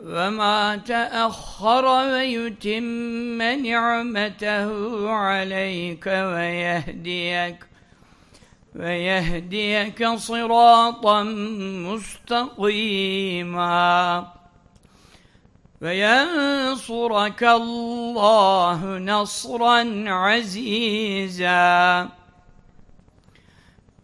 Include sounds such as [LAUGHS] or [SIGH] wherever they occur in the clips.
وما تأخر ويتم نعمته عليك ويهديك ويهديك صراطا مستقيما وينصرك الله نصرا عزيزا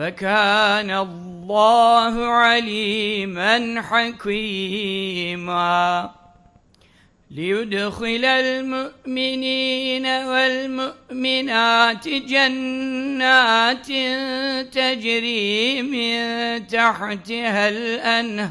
وكان الله عليما حكيما. ليدخل المؤمنين والمؤمنات جنات تجري من تحتها الأنهار.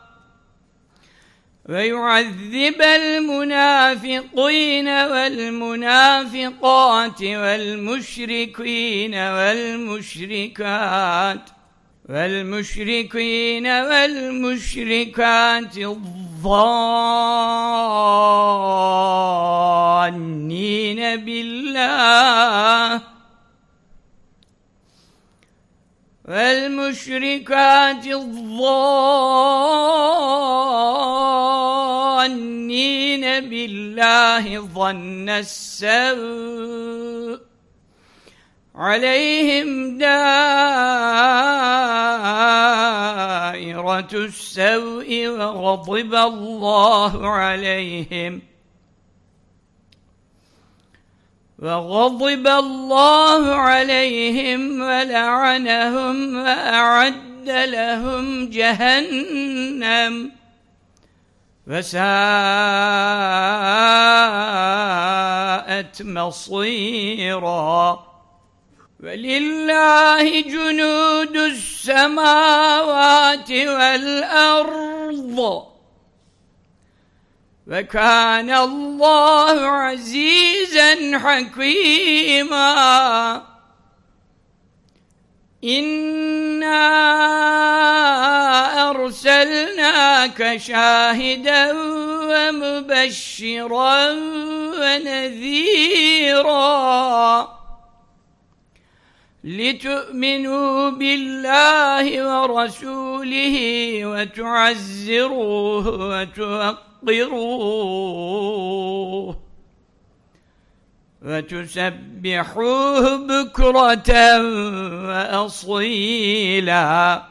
ويعذب المنافقين والمنافقات والمشركين والمشركات والمشركين والمشركات الظانين بالله والمشركات الظانين بالله ظن السوء عليهم دائرة السوء وغضب الله عليهم وغضب الله عليهم ولعنهم وأعد لهم جهنم. وساءت مصيرا. ولله جنود السماوات والأرض. وكان الله عزيزا حكيما. إنا أرسلناك شاهدا ومبشرا ونذيرا. لتؤمنوا بالله ورسوله وتعزروه وتوقروه وتسبحوه بكرة وأصيلا.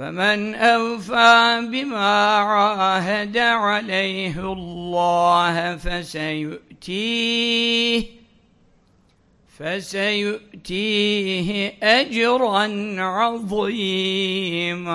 ومن أوفى بما عاهد عليه الله فسيؤتيه فسيؤتيه أجرا عظيما.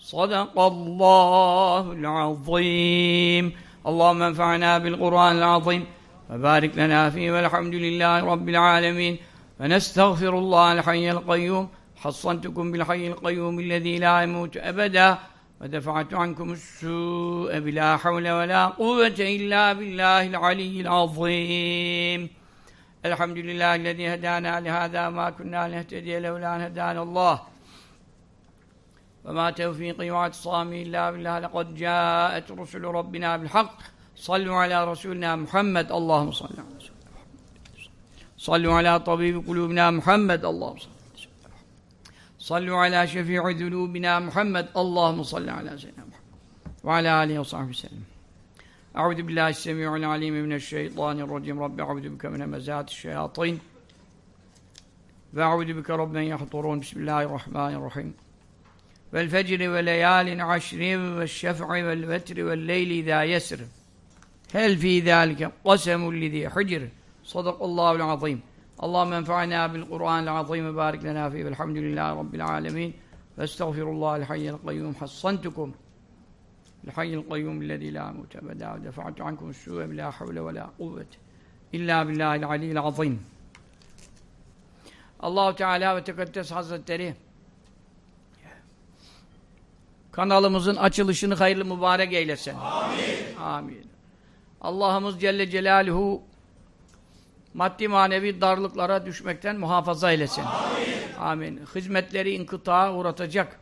صدق الله العظيم. اللهم انفعنا بالقرآن العظيم. وبارك لنا فيه والحمد لله رب العالمين. ونستغفر الله الحي القيوم. حصنتكم بالحي القيوم الذي لا يموت أبدا ودفعت عنكم السوء بلا حول ولا قوة إلا بالله العلي العظيم. الحمد لله الذي هدانا لهذا ما كنا لنهتدي لولا أن هدانا الله. وما توفيقي وأعتصامي إلا بالله لقد جاءت رسل ربنا بالحق. صلوا على رسولنا محمد اللهم صل على رسولنا محمد. صلوا على طبيب قلوبنا محمد اللهم صل صلوا على شفيع ذنوبنا محمد. اللهم صل على سيدنا محمد وعلى آله وصحبه وسلم. أعوذ بالله السميع العليم من الشيطان الرجيم. رب أعوذ بك من همزات الشياطين وأعوذ بك رب من يحضرون. بسم الله الرحمن الرحيم. والفجر وليال عشر والشفع والوتر والليل إذا يسر. هل في ذلك قسم لذي حجر؟ صدق الله العظيم. اللهم انفعنا بالقرآن العظيم وبارك لنا فيه والحمد لله رب العالمين واستغفر الله الحي القيوم حصنتكم الحي القيوم الذي لا موت أبدا ودفعت عنكم السوء بلا حول ولا قوة إلا بالله العلي العظيم Allahu Teala ve Tekaddes Hazretleri kanalımızın açılışını hayırlı mübarek eylesin. Amin. Amin. Allah'ımız Celle Celaluhu maddi manevi darlıklara düşmekten muhafaza eylesin. Amin. Amin. Hizmetleri inkıtağa uğratacak.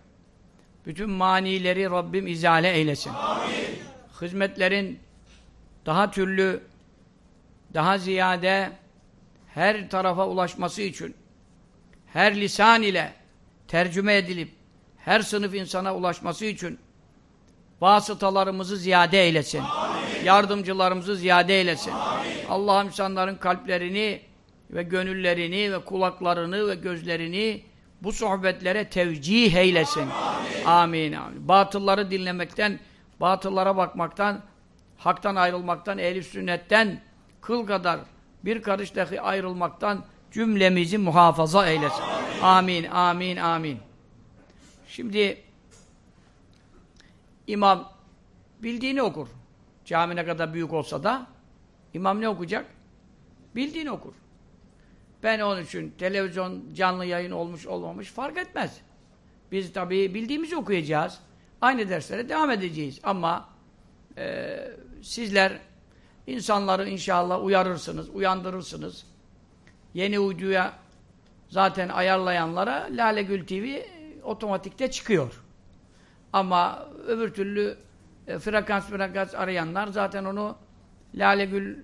Bütün manileri Rabbim izale eylesin. Amin. Hizmetlerin daha türlü, daha ziyade her tarafa ulaşması için her lisan ile tercüme edilip her sınıf insana ulaşması için vasıtalarımızı ziyade eylesin. Amin. Yardımcılarımızı ziyade eylesin. Allah insanların kalplerini ve gönüllerini ve kulaklarını ve gözlerini bu sohbetlere tevcih eylesin. Amin. Amin. amin. Batılları dinlemekten, batıllara bakmaktan, haktan ayrılmaktan, ehl sünnetten kıl kadar bir karış dahi ayrılmaktan cümlemizi muhafaza eylesin. Amin, amin. amin. Şimdi imam bildiğini okur. Cami ne kadar büyük olsa da imam ne okuyacak? Bildiğini okur. Ben onun için televizyon canlı yayın olmuş olmamış fark etmez. Biz tabii bildiğimizi okuyacağız. Aynı derslere devam edeceğiz. Ama e, sizler insanları inşallah uyarırsınız, uyandırırsınız. Yeni uyduya zaten ayarlayanlara Lale Gül TV otomatikte çıkıyor. Ama öbür türlü e, frekans frekans arayanlar zaten onu Lale Gül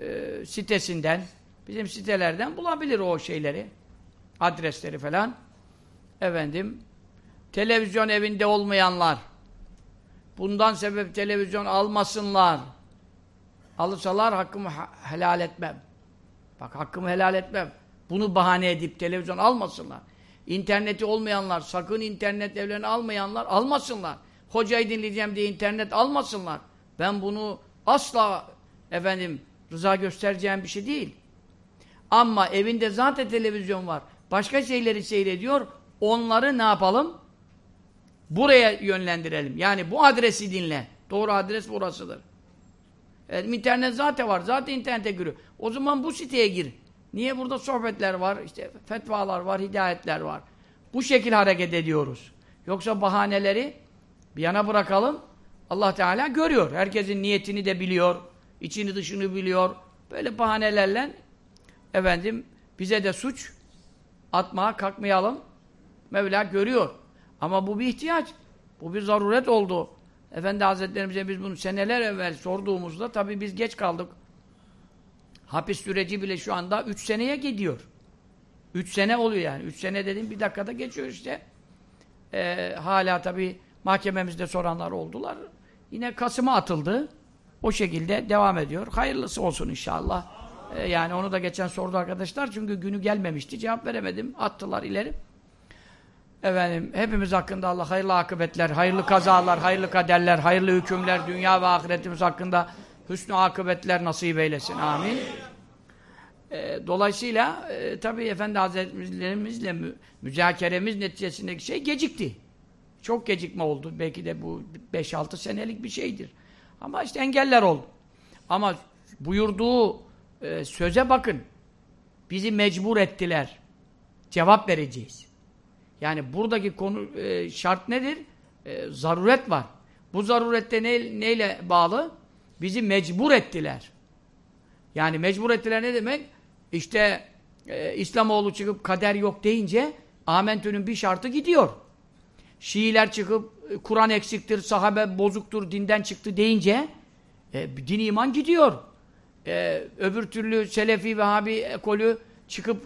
e, sitesinden bizim sitelerden bulabilir o şeyleri. Adresleri falan. Efendim televizyon evinde olmayanlar bundan sebep televizyon almasınlar. Alırsalar hakkımı helal etmem. Bak hakkımı helal etmem. Bunu bahane edip televizyon almasınlar. İnterneti olmayanlar, sakın internet evlerini almayanlar almasınlar. Hocayı dinleyeceğim diye internet almasınlar. Ben bunu asla efendim rıza göstereceğim bir şey değil. Ama evinde zaten televizyon var. Başka şeyleri seyrediyor. Onları ne yapalım? Buraya yönlendirelim. Yani bu adresi dinle. Doğru adres burasıdır. Evet, internet zaten var. Zaten internete giriyor. O zaman bu siteye gir. Niye burada sohbetler var, işte fetvalar var, hidayetler var. Bu şekil hareket ediyoruz. Yoksa bahaneleri bir yana bırakalım. Allah Teala görüyor. Herkesin niyetini de biliyor. içini dışını biliyor. Böyle bahanelerle efendim bize de suç atmaya kalkmayalım. Mevla görüyor. Ama bu bir ihtiyaç. Bu bir zaruret oldu. Efendi Hazretlerimize biz bunu seneler evvel sorduğumuzda tabii biz geç kaldık. Hapis süreci bile şu anda 3 seneye gidiyor. 3 sene oluyor yani. 3 sene dedim bir dakikada geçiyor işte. Ee, hala tabii mahkememizde soranlar oldular. Yine Kasım'a atıldı. O şekilde devam ediyor. Hayırlısı olsun inşallah. Ee, yani onu da geçen sordu arkadaşlar. Çünkü günü gelmemişti. Cevap veremedim. Attılar ileri. Efendim hepimiz hakkında Allah hayırlı akıbetler, hayırlı kazalar, hayırlı kaderler, hayırlı hükümler, dünya ve ahiretimiz hakkında hüsnü akıbetler nasip eylesin. Amin. E, dolayısıyla e, tabii Efendi Hazretlerimizle mü, müzakeremiz neticesindeki şey gecikti. Çok gecikme oldu. Belki de bu 5-6 senelik bir şeydir. Ama işte engeller oldu. Ama buyurduğu e, söze bakın. Bizi mecbur ettiler. Cevap vereceğiz. Yani buradaki konu e, şart nedir? E, zaruret var. Bu zarurette ne, neyle bağlı? Bizi mecbur ettiler. Yani mecbur ettiler ne demek? İşte e, İslamoğlu çıkıp kader yok deyince Amentü'nün bir şartı gidiyor. Şiiler çıkıp e, Kur'an eksiktir, sahabe bozuktur, dinden çıktı deyince e, din iman gidiyor. E, öbür türlü Selefi ve Habi ekolü çıkıp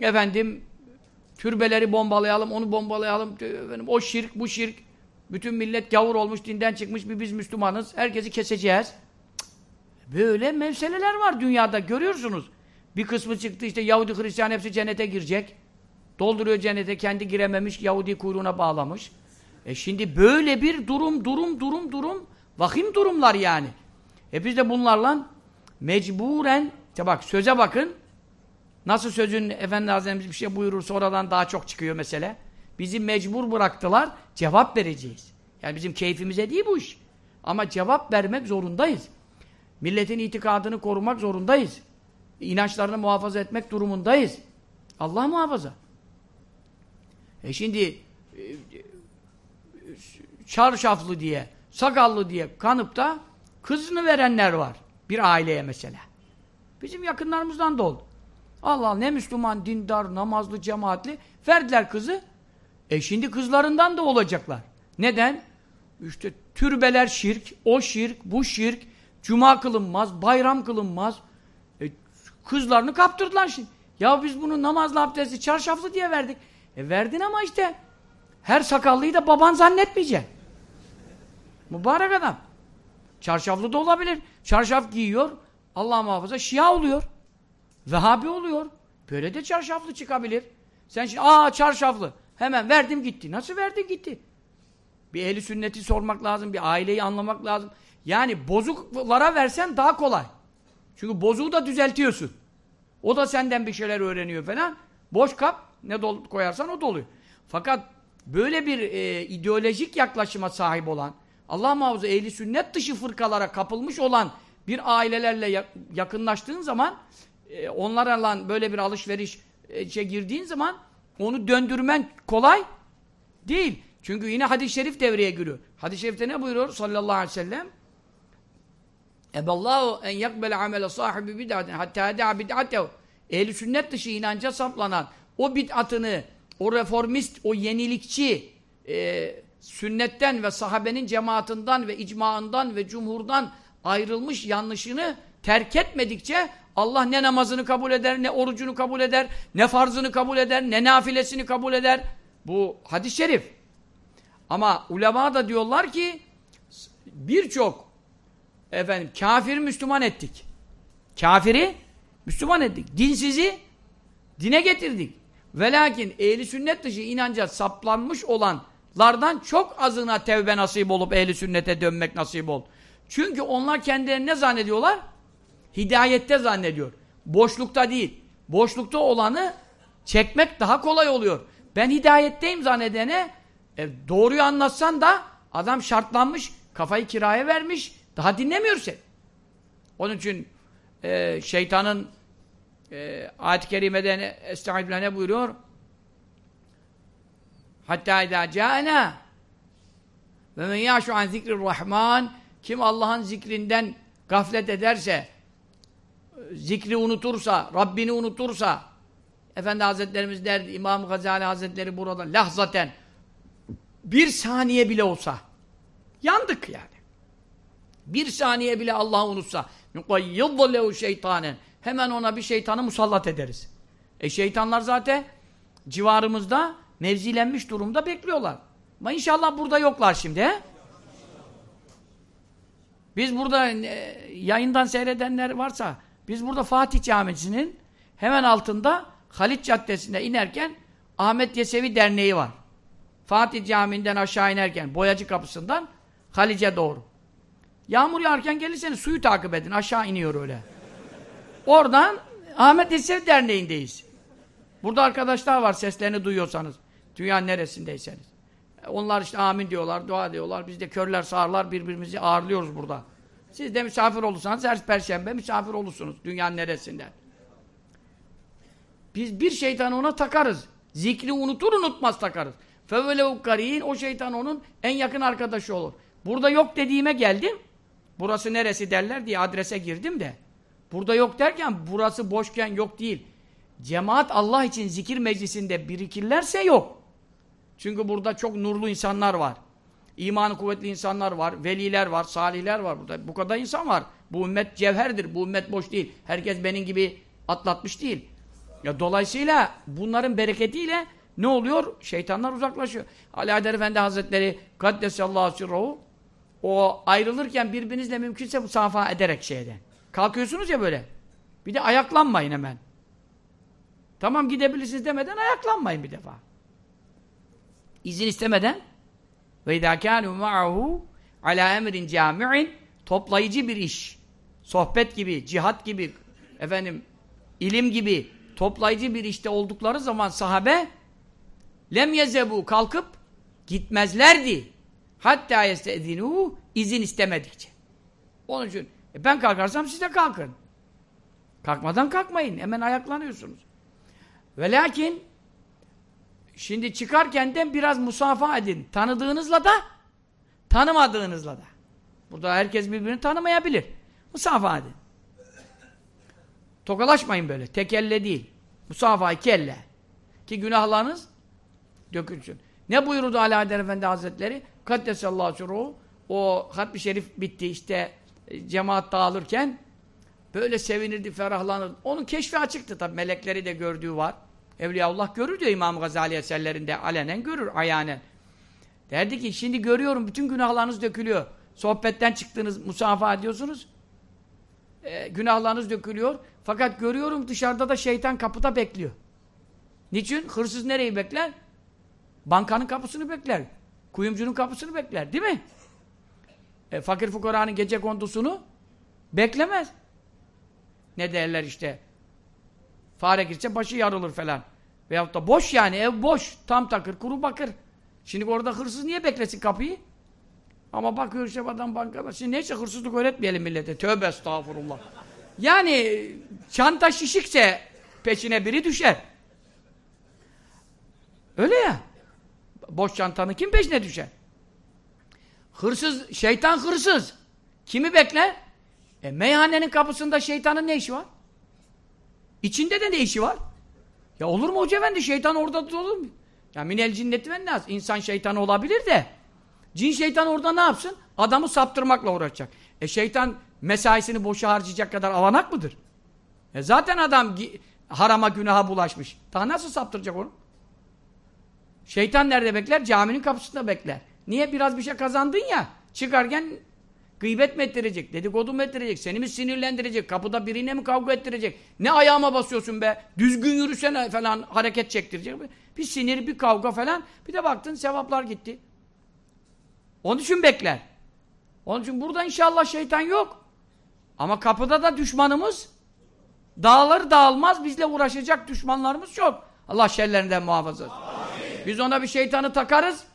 efendim türbeleri bombalayalım, onu bombalayalım. Efendim, o şirk, bu şirk. Bütün millet gavur olmuş, dinden çıkmış bir biz Müslümanız. Herkesi keseceğiz. Böyle meseleler var dünyada görüyorsunuz. Bir kısmı çıktı işte Yahudi Hristiyan hepsi cennete girecek. Dolduruyor cennete kendi girememiş Yahudi kuyruğuna bağlamış. E şimdi böyle bir durum durum durum durum vahim durumlar yani. E biz de bunlarla mecburen işte bak söze bakın nasıl sözün Efendi Hazretimiz bir şey buyurur sonradan daha çok çıkıyor mesele. Bizi mecbur bıraktılar cevap vereceğiz. Yani bizim keyfimize değil bu iş. Ama cevap vermek zorundayız. Milletin itikadını korumak zorundayız. İnançlarını muhafaza etmek durumundayız. Allah muhafaza. E şimdi e, çarşaflı diye, sakallı diye kanıp da kızını verenler var. Bir aileye mesela. Bizim yakınlarımızdan da oldu. Allah ne Müslüman, dindar, namazlı, cemaatli verdiler kızı. E şimdi kızlarından da olacaklar. Neden? İşte türbeler şirk, o şirk, bu şirk, cuma kılınmaz, bayram kılınmaz. E, kızlarını kaptırdılar şimdi. Ya biz bunu namazlı abdestli, çarşaflı diye verdik. E verdin ama işte her sakallıyı da baban zannetmeyeceksin. Mübarek adam. Çarşaflı da olabilir. Çarşaf giyiyor. Allah muhafaza Şia oluyor. Vehhabi oluyor. Böyle de çarşaflı çıkabilir. Sen şimdi aa çarşaflı. Hemen verdim gitti. Nasıl verdin gitti? Bir ehli sünneti sormak lazım. Bir aileyi anlamak lazım. Yani bozuklara versen daha kolay. Çünkü bozuğu da düzeltiyorsun. O da senden bir şeyler öğreniyor falan. Boş kap ne dol koyarsan o doluyor. Fakat böyle bir e, ideolojik yaklaşıma sahip olan Allah muhafaza ehli sünnet dışı fırkalara kapılmış olan bir ailelerle yakınlaştığın zaman e, onlarla böyle bir alışveriş e, şey girdiğin zaman onu döndürmen kolay değil. Çünkü yine hadis-i şerif devreye giriyor. Hadis-i şerifte ne buyuruyor sallallahu aleyhi ve sellem? Eballahu en yakbel amele sahibi bid'atin hatta da'a bid'atehu. Ehli sünnet dışı inanca saplanan o bid'atını, o reformist, o yenilikçi e, sünnetten ve sahabenin cemaatinden ve icmaından ve cumhurdan ayrılmış yanlışını terk etmedikçe Allah ne namazını kabul eder, ne orucunu kabul eder, ne farzını kabul eder, ne nafilesini kabul eder. Bu hadis-i şerif. Ama ulema da diyorlar ki birçok efendim kafir Müslüman ettik. Kafiri Müslüman ettik. Dinsizi dine getirdik. Velakin ehli sünnet dışı inanca saplanmış olanlardan çok azına tevbe nasip olup ehli sünnete dönmek nasip oldu. Çünkü onlar kendilerini ne zannediyorlar? Hidayette zannediyor. Boşlukta değil. Boşlukta olanı çekmek daha kolay oluyor. Ben hidayetteyim zannedene e, doğruyu anlatsan da adam şartlanmış, kafayı kiraya vermiş, daha dinlemiyor seni. Onun için e, şeytanın e, ayet-i kerimede Estağfirullah ne buyuruyor? Hatta idâ câena ve men yâşu an zikrir rahman kim Allah'ın zikrinden gaflet ederse zikri unutursa, Rabbini unutursa Efendi Hazretlerimiz derdi, İmam Gazali Hazretleri burada lahzaten bir saniye bile olsa yandık yani. Bir saniye bile Allah'ı unutsa yuqayyidhu şeytanen hemen ona bir şeytanı musallat ederiz. E şeytanlar zaten civarımızda mevzilenmiş durumda bekliyorlar. Ama inşallah burada yoklar şimdi he? Biz burada e, yayından seyredenler varsa biz burada Fatih Camisi'nin hemen altında Halit Caddesi'nde inerken Ahmet Yesevi Derneği var. Fatih Camii'nden aşağı inerken Boyacı Kapısı'ndan Halice doğru. Yağmur yağarken gelirseniz suyu takip edin. Aşağı iniyor öyle. Oradan Ahmet Yesevi Derneği'ndeyiz. Burada arkadaşlar var seslerini duyuyorsanız. Dünyanın neresindeyseniz. Onlar işte amin diyorlar, dua diyorlar. Biz de körler sağırlar birbirimizi ağırlıyoruz burada. Siz de misafir olursanız her perşembe misafir olursunuz dünyanın neresinden. Biz bir şeytanı ona takarız. Zikri unutur unutmaz takarız. Fevvelev karin o şeytan onun en yakın arkadaşı olur. Burada yok dediğime geldim. Burası neresi derler diye adrese girdim de. Burada yok derken burası boşken yok değil. Cemaat Allah için zikir meclisinde birikirlerse yok. Çünkü burada çok nurlu insanlar var. İmanı kuvvetli insanlar var, veliler var, salihler var burada. Bu kadar insan var. Bu ümmet cevherdir, bu ümmet boş değil. Herkes benim gibi atlatmış değil. Ya dolayısıyla bunların bereketiyle ne oluyor? Şeytanlar uzaklaşıyor. Ali Haydar Efendi Hazretleri Kaddesallahu sirruhu o ayrılırken birbirinizle mümkünse musafaha ederek şeyden. Kalkıyorsunuz ya böyle. Bir de ayaklanmayın hemen. Tamam gidebilirsiniz demeden ayaklanmayın bir defa. İzin istemeden ve izâ kânû ma'ahu alâ emrin câmi'in toplayıcı bir iş. Sohbet gibi, cihat gibi, efendim ilim gibi toplayıcı bir işte oldukları zaman sahabe lem yezebu kalkıp gitmezlerdi. Hatta yestedinû izin istemedikçe. Onun için e ben kalkarsam siz de kalkın. Kalkmadan kalkmayın. Hemen ayaklanıyorsunuz. Ve lakin şimdi çıkarken de biraz musafa edin. Tanıdığınızla da tanımadığınızla da. Burada herkes birbirini tanımayabilir. Musafa edin. Tokalaşmayın böyle. Tek elle değil. Musafa iki elle. Ki günahlarınız dökülsün. Ne buyurdu Ali Haydar Efendi Hazretleri? Kaddesallahu sürruhu o hatmi şerif bitti işte cemaat dağılırken böyle sevinirdi, ferahlanırdı. Onun keşfi açıktı tabi. Melekleri de gördüğü var. Evliyaullah görür diyor İmam Gazali eserlerinde. Alenen görür, ayanen. Derdi ki şimdi görüyorum bütün günahlarınız dökülüyor. Sohbetten çıktınız, musafa ediyorsunuz. E, günahlarınız dökülüyor. Fakat görüyorum dışarıda da şeytan kapıda bekliyor. Niçin? Hırsız nereyi bekler? Bankanın kapısını bekler. Kuyumcunun kapısını bekler. Değil mi? E, fakir fukaranın gece kondusunu beklemez. Ne derler işte? Fare girse başı yarılır falan. Veyahut da boş yani ev boş. Tam takır kuru bakır. Şimdi orada hırsız niye beklesin kapıyı? Ama bakıyor işte adam bankada. Şimdi neyse hırsızlık öğretmeyelim millete. Tövbe estağfurullah. Yani çanta şişikse peşine biri düşer. Öyle ya. Boş çantanın kim peşine düşer? Hırsız, şeytan hırsız. Kimi bekler? E meyhanenin kapısında şeytanın ne işi var? İçinde de ne işi var? Ya olur mu hoca efendi? Şeytan orada olur mu? Ya minel cinneti ve nas. İnsan şeytanı olabilir de. Cin şeytan orada ne yapsın? Adamı saptırmakla uğraşacak. E şeytan mesaisini boşa harcayacak kadar avanak mıdır? E zaten adam harama günaha bulaşmış. Daha nasıl saptıracak onu? Şeytan nerede bekler? Caminin kapısında bekler. Niye? Biraz bir şey kazandın ya. Çıkarken gıybet mi ettirecek? Dedikodu mu ettirecek? Seni mi sinirlendirecek? Kapıda birine mi kavga ettirecek? Ne ayağıma basıyorsun be? Düzgün yürüsene falan hareket çektirecek. Bir sinir, bir kavga falan. Bir de baktın sevaplar gitti. Onun için bekler. Onun için burada inşallah şeytan yok. Ama kapıda da düşmanımız dağılır dağılmaz bizle uğraşacak düşmanlarımız çok. Allah şerlerinden muhafaza. Biz ona bir şeytanı takarız.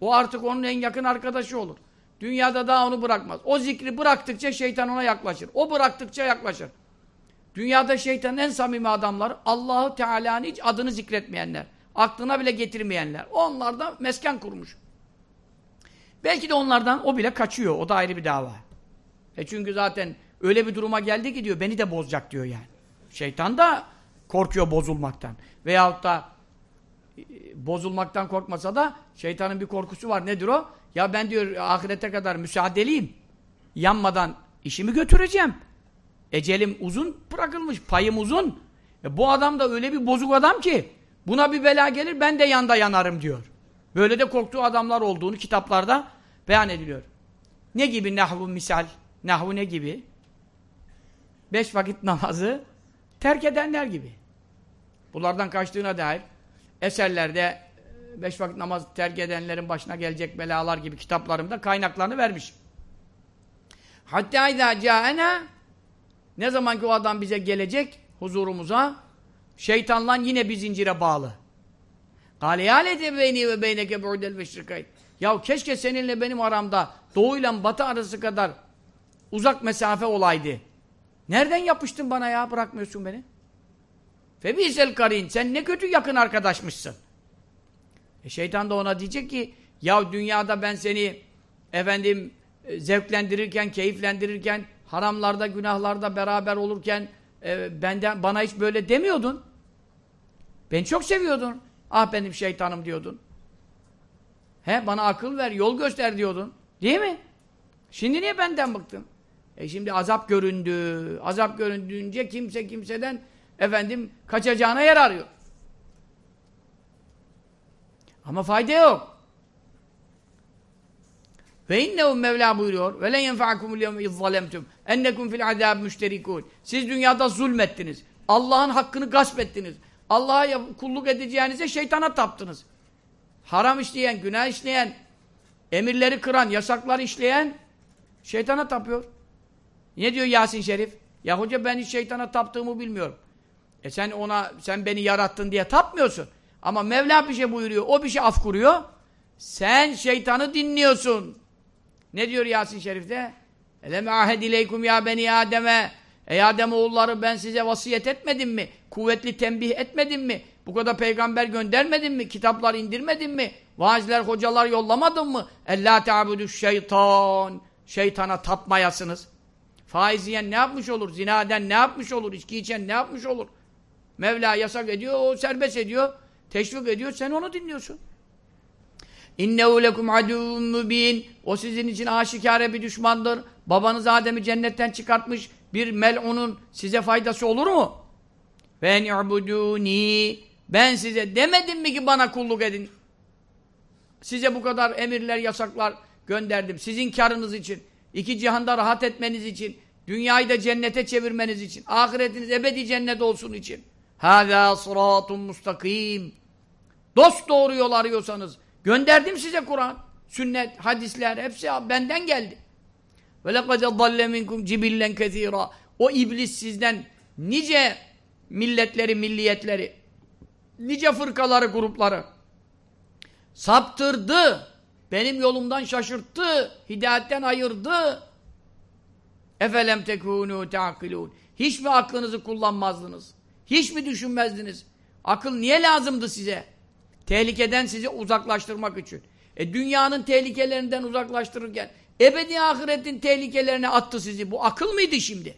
O artık onun en yakın arkadaşı olur. Dünyada daha onu bırakmaz. O zikri bıraktıkça şeytan ona yaklaşır. O bıraktıkça yaklaşır. Dünyada şeytanın en samimi adamları Allahu Teala'nın hiç adını zikretmeyenler. Aklına bile getirmeyenler. Onlar da mesken kurmuş. Belki de onlardan o bile kaçıyor. O da ayrı bir dava. E çünkü zaten öyle bir duruma geldi ki diyor beni de bozacak diyor yani. Şeytan da korkuyor bozulmaktan. Veyahut da bozulmaktan korkmasa da şeytanın bir korkusu var. Nedir o? Ya ben diyor ahirete kadar müsaadeliyim. Yanmadan işimi götüreceğim. Ecelim uzun bırakılmış. Payım uzun. E bu adam da öyle bir bozuk adam ki buna bir bela gelir ben de yanda yanarım diyor. Böyle de korktuğu adamlar olduğunu kitaplarda beyan ediliyor. Ne gibi nahvu misal? Nahvu ne gibi? Beş vakit namazı terk edenler gibi. Bunlardan kaçtığına dair eserlerde e, beş vakit namaz terk edenlerin başına gelecek belalar gibi kitaplarımda kaynaklarını vermiş. Hatta izâ câena ne zaman ki o adam bize gelecek huzurumuza şeytanla yine bir zincire bağlı. Kâle yâ lete beyni ve beyneke bu'del meşrikayn. Ya keşke seninle benim aramda doğuyla batı arası kadar uzak mesafe olaydı. Nereden yapıştın bana ya bırakmıyorsun beni? Febisel karin sen ne kötü yakın arkadaşmışsın. E şeytan da ona diyecek ki ya dünyada ben seni efendim e, zevklendirirken, keyiflendirirken, haramlarda, günahlarda beraber olurken e, benden bana hiç böyle demiyordun. Beni çok seviyordun. Ah benim şeytanım diyordun. He bana akıl ver, yol göster diyordun. Değil mi? Şimdi niye benden bıktın? E şimdi azap göründü. Azap göründüğünce kimse kimseden efendim kaçacağına yer arıyor. Ama fayda yok. Ve innehu Mevla buyuruyor. Ve len yenfa'akumul yevme izzalemtum ennekum fil azab müşterikun. Siz dünyada zulmettiniz. Allah'ın hakkını gasp ettiniz. Allah'a kulluk edeceğinize şeytana taptınız. Haram işleyen, günah işleyen, emirleri kıran, yasaklar işleyen şeytana tapıyor. Ne diyor Yasin Şerif? Ya hoca ben hiç şeytana taptığımı bilmiyorum. E sen ona, sen beni yarattın diye tapmıyorsun. Ama Mevla bir şey buyuruyor, o bir şey af kuruyor. Sen şeytanı dinliyorsun. Ne diyor Yasin Şerif'te? Elem ahed ileykum ya beni Adem'e. Ey Adem oğulları ben size vasiyet etmedim mi? Kuvvetli tembih etmedim mi? Bu kadar peygamber göndermedim mi? Kitaplar indirmedim mi? Vaazler, hocalar yollamadın mı? Ella te'abudu şeytan. Şeytana tapmayasınız. Faiz yiyen ne yapmış olur? Zina eden ne yapmış olur? İçki içen ne yapmış olur? Mevla yasak ediyor, o serbest ediyor. Teşvik ediyor, sen onu dinliyorsun. İnnehu lekum aduvun mubin. O sizin için aşikare bir düşmandır. Babanız Adem'i cennetten çıkartmış bir mel'unun size faydası olur mu? Ve ni'buduni. Ben size demedim mi ki bana kulluk edin? Size bu kadar emirler, yasaklar gönderdim. Sizin karınız için, iki cihanda rahat etmeniz için, dünyayı da cennete çevirmeniz için, ahiretiniz ebedi cennet olsun için. Hâzâ sıratun mustakim. Dost doğru yol arıyorsanız, gönderdim size Kur'an, sünnet, hadisler, hepsi benden geldi. Ve lekad dalle minkum cibillen kesira. O iblis sizden nice milletleri, milliyetleri, nice fırkaları, grupları saptırdı. Benim yolumdan şaşırttı. Hidayetten ayırdı. Efelem tekûnû teakilûn. Hiç mi aklınızı kullanmazdınız? Hiç mi düşünmezdiniz? Akıl niye lazımdı size? Tehlikeden sizi uzaklaştırmak için. E dünyanın tehlikelerinden uzaklaştırırken ebedi ahiretin tehlikelerine attı sizi. Bu akıl mıydı şimdi?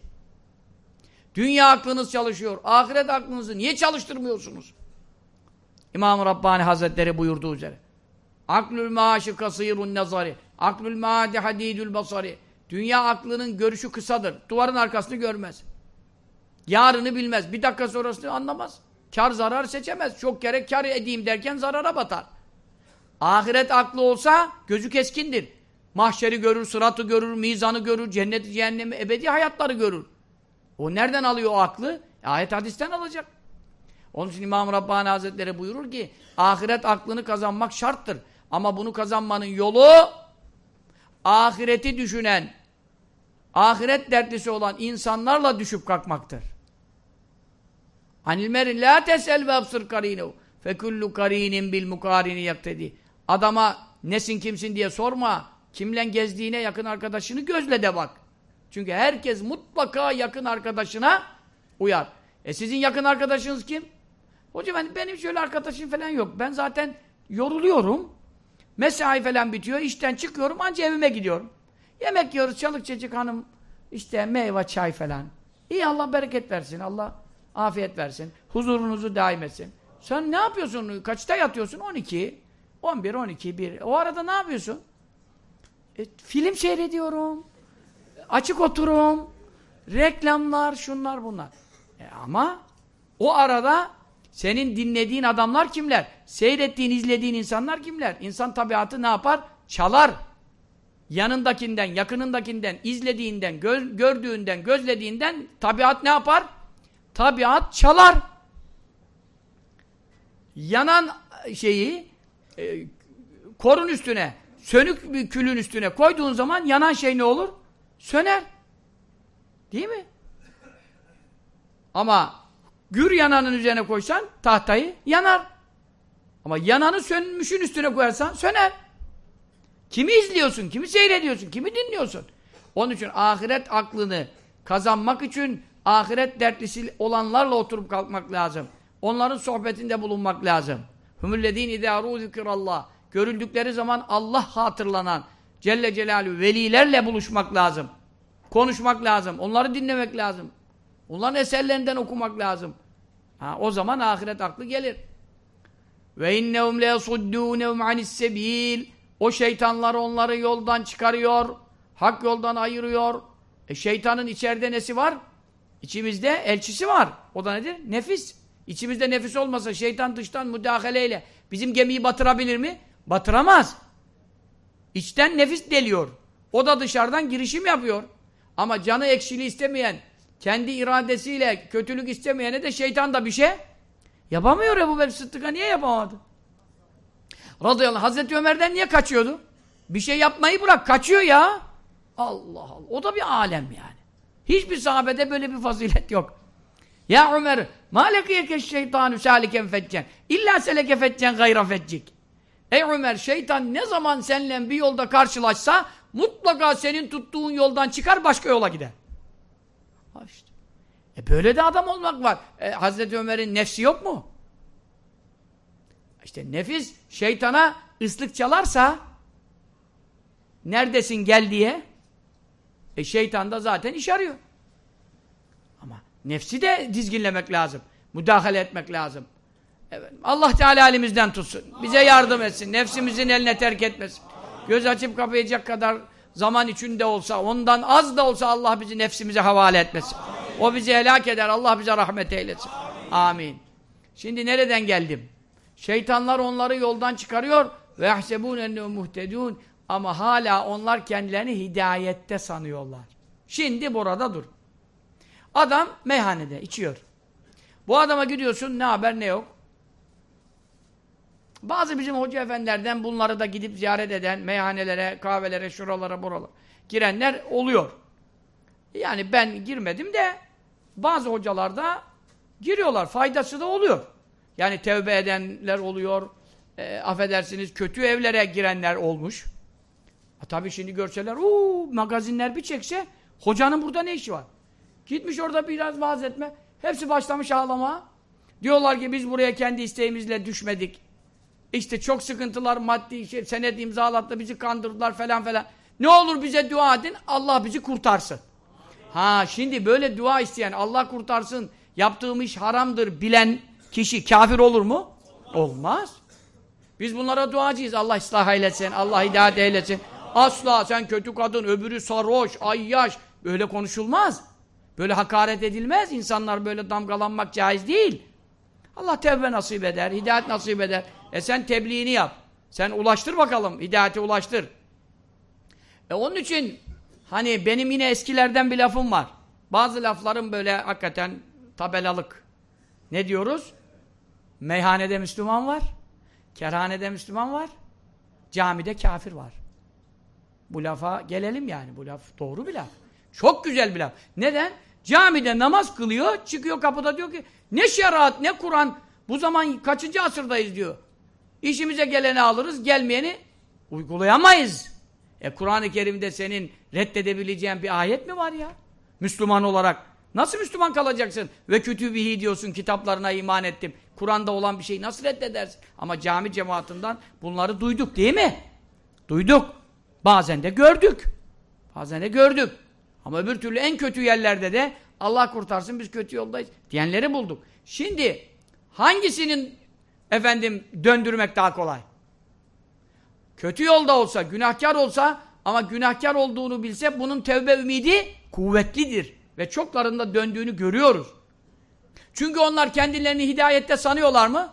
Dünya aklınız çalışıyor. Ahiret aklınızı niye çalıştırmıyorsunuz? İmam-ı Rabbani Hazretleri buyurduğu üzere. Aklül maaşı kasirun nazari. Aklül maadi hadidül basari. Dünya aklının görüşü kısadır. Duvarın arkasını görmez. Yarını bilmez. Bir dakika sonrasını anlamaz. Kar zarar seçemez. Çok kere kar edeyim derken zarara batar. Ahiret aklı olsa gözü keskindir. Mahşeri görür, sıratı görür, mizanı görür, cenneti, cehennemi, ebedi hayatları görür. O nereden alıyor o aklı? E, ayet hadisten alacak. Onun için İmam Rabbani Hazretleri buyurur ki ahiret aklını kazanmak şarttır. Ama bunu kazanmanın yolu ahireti düşünen, ahiret dertlisi olan insanlarla düşüp kalkmaktır. Anil merin la tesel ve absır karinehu fekullu karinin bil mukarini yaktedi. Adama nesin kimsin diye sorma. Kimle gezdiğine yakın arkadaşını gözle de bak. Çünkü herkes mutlaka yakın arkadaşına uyar. E sizin yakın arkadaşınız kim? Hocam ben, benim şöyle arkadaşım falan yok. Ben zaten yoruluyorum. Mesai falan bitiyor. işten çıkıyorum. Anca evime gidiyorum. Yemek yiyoruz. Çalık çocuk hanım. işte meyve, çay falan. İyi Allah bereket versin. Allah afiyet versin. Huzurunuzu daim etsin. Sen ne yapıyorsun? Kaçta yatıyorsun? 12. 11, 12, 1. O arada ne yapıyorsun? E, film seyrediyorum. Açık oturum. Reklamlar, şunlar bunlar. E, ama o arada senin dinlediğin adamlar kimler? Seyrettiğin, izlediğin insanlar kimler? İnsan tabiatı ne yapar? Çalar. Yanındakinden, yakınındakinden, izlediğinden, göz, gördüğünden, gözlediğinden tabiat ne yapar? Tabiat çalar. Yanan şeyi e, korun üstüne, sönük bir külün üstüne koyduğun zaman yanan şey ne olur? Söner. Değil mi? Ama gür yananın üzerine koysan tahtayı yanar. Ama yananı sönmüşün üstüne koyarsan söner. Kimi izliyorsun, kimi seyrediyorsun, kimi dinliyorsun? Onun için ahiret aklını kazanmak için ahiret dertlisi olanlarla oturup kalkmak lazım. Onların sohbetinde bulunmak lazım. Hümüllezîn idâ zikrallah. Görüldükleri zaman Allah hatırlanan Celle Celaluhu velilerle buluşmak lazım. Konuşmak lazım. Onları dinlemek lazım. Onların eserlerinden okumak lazım. Ha, o zaman ahiret aklı gelir. Ve innehum le yasuddûnehum anissebil. O şeytanlar onları yoldan çıkarıyor. Hak yoldan ayırıyor. E şeytanın içeride nesi var? İçimizde elçisi var. O da nedir? Nefis. İçimizde nefis olmasa şeytan dıştan müdahaleyle bizim gemiyi batırabilir mi? Batıramaz. İçten nefis deliyor. O da dışarıdan girişim yapıyor. Ama canı ekşili istemeyen, kendi iradesiyle kötülük istemeyene de şeytan da bir şey yapamıyor Ebu Bekir Sıddık'a niye yapamadı? Radıyallahu anh, Hazreti Ömer'den niye kaçıyordu? Bir şey yapmayı bırak, kaçıyor ya. Allah Allah. O da bir alem yani. Hiçbir sahabede böyle bir fazilet yok. Ya Ömer, ma lekiyeke şeytanu saliken feccen. İlla seleke feccen gayra feccik. Ey Ömer, şeytan ne zaman seninle bir yolda karşılaşsa mutlaka senin tuttuğun yoldan çıkar başka yola gider. Ha işte. E böyle de adam olmak var. E, Hazreti Ömer'in nefsi yok mu? İşte nefis şeytana ıslık çalarsa neredesin gel diye e şeytan da zaten iş arıyor. Ama nefsi de dizginlemek lazım. Müdahale etmek lazım. Evet. Allah Teala elimizden tutsun. Bize yardım etsin. Nefsimizin eline terk etmesin. Göz açıp kapayacak kadar zaman içinde olsa, ondan az da olsa Allah bizi nefsimize havale etmesin. O bizi helak eder. Allah bize rahmet eylesin. Amin. Şimdi nereden geldim? Şeytanlar onları yoldan çıkarıyor ve yahsebun ennehu muhtedun ama hala onlar kendilerini hidayette sanıyorlar. Şimdi burada dur. Adam meyhanede içiyor. Bu adama gidiyorsun ne haber ne yok. Bazı bizim hoca efendilerden bunları da gidip ziyaret eden meyhanelere, kahvelere, şuralara, buralara girenler oluyor. Yani ben girmedim de bazı hocalar da giriyorlar. Faydası da oluyor. Yani tevbe edenler oluyor. E, affedersiniz kötü evlere girenler olmuş. Ha, tabii şimdi görseler uuu magazinler bir çekse hocanın burada ne işi var? Gitmiş orada biraz vaaz etme. Hepsi başlamış ağlama. Diyorlar ki biz buraya kendi isteğimizle düşmedik. İşte çok sıkıntılar, maddi şey, senet imzalattı, bizi kandırdılar falan falan. Ne olur bize dua edin, Allah bizi kurtarsın. Ha şimdi böyle dua isteyen, Allah kurtarsın, yaptığım iş haramdır bilen kişi kafir olur mu? Olmaz. Biz bunlara duacıyız. Allah ıslah eylesin, Allah hidayet eylesin. Asla sen kötü kadın, öbürü sarhoş, ayyaş. Böyle konuşulmaz. Böyle hakaret edilmez. İnsanlar böyle damgalanmak caiz değil. Allah tevbe nasip eder, hidayet nasip eder. E sen tebliğini yap. Sen ulaştır bakalım, hidayete ulaştır. E onun için hani benim yine eskilerden bir lafım var. Bazı laflarım böyle hakikaten tabelalık. Ne diyoruz? Meyhanede Müslüman var, kerhanede Müslüman var, camide kafir var. Bu lafa gelelim yani. Bu laf doğru bir laf. Çok güzel bir laf. Neden? Camide namaz kılıyor, çıkıyor kapıda diyor ki ne şeriat, ne Kur'an, bu zaman kaçıncı asırdayız diyor. İşimize geleni alırız, gelmeyeni uygulayamayız. E Kur'an-ı Kerim'de senin reddedebileceğin bir ayet mi var ya? Müslüman olarak. Nasıl Müslüman kalacaksın? Ve kütübihi diyorsun, kitaplarına iman ettim. Kur'an'da olan bir şeyi nasıl reddedersin? Ama cami cemaatinden bunları duyduk değil mi? Duyduk. Bazen de gördük. Bazen de gördük. Ama öbür türlü en kötü yerlerde de Allah kurtarsın biz kötü yoldayız diyenleri bulduk. Şimdi hangisinin efendim döndürmek daha kolay? Kötü yolda olsa, günahkar olsa ama günahkar olduğunu bilse bunun tevbe ümidi kuvvetlidir. Ve çoklarında döndüğünü görüyoruz. Çünkü onlar kendilerini hidayette sanıyorlar mı?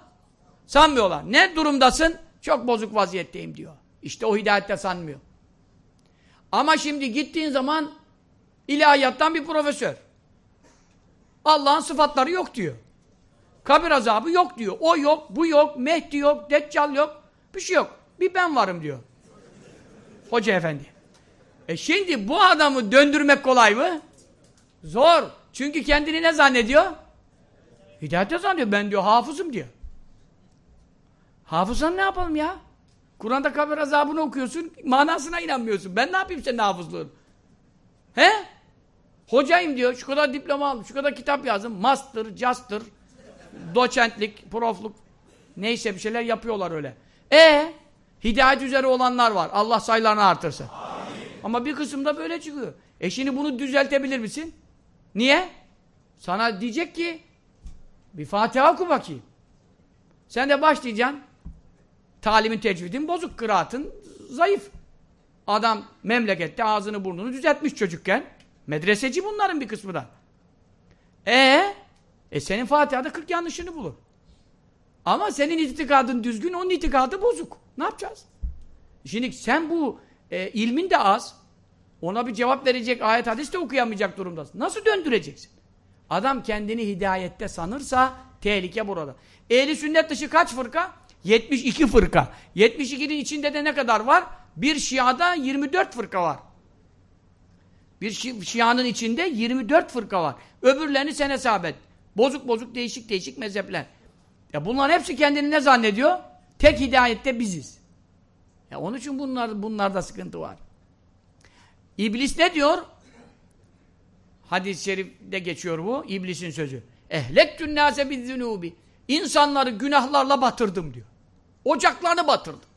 Sanmıyorlar. Ne durumdasın? Çok bozuk vaziyetteyim diyor. İşte o hidayette sanmıyor. Ama şimdi gittiğin zaman ilahiyattan bir profesör. Allah'ın sıfatları yok diyor. Kabir azabı yok diyor. O yok, bu yok, Mehdi yok, Deccal yok. Bir şey yok. Bir ben varım diyor. Hoca efendi. E şimdi bu adamı döndürmek kolay mı? Zor. Çünkü kendini ne zannediyor? Hidayette zannediyor. Ben diyor hafızım diyor. Hafızan ne yapalım ya? Kur'an'da kabir azabını okuyorsun, manasına inanmıyorsun. Ben ne yapayım senin hafızlığın? He? Hocayım diyor, şu kadar diploma aldım, şu kadar kitap yazdım. Master, caster, doçentlik, profluk, neyse bir şeyler yapıyorlar öyle. E hidayet üzere olanlar var. Allah sayılarını artırsın. Amin. Ama bir kısımda böyle çıkıyor. E şimdi bunu düzeltebilir misin? Niye? Sana diyecek ki bir Fatiha oku bakayım. Sen de başlayacaksın. Talimin tecvidin bozuk, kıraatın zayıf. Adam memlekette ağzını burnunu düzeltmiş çocukken. Medreseci bunların bir kısmı da. E, e senin Fatiha'da 40 yanlışını bulur. Ama senin itikadın düzgün, onun itikadı bozuk. Ne yapacağız? Şimdi sen bu e, ilmin de az, ona bir cevap verecek ayet hadis de okuyamayacak durumdasın. Nasıl döndüreceksin? Adam kendini hidayette sanırsa tehlike burada. Ehli sünnet dışı kaç fırka? 72 fırka. 72'nin içinde de ne kadar var? Bir Şia'da 24 fırka var. Bir şi Şia'nın içinde 24 fırka var. Öbürlerini sen hesap et. Bozuk bozuk değişik değişik mezhepler. Ya bunların hepsi kendini ne zannediyor? Tek hidayette biziz. Ya onun için bunlar, bunlarda sıkıntı var. İblis ne diyor? Hadis-i şerifte geçiyor bu. İblisin sözü. Ehlektün nâse bizzünûbi. İnsanları günahlarla batırdım diyor. Ocaklarını batırdım.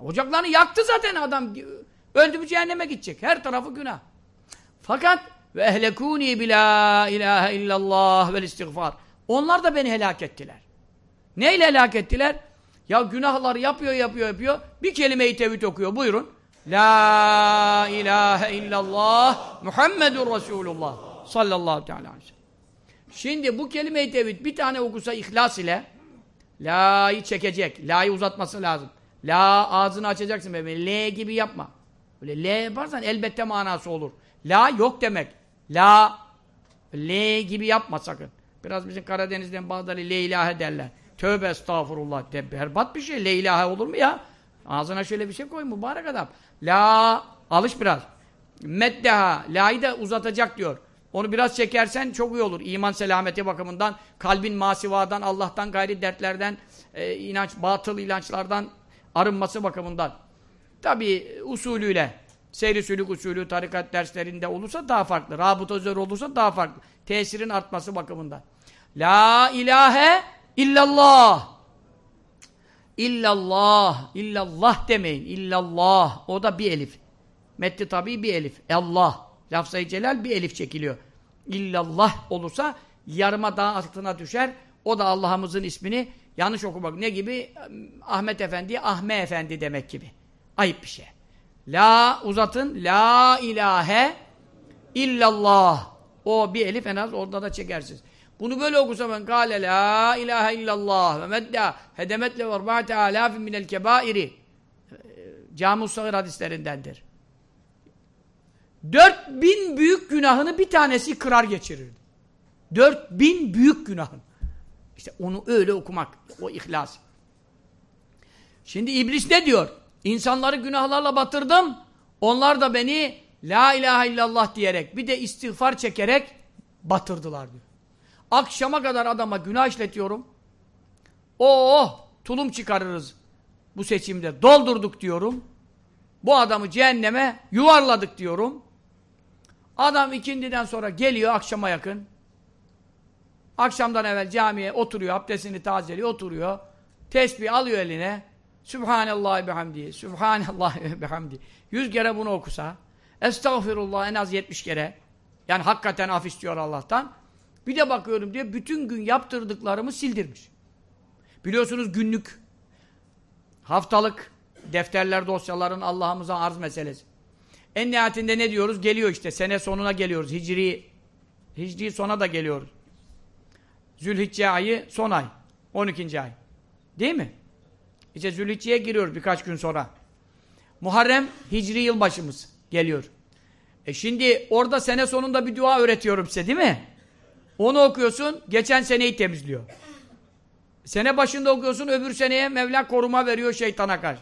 Ocaklarını yaktı zaten adam. Öldü mü cehenneme gidecek. Her tarafı günah. Fakat ve ehlekûni bilâ ilâhe illallah vel istiğfar. Onlar da beni helak ettiler. Neyle helak ettiler? Ya günahları yapıyor, yapıyor, yapıyor. Bir kelime-i tevhid okuyor. Buyurun. La ilahe illallah Muhammedur Resulullah sallallahu aleyhi ve sellem. Şimdi bu kelime-i tevhid bir tane okusa ihlas ile la'yı çekecek. La'yı uzatması lazım. La ağzını açacaksın böyle. L gibi yapma. Böyle L yaparsan elbette manası olur. La yok demek. La L gibi yapma sakın. Biraz bizim Karadeniz'den bazıları le ilahe derler. Tövbe estağfurullah de berbat bir şey. Le ilahe olur mu ya? Ağzına şöyle bir şey koy mübarek adam. La alış biraz. Meddeha la'yı da uzatacak diyor. Onu biraz çekersen çok iyi olur. İman selameti bakımından, kalbin masivadan, Allah'tan gayri dertlerden, e, inanç, batıl inançlardan arınması bakımından. Tabi usulüyle, seyri sülük usulü, tarikat derslerinde olursa daha farklı. Rabıta üzere olursa daha farklı. Tesirin artması bakımından. La ilahe illallah. İllallah, illallah demeyin. İllallah. O da bir elif. Metti tabi bir elif. Allah. Lafzayı celal bir elif çekiliyor. İllallah olursa yarıma daha altına düşer. O da Allah'ımızın ismini yanlış okumak. Ne gibi? Ahmet Efendi, Ahme Efendi demek gibi. Ayıp bir şey. La uzatın. La ilahe illallah. O bir elif en az orada da çekersiniz. Bunu böyle okusam ben kâle la ilahe illallah ve medda hedemetle ve erba'ate alâfin minel kebairi Cami-ı Sagir hadislerindendir. Dört bin büyük günahını bir tanesi kırar geçirirdi. Dört bin büyük günahın. İşte onu öyle okumak. O ihlas. Şimdi iblis ne diyor? İnsanları günahlarla batırdım. Onlar da beni la ilahe illallah diyerek bir de istiğfar çekerek batırdılar diyor. Akşama kadar adama günah işletiyorum. Oh tulum çıkarırız bu seçimde. Doldurduk diyorum. Bu adamı cehenneme yuvarladık diyorum. Adam ikindiden sonra geliyor akşama yakın. Akşamdan evvel camiye oturuyor, abdestini tazeliyor, oturuyor. Tesbih alıyor eline. Sübhanallah bihamdi. Sübhanallah bihamdi. Yüz kere bunu okusa. Estağfirullah en az yetmiş kere. Yani hakikaten af istiyor Allah'tan. Bir de bakıyorum diye bütün gün yaptırdıklarımı sildirmiş. Biliyorsunuz günlük, haftalık defterler, dosyaların Allah'ımıza arz meselesi. En nihayetinde ne diyoruz? Geliyor işte. Sene sonuna geliyoruz. Hicri, hicri sona da geliyoruz. Zülhicce ayı son ay. 12. ay. Değil mi? İşte Zülhicce'ye giriyoruz birkaç gün sonra. Muharrem Hicri yılbaşımız geliyor. E şimdi orada sene sonunda bir dua öğretiyorum size değil mi? Onu okuyorsun, geçen seneyi temizliyor. Sene başında okuyorsun, öbür seneye Mevla koruma veriyor şeytana karşı.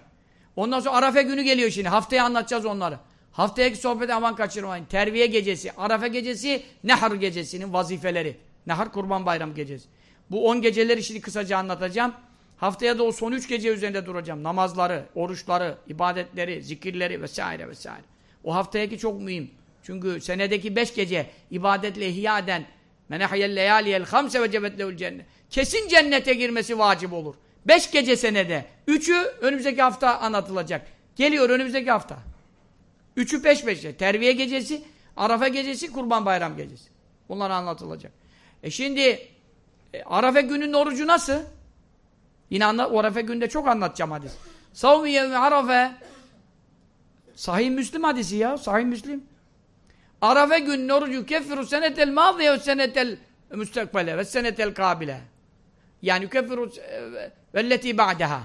Ondan sonra Arafe günü geliyor şimdi. Haftaya anlatacağız onları. Haftaya sohbeti aman kaçırmayın. Terviye gecesi, Arafe gecesi, Nehar gecesinin vazifeleri. Nehar Kurban Bayram gecesi. Bu on geceleri şimdi kısaca anlatacağım. Haftaya da o son üç gece üzerinde duracağım. Namazları, oruçları, ibadetleri, zikirleri vesaire vesaire. O haftayaki çok mühim. Çünkü senedeki beş gece ibadetle ihya eden menehiyel leyaliyel hamse ve cebet cennet. Kesin cennete girmesi vacip olur. Beş gece senede. Üçü önümüzdeki hafta anlatılacak. Geliyor önümüzdeki hafta. Üçü peş peşe. Terviye gecesi, Arafa gecesi, Kurban Bayram gecesi. Bunlar anlatılacak. E şimdi e, Arafa gününün orucu nasıl? Yine anlat, Arafa gününde çok anlatacağım hadis. Savmi yevmi Arafa Sahih Müslim hadisi ya. Sahih Müslim. Arafa gününün orucu keffiru senetel mâziye ve senetel müstakbele ve senetel kabile. Yani keffiru e, velleti ba'deha.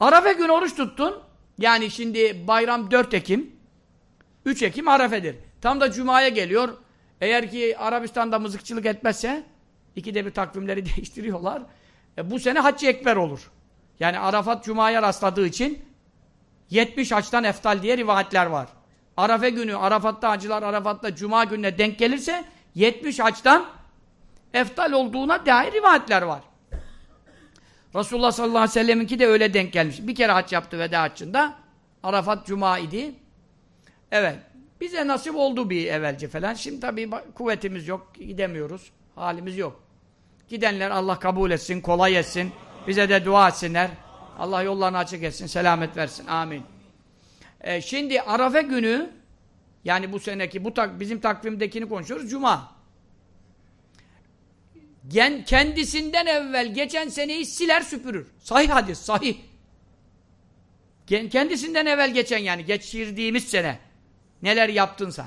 Arafa günü oruç tuttun. Yani şimdi bayram 4 Ekim. 3 Ekim Arafe'dir. Tam da Cuma'ya geliyor. Eğer ki Arabistan'da mızıkçılık etmezse ikide bir takvimleri [LAUGHS] değiştiriyorlar. E, bu sene Haccı Ekber olur. Yani Arafat Cuma'ya rastladığı için 70 haçtan eftal diye rivayetler var. Arafe günü Arafat'ta hacılar Arafat'ta Cuma gününe denk gelirse 70 haçtan eftal olduğuna dair rivayetler var. Resulullah sallallahu aleyhi ve selleminki de öyle denk gelmiş. Bir kere haç yaptı veda haccında. Arafat Cuma idi. Evet. Bize nasip oldu bir evvelce falan. Şimdi tabii kuvvetimiz yok. Gidemiyoruz. Halimiz yok. Gidenler Allah kabul etsin, kolay etsin. Bize de dua etsinler. Allah yollarını açık etsin, selamet versin. Amin. Ee, şimdi Arafa günü yani bu seneki bu tak, bizim takvimdekini konuşuyoruz. Cuma. Kendisinden evvel geçen seneyi siler süpürür. Sahih hadis, sahih. Kendisinden evvel geçen yani geçirdiğimiz sene neler yaptınsa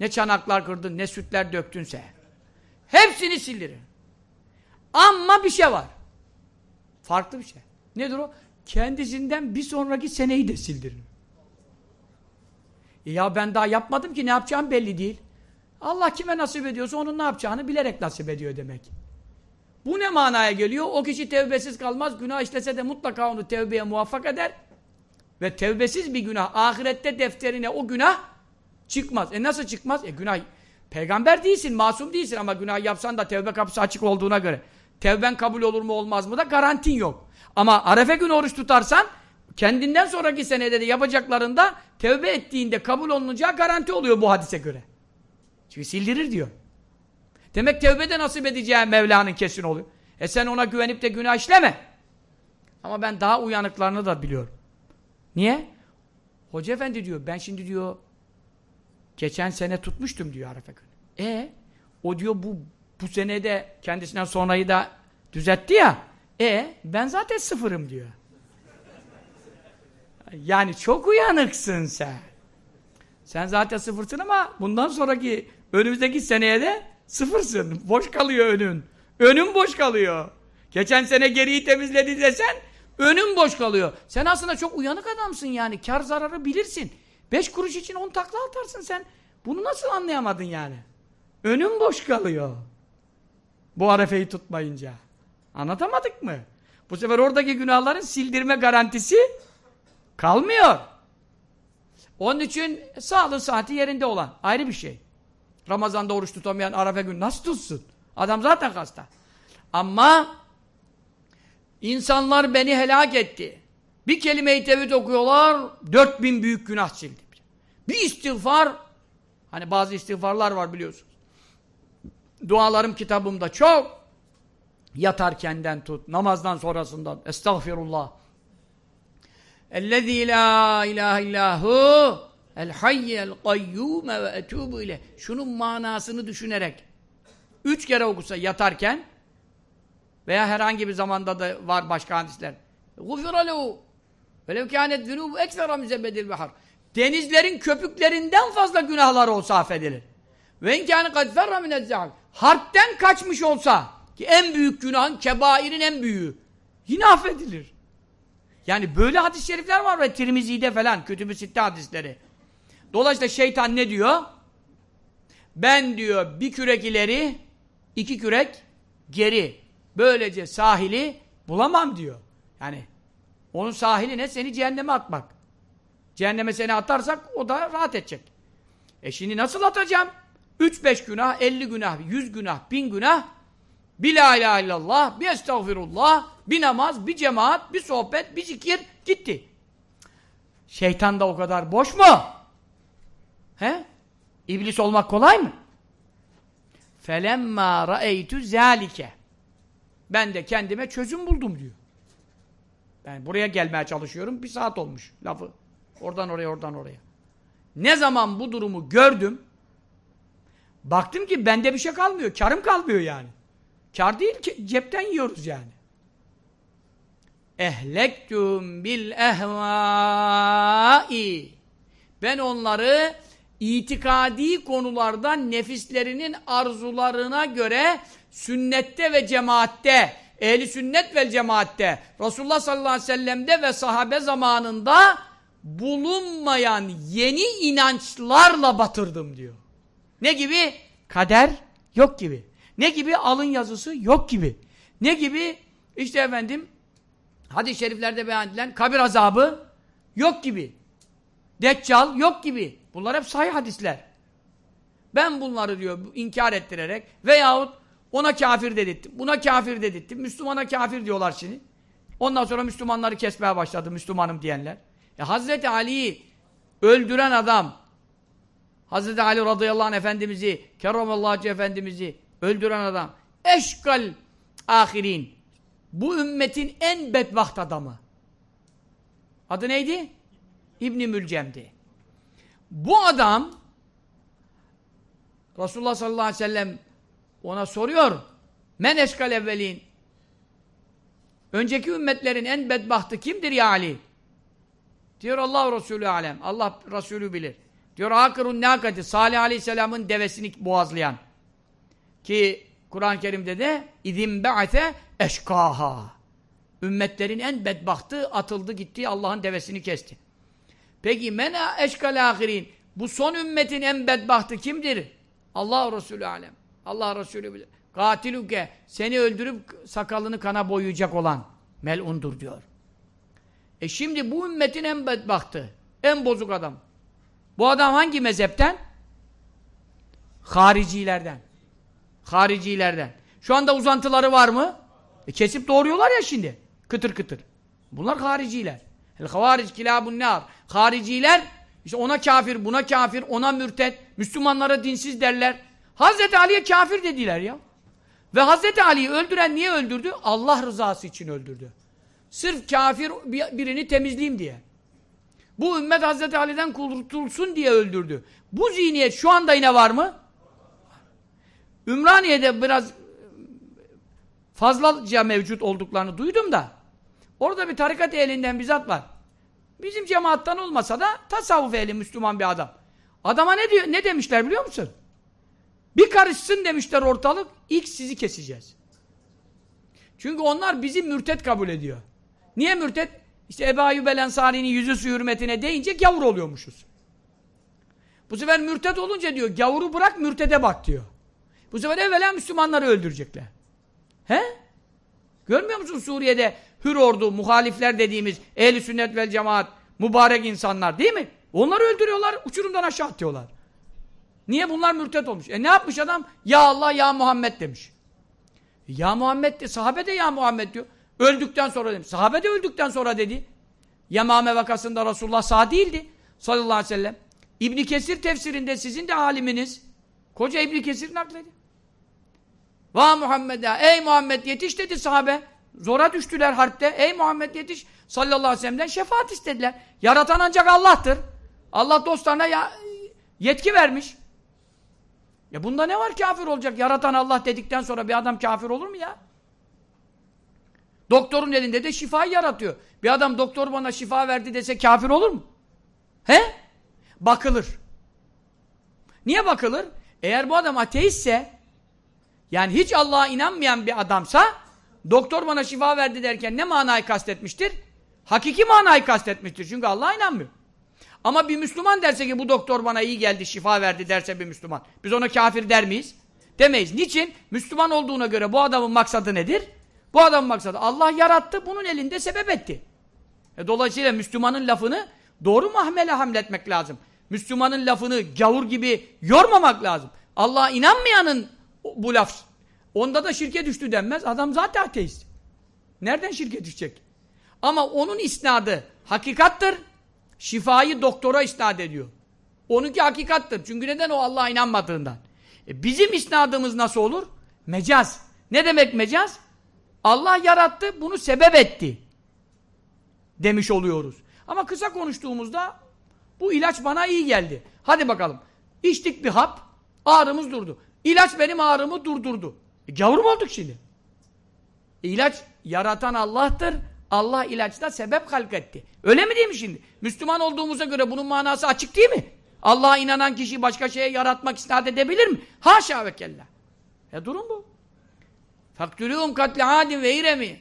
ne çanaklar kırdın, ne sütler döktünse hepsini sildirir. Ama bir şey var. Farklı bir şey. Nedir o? Kendisinden bir sonraki seneyi de sildirir. E ya ben daha yapmadım ki ne yapacağım belli değil. Allah kime nasip ediyorsa onun ne yapacağını bilerek nasip ediyor demek. Bu ne manaya geliyor? O kişi tevbesiz kalmaz. Günah işlese de mutlaka onu tevbeye muvaffak eder. Ve tevbesiz bir günah ahirette defterine o günah çıkmaz. E nasıl çıkmaz? E günah peygamber değilsin, masum değilsin ama günah yapsan da tevbe kapısı açık olduğuna göre tevben kabul olur mu olmaz mı da garantin yok. Ama arefe günü oruç tutarsan kendinden sonraki senede de yapacaklarında tevbe ettiğinde kabul olunacağı garanti oluyor bu hadise göre. Çünkü sildirir diyor. Demek tevbede nasip edeceği Mevla'nın kesin oluyor. E sen ona güvenip de günah işleme. Ama ben daha uyanıklarını da biliyorum. Niye? Hoca efendi diyor ben şimdi diyor geçen sene tutmuştum diyor Arefe günü. E o diyor bu bu senede kendisinden sonrayı da düzeltti ya. E ben zaten sıfırım diyor. Yani çok uyanıksın sen. Sen zaten sıfırsın ama bundan sonraki önümüzdeki seneye de sıfırsın. Boş kalıyor önün. Önün boş kalıyor. Geçen sene geriyi temizledi desen önün boş kalıyor. Sen aslında çok uyanık adamsın yani. Kar zararı bilirsin. Beş kuruş için on takla atarsın sen. Bunu nasıl anlayamadın yani? Önün boş kalıyor. Bu arefeyi tutmayınca. Anlatamadık mı? Bu sefer oradaki günahların sildirme garantisi kalmıyor. Onun için sağlığı saati yerinde olan ayrı bir şey. Ramazan'da oruç tutamayan Arafa günü nasıl tutsun? Adam zaten hasta. Ama insanlar beni helak etti. Bir kelime-i tevhid okuyorlar, 4000 büyük günah sildi. Bir istiğfar, hani bazı istiğfarlar var biliyorsunuz. Dualarım kitabımda çok. Yatarkenden tut, namazdan sonrasından. Estağfirullah. Ellezî la ilahe illahu el hayyel kayyume ve etûbü ile. Şunun manasını düşünerek üç kere okusa yatarken veya herhangi bir zamanda da var başka hadisler. Gufira lehu velev kânet zünûbu eksera müzebbedil behar. Denizlerin köpüklerinden fazla günahlar olsa affedilir. Ve inkâne kad ferra minezzâl. Harpten kaçmış olsa ki en büyük günahın kebairin en büyüğü. Yine affedilir. Yani böyle hadis-i şerifler var ve Tirmizi'de falan, kütüb-ü sitte hadisleri. Dolayısıyla şeytan ne diyor? Ben diyor bir kürek ileri, iki kürek geri. Böylece sahili bulamam diyor. Yani onun sahili ne? Seni cehenneme atmak. Cehenneme seni atarsak o da rahat edecek. E şimdi nasıl atacağım? 3-5 günah, 50 günah, 100 günah, 1000 günah Bir la ilahe illallah, bir estağfirullah, bir namaz, bir cemaat, bir sohbet, bir zikir gitti. Şeytan da o kadar boş mu? He? İblis olmak kolay mı? Felemma ra'eytu zalike. Ben de kendime çözüm buldum diyor. Ben buraya gelmeye çalışıyorum. Bir saat olmuş lafı. Oradan oraya, oradan oraya. Ne zaman bu durumu gördüm, baktım ki bende bir şey kalmıyor. Karım kalmıyor yani. Kar değil ki cepten yiyoruz yani. Ehlektum bil ehvai. Ben onları itikadi konulardan nefislerinin arzularına göre sünnette ve cemaatte, ehli sünnet ve cemaatte, Resulullah sallallahu aleyhi ve sellem'de ve sahabe zamanında bulunmayan yeni inançlarla batırdım diyor. Ne gibi? Kader yok gibi. Ne gibi? Alın yazısı yok gibi. Ne gibi? İşte efendim hadis-i şeriflerde beyan edilen kabir azabı yok gibi. Deccal yok gibi. Bunlar hep sahih hadisler. Ben bunları diyor inkar ettirerek veyahut ona kafir dedirttim, buna kafir dedirttim. Müslümana kafir diyorlar şimdi. Ondan sonra Müslümanları kesmeye başladı Müslümanım diyenler. E Hazreti Ali'yi öldüren adam Hazreti Ali radıyallahu anh efendimizi kerramallahu efendimizi öldüren adam eşkal ahirin bu ümmetin en bedbaht adamı. Adı neydi? İbni Mülcem'di. Bu adam Resulullah sallallahu aleyhi ve sellem ona soruyor. Men eşkal evvelin Önceki ümmetlerin en bedbahtı kimdir ya Ali? Diyor Allah Resulü alem. Allah Resulü bilir. Diyor akırun nakati Salih Aleyhisselam'ın devesini boğazlayan. Ki Kur'an-ı Kerim'de de idim be'ate eşkaha. Ümmetlerin en bedbahtı atıldı gitti Allah'ın devesini kesti. Peki mena eşkal ahirin. Bu son ümmetin en bedbahtı kimdir? Allah Resulü alem. Allah Resulü bilir. Katiluke seni öldürüp sakalını kana boyayacak olan melundur diyor. E şimdi bu ümmetin en bedbahtı, en bozuk adam. Bu adam hangi mezhepten? Haricilerden. Haricilerden. Şu anda uzantıları var mı? E kesip doğuruyorlar ya şimdi. Kıtır kıtır. Bunlar hariciler. El havaric kilabun nar. Hariciler işte ona kafir, buna kafir, ona mürtet, Müslümanlara dinsiz derler. Hazreti Ali'ye kafir dediler ya. Ve Hazreti Ali'yi öldüren niye öldürdü? Allah rızası için öldürdü. Sırf kafir birini temizleyeyim diye. Bu ümmet Hazreti Ali'den kurtulsun diye öldürdü. Bu zihniyet şu anda yine var mı? Ümraniye'de biraz fazlaca mevcut olduklarını duydum da orada bir tarikat elinden bir zat var. Bizim cemaattan olmasa da tasavvuf ehli Müslüman bir adam. Adama ne diyor ne demişler biliyor musun? Bir karışsın demişler ortalık, ilk sizi keseceğiz. Çünkü onlar bizi mürtet kabul ediyor. Niye mürtet? İşte Ebu Ayyub el Ensari'nin yüzü su hürmetine deyince gavur oluyormuşuz. Bu sefer mürtet olunca diyor, gavuru bırak mürtede bak diyor. Bu sefer evvela Müslümanları öldürecekler. He? Görmüyor musun Suriye'de hür ordu, muhalifler dediğimiz ehli sünnet vel cemaat, mübarek insanlar değil mi? Onları öldürüyorlar, uçurumdan aşağı atıyorlar. Niye bunlar mürtet olmuş? E ne yapmış adam? Ya Allah ya Muhammed demiş. Ya Muhammed de, sahabe de ya Muhammed diyor. Öldükten sonra demiş. Sahabe de öldükten sonra dedi. Yemame vakasında Resulullah sağ değildi. Sallallahu aleyhi ve sellem. İbni Kesir tefsirinde sizin de aliminiz. Koca İbni Kesir nakledi. Va Muhammed'e ey Muhammed yetiş dedi sahabe. Zora düştüler harpte. Ey Muhammed yetiş. Sallallahu aleyhi ve sellem'den şefaat istediler. Yaratan ancak Allah'tır. Allah dostlarına ya, yetki vermiş. Ya bunda ne var kafir olacak? Yaratan Allah dedikten sonra bir adam kafir olur mu ya? Doktorun elinde de şifayı yaratıyor. Bir adam doktor bana şifa verdi dese kafir olur mu? He? Bakılır. Niye bakılır? Eğer bu adam ateistse yani hiç Allah'a inanmayan bir adamsa doktor bana şifa verdi derken ne manayı kastetmiştir? Hakiki manayı kastetmiştir. Çünkü Allah'a inanmıyor. Ama bir Müslüman derse ki bu doktor bana iyi geldi, şifa verdi derse bir Müslüman. Biz ona kafir der miyiz? Demeyiz. Niçin? Müslüman olduğuna göre bu adamın maksadı nedir? Bu adamın maksadı Allah yarattı, bunun elinde sebep etti. E dolayısıyla Müslümanın lafını doğru mahmele hamletmek lazım. Müslümanın lafını gavur gibi yormamak lazım. Allah'a inanmayanın bu laf Onda da şirke düştü denmez. Adam zaten ateist. Nereden şirke düşecek? Ama onun isnadı hakikattır. Şifayı doktora isnat ediyor. Onunki hakikattır. Çünkü neden o Allah'a inanmadığından. E bizim isnadımız nasıl olur? Mecaz. Ne demek mecaz? Allah yarattı, bunu sebep etti. Demiş oluyoruz. Ama kısa konuştuğumuzda bu ilaç bana iyi geldi. Hadi bakalım. İçtik bir hap, ağrımız durdu. İlaç benim ağrımı durdurdu. E, gavur mu olduk şimdi? E, ilaç yaratan Allah'tır. Allah ilaçta sebep halketti. Öyle mi değil mi şimdi? Müslüman olduğumuza göre bunun manası açık değil mi? Allah'a inanan kişi başka şeye yaratmak istat edebilir mi? Haşa ve kella. E durum bu. Faktülûhum katle adin ve iremi.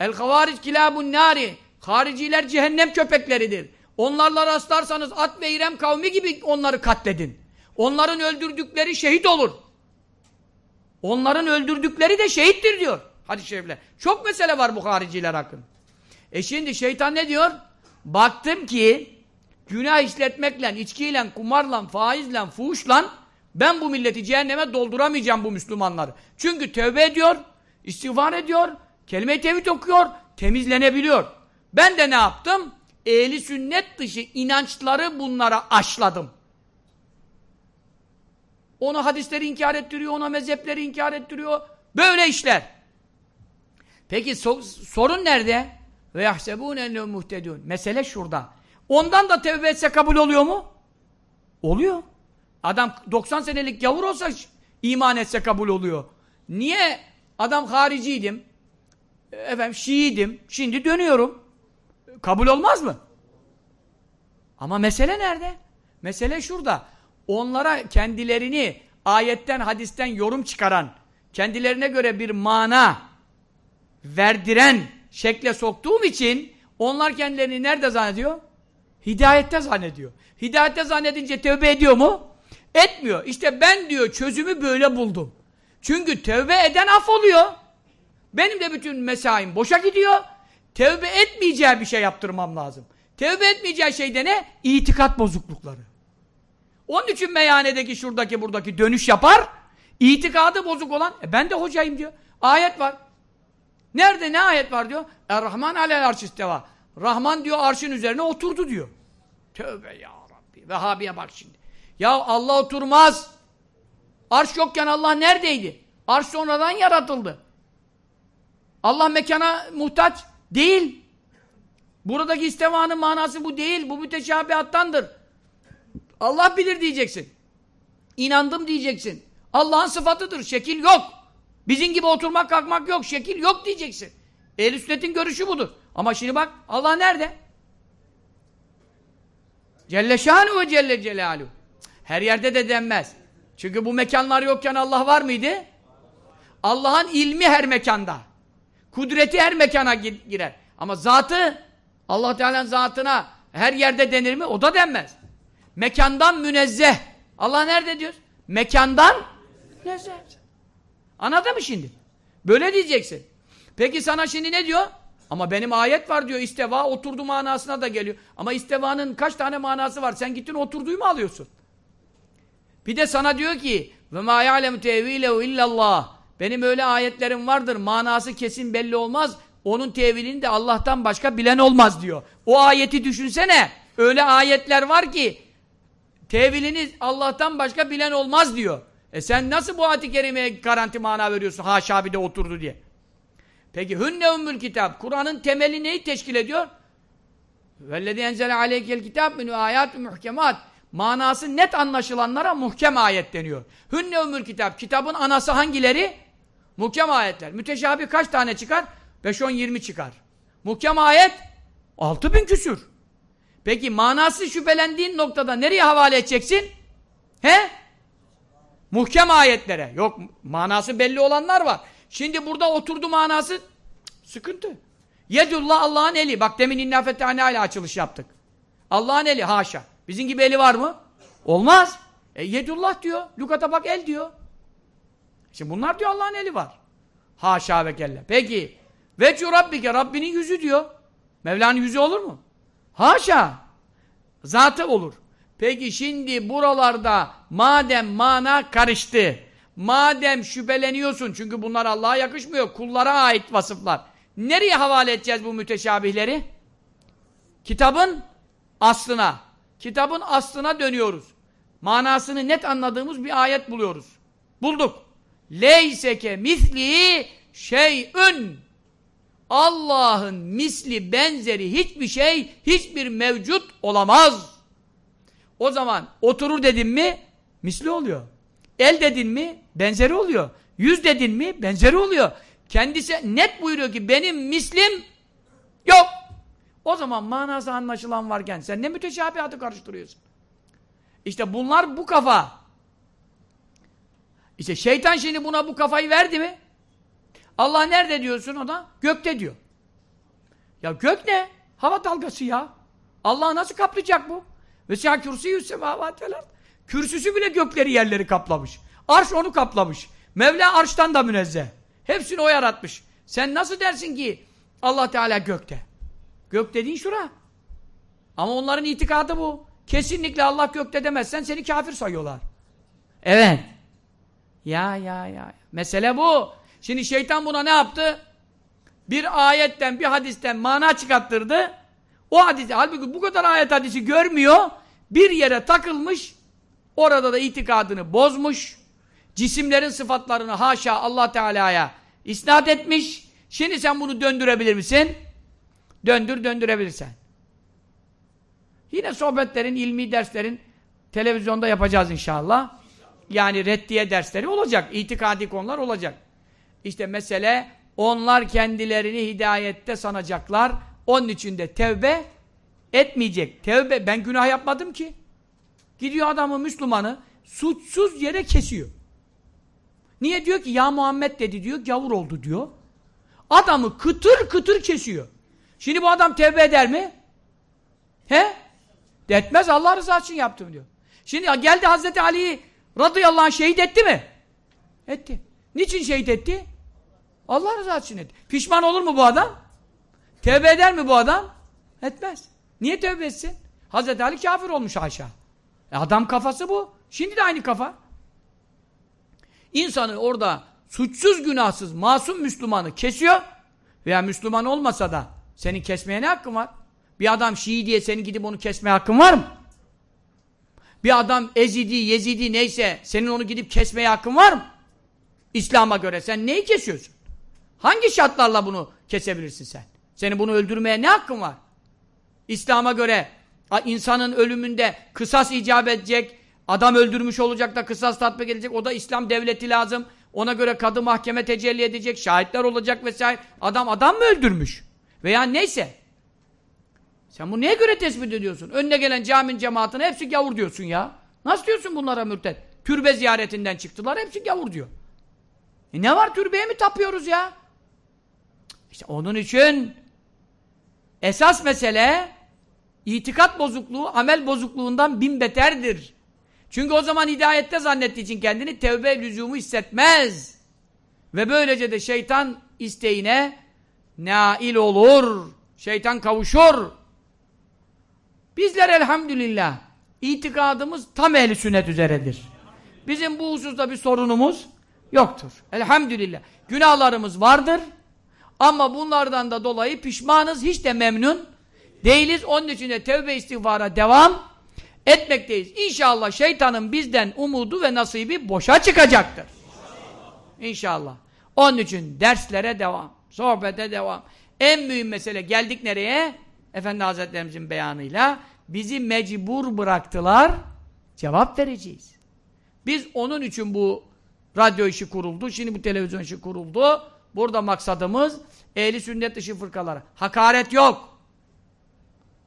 El havaric kilâbun nâri. Hariciler cehennem köpekleridir. Onlarla rastlarsanız at ve irem kavmi gibi onları katledin. Onların öldürdükleri şehit olur. Onların öldürdükleri de şehittir diyor. Hadi şerifler. Çok mesele var bu hariciler hakkında. E şimdi şeytan ne diyor? Baktım ki günah işletmekle, içkiyle, kumarla, faizle, fuhuşla ben bu milleti cehenneme dolduramayacağım bu Müslümanları. Çünkü tövbe ediyor, istiğfar ediyor, kelime-i tevhid okuyor, temizlenebiliyor. Ben de ne yaptım? Ehli sünnet dışı inançları bunlara aşladım. Ona hadisleri inkar ettiriyor, ona mezhepleri inkar ettiriyor. Böyle işler. Peki so sorun nerede? Ve yahsebûne ennehum muhtedûn. Mesele şurada. Ondan da tevbe etse kabul oluyor mu? Oluyor. Adam 90 senelik gavur olsa iman etse kabul oluyor. Niye? Adam hariciydim. Efendim Şiiydim. Şimdi dönüyorum. Kabul olmaz mı? Ama mesele nerede? Mesele şurada. Onlara kendilerini ayetten, hadisten yorum çıkaran, kendilerine göre bir mana verdiren şekle soktuğum için onlar kendilerini nerede zannediyor? Hidayette zannediyor. Hidayette zannedince tövbe ediyor mu? Etmiyor. İşte ben diyor çözümü böyle buldum. Çünkü tövbe eden af oluyor. Benim de bütün mesaim boşa gidiyor. Tövbe etmeyeceği bir şey yaptırmam lazım. Tövbe etmeyeceği şey de ne? İtikat bozuklukları. Onun için meyhanedeki şuradaki buradaki dönüş yapar. İtikadı bozuk olan, e ben de hocayım diyor. Ayet var. Nerede ne ayet var diyor? Er-Rahman alel arşisteva. Rahman diyor arşın üzerine oturdu diyor. Tövbe ya Rabbi. Vehhabiye bak şimdi. Ya Allah oturmaz. Arş yokken Allah neredeydi? Arş sonradan yaratıldı. Allah mekana muhtaç değil. Buradaki istevanın manası bu değil. Bu müteşabihattandır. Allah bilir diyeceksin. İnandım diyeceksin. Allah'ın sıfatıdır. Şekil yok. Bizim gibi oturmak kalkmak yok. Şekil yok diyeceksin. Ehl-i sünnetin görüşü budur. Ama şimdi bak Allah nerede? Celle şanu ve Celle Celaluhu. Her yerde de denmez. Çünkü bu mekanlar yokken Allah var mıydı? Allah'ın ilmi her mekanda. Kudreti her mekana girer. Ama zatı, Allah Teala'nın zatına her yerde denir mi? O da denmez. Mekandan münezzeh. Allah nerede diyor? Mekandan münezzeh. Anladın mı şimdi? Böyle diyeceksin. Peki sana şimdi ne diyor? Ama benim ayet var diyor. İsteva oturdu manasına da geliyor. Ama istevanın kaç tane manası var? Sen gittin oturduğu mu alıyorsun? Bir de sana diyor ki ve ma ya'lemu tevilehu illallah. Benim öyle ayetlerim vardır. Manası kesin belli olmaz. Onun tevilini de Allah'tan başka bilen olmaz diyor. O ayeti düşünsene. Öyle ayetler var ki tevilini Allah'tan başka bilen olmaz diyor. E sen nasıl bu ayet-i kerimeye garanti mana veriyorsun? Haşa bir de oturdu diye. Peki hünne ümmül kitap. Kur'an'ın temeli neyi teşkil ediyor? Vellezî enzele aleykel kitap minü ayat-ı muhkemat. Manası net anlaşılanlara muhkem ayet deniyor. Hünne ümmül kitap. Kitabın anası hangileri? Muhkem ayetler. Müteşabih kaç tane çıkar? 5-10-20 çıkar. Muhkem ayet 6000 küsür. Peki manası şüphelendiğin noktada nereye havale edeceksin? He? Muhkem ayetlere. Yok manası belli olanlar var. Şimdi burada oturdu manası sıkıntı. Yedullah Allah'ın eli. Bak demin inna fetihane ile açılış yaptık. Allah'ın eli haşa. Bizim gibi eli var mı? Olmaz. E yedullah diyor. Lukata bak el diyor. Şimdi bunlar diyor Allah'ın eli var. Haşa ve kelle. Peki. Vecu Rabbike. Rabbinin yüzü diyor. Mevla'nın yüzü olur mu? Haşa. Zatı olur. Peki şimdi buralarda madem mana karıştı. Madem şüpheleniyorsun, çünkü bunlar Allah'a yakışmıyor, kullara ait vasıflar. Nereye havale edeceğiz bu müteşabihleri? Kitabın aslına. Kitabın aslına dönüyoruz. Manasını net anladığımız bir ayet buluyoruz. Bulduk. Leyseke misli şeyün. Allah'ın misli benzeri hiçbir şey, hiçbir mevcut olamaz. O zaman oturur dedin mi misli oluyor. El dedin mi benzeri oluyor. Yüz dedin mi benzeri oluyor. Kendisi net buyuruyor ki benim mislim yok. O zaman manası anlaşılan varken sen ne müteşabihatı karıştırıyorsun? İşte bunlar bu kafa. İşte şeytan şimdi buna bu kafayı verdi mi? Allah nerede diyorsun ona? Gökte diyor. Ya gök ne? Hava dalgası ya. Allah nasıl kaplayacak bu? Ve siyah kürsü semavat Kürsüsü bile gökleri yerleri kaplamış. Arş onu kaplamış. Mevla arştan da münezzeh. Hepsini o yaratmış. Sen nasıl dersin ki Allah Teala gökte? Gök dediğin şura. Ama onların itikadı bu. Kesinlikle Allah gökte demezsen seni kafir sayıyorlar. Evet. Ya ya ya. Mesele bu. Şimdi şeytan buna ne yaptı? Bir ayetten, bir hadisten mana çıkarttırdı. O hadisi, halbuki bu kadar ayet hadisi görmüyor. Bir yere takılmış. Orada da itikadını bozmuş. Cisimlerin sıfatlarını haşa Allah Teala'ya isnat etmiş. Şimdi sen bunu döndürebilir misin? Döndür döndürebilirsen. Yine sohbetlerin, ilmi derslerin televizyonda yapacağız inşallah. Yani reddiye dersleri olacak. İtikadi konular olacak. İşte mesele onlar kendilerini hidayette sanacaklar. Onun için de tevbe etmeyecek. Tevbe, ben günah yapmadım ki. Gidiyor adamı Müslümanı suçsuz yere kesiyor. Niye diyor ki ya Muhammed dedi diyor gavur oldu diyor. Adamı kıtır kıtır kesiyor. Şimdi bu adam tevbe eder mi? He? Etmez Allah rızası için yaptım diyor. Şimdi geldi Hazreti Ali'yi radıyallahu anh şehit etti mi? Etti. Niçin şehit etti? Allah rızası için etti. Pişman olur mu bu adam? Tevbe eder mi bu adam? Etmez. Niye tevbe etsin? Hazreti Ali kafir olmuş haşa. E adam kafası bu. Şimdi de aynı kafa. İnsanı orada suçsuz günahsız masum Müslümanı kesiyor veya Müslüman olmasa da senin kesmeye ne hakkın var? Bir adam Şii diye senin gidip onu kesmeye hakkın var mı? Bir adam Ezidi, Yezidi neyse senin onu gidip kesmeye hakkın var mı? İslam'a göre sen neyi kesiyorsun? Hangi şartlarla bunu kesebilirsin sen? Senin bunu öldürmeye ne hakkın var? İslam'a göre insanın ölümünde kısas icap edecek, adam öldürmüş olacak da kısas tatbik edecek, o da İslam devleti lazım. Ona göre kadı mahkeme tecelli edecek, şahitler olacak vesaire. Adam adam mı öldürmüş? Veya neyse. Sen bunu neye göre tespit ediyorsun? Önüne gelen caminin cemaatine hepsi gavur diyorsun ya. Nasıl diyorsun bunlara mürted? Türbe ziyaretinden çıktılar, hepsi gavur diyor. E ne var türbeye mi tapıyoruz ya? İşte onun için esas mesele itikat bozukluğu amel bozukluğundan bin beterdir. Çünkü o zaman hidayette zannettiği için kendini tevbe lüzumu hissetmez. Ve böylece de şeytan isteğine nail olur. Şeytan kavuşur. Bizler elhamdülillah itikadımız tam ehli sünnet üzeredir. Bizim bu hususta bir sorunumuz yoktur. Elhamdülillah. Günahlarımız vardır. Ama bunlardan da dolayı pişmanız, hiç de memnun değiliz. Onun için de tevbe istiğfara devam etmekteyiz. İnşallah şeytanın bizden umudu ve nasibi boşa çıkacaktır. İnşallah. Onun için derslere devam, sohbete devam. En mühim mesele geldik nereye? Efendi Hazretlerimizin beyanıyla bizi mecbur bıraktılar. Cevap vereceğiz. Biz onun için bu radyo işi kuruldu. Şimdi bu televizyon işi kuruldu. Burada maksadımız ehli sünnet dışı fırkalara. Hakaret yok.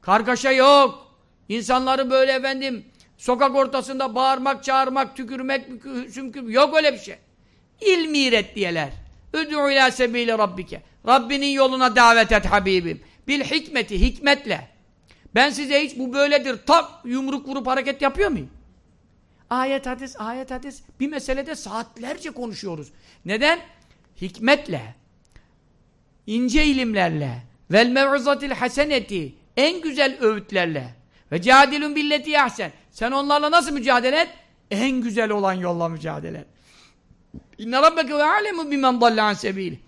Kargaşa yok. İnsanları böyle efendim sokak ortasında bağırmak, çağırmak, tükürmek, sümkür yok öyle bir şey. İlmi reddiyeler. Üd'u ila sebili rabbike. Rabbinin yoluna davet et Habibim. Bil hikmeti, hikmetle. Ben size hiç bu böyledir tak yumruk vurup hareket yapıyor muyum? Ayet hadis, ayet hadis. Bir meselede saatlerce konuşuyoruz. Neden? Hikmetle, ince ilimlerle, vel mev'izatil haseneti, en güzel öğütlerle ve cadilun billeti yahsen. Sen onlarla nasıl mücadele et? En güzel olan yolla mücadele et. İnne rabbeke ve alemu bimen dalle an sebili.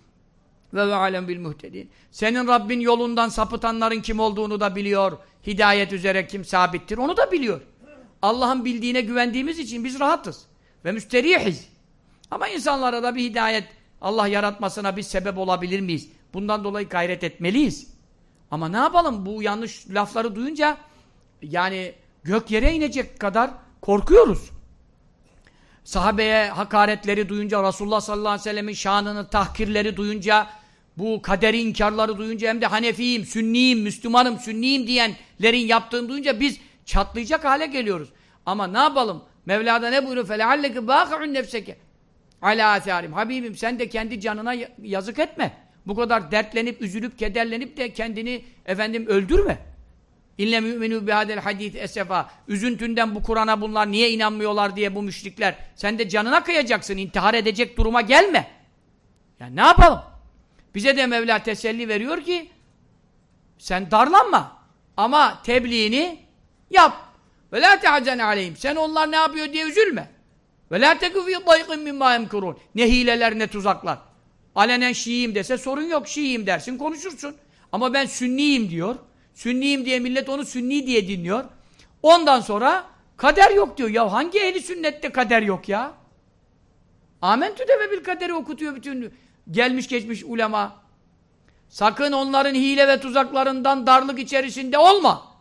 Ve ve alem bil muhtedin. Senin Rabbin yolundan sapıtanların kim olduğunu da biliyor. Hidayet üzere kim sabittir onu da biliyor. Allah'ın bildiğine güvendiğimiz için biz rahatız. Ve müsterihiz. Ama insanlara da bir hidayet Allah yaratmasına bir sebep olabilir miyiz? Bundan dolayı gayret etmeliyiz. Ama ne yapalım bu yanlış lafları duyunca yani gök yere inecek kadar korkuyoruz. Sahabeye hakaretleri duyunca, Resulullah sallallahu aleyhi ve sellemin şanını, tahkirleri duyunca, bu kaderi inkarları duyunca hem de Hanefiyim, Sünniyim, Müslümanım, Sünniyim diyenlerin yaptığını duyunca biz çatlayacak hale geliyoruz. Ama ne yapalım? Mevla'da ne buyuruyor? فَلَعَلَّكِ بَاقِعُنْ نَفْسَكَ Ala asarim. Habibim sen de kendi canına yazık etme. Bu kadar dertlenip, üzülüp, kederlenip de kendini efendim öldürme. İnne mü'minu bihadel hadis esefa. Üzüntünden bu Kur'an'a bunlar niye inanmıyorlar diye bu müşrikler. Sen de canına kıyacaksın. intihar edecek duruma gelme. Yani ne yapalım? Bize de Mevla teselli veriyor ki sen darlanma. Ama tebliğini yap. Ve la tehazen aleyhim. Sen onlar ne yapıyor diye üzülme. Ve la tekufî dayıkın mimmâ emkurûn. Ne hileler ne tuzaklar. Alenen Şiiyim dese sorun yok. Şiiyim dersin konuşursun. Ama ben Sünniyim diyor. Sünniyim diye millet onu Sünni diye dinliyor. Ondan sonra kader yok diyor. Ya hangi ehli sünnette kader yok ya? Amentü de ve bil kaderi okutuyor bütün gelmiş geçmiş ulema. Sakın onların hile ve tuzaklarından darlık içerisinde olma.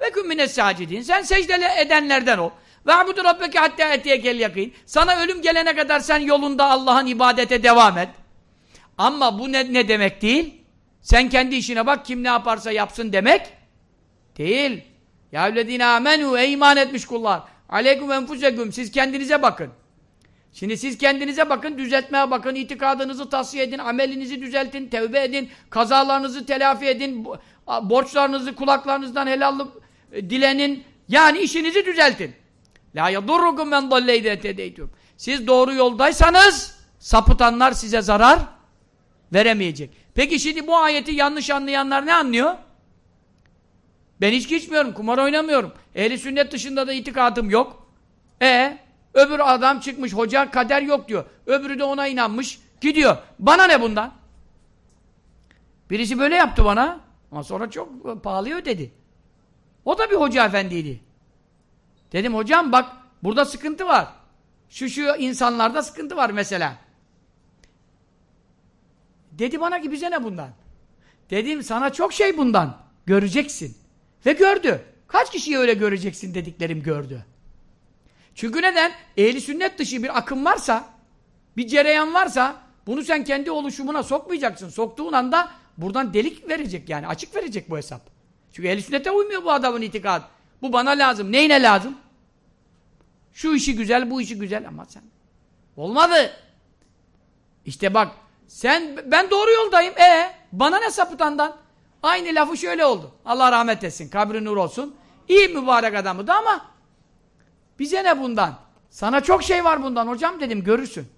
Ve küm mine sacidin. Sen secdele edenlerden ol. Ve abudu rabbeke hatta etiyegel yakin. Sana ölüm gelene kadar sen yolunda Allah'ın ibadete devam et. Ama bu ne, ne demek değil? Sen kendi işine bak kim ne yaparsa yapsın demek değil. Ya evledine amenu ey iman etmiş kullar. Aleyküm enfuseküm siz kendinize bakın. Şimdi siz kendinize bakın, düzeltmeye bakın, itikadınızı tasfiye edin, amelinizi düzeltin, tevbe edin, kazalarınızı telafi edin, borçlarınızı kulaklarınızdan helallık dilenin. Yani işinizi düzeltin. La yadurrukum men dalleyde tedeytum. Siz doğru yoldaysanız sapıtanlar size zarar veremeyecek. Peki şimdi bu ayeti yanlış anlayanlar ne anlıyor? Ben içki içmiyorum, kumar oynamıyorum. Ehli sünnet dışında da itikadım yok. E öbür adam çıkmış, hoca kader yok diyor. Öbürü de ona inanmış, gidiyor. Bana ne bundan? Birisi böyle yaptı bana. Ama sonra çok pahalıya ödedi. O da bir hoca efendiydi. Dedim hocam bak burada sıkıntı var. Şu şu insanlarda sıkıntı var mesela. Dedi bana ki bize ne bundan? Dedim sana çok şey bundan. Göreceksin. Ve gördü. Kaç kişiyi öyle göreceksin dediklerim gördü. Çünkü neden? Ehli sünnet dışı bir akım varsa, bir cereyan varsa bunu sen kendi oluşumuna sokmayacaksın. Soktuğun anda buradan delik verecek yani. Açık verecek bu hesap. Çünkü ehli sünnete uymuyor bu adamın itikad. Bu bana lazım. Neyine lazım? Şu işi güzel, bu işi güzel ama sen. Olmadı. İşte bak sen ben doğru yoldayım. E bana ne sapıtandan? Aynı lafı şöyle oldu. Allah rahmet etsin. Kabri nur olsun. İyi mübarek adamı da ama bize ne bundan? Sana çok şey var bundan hocam dedim görürsün.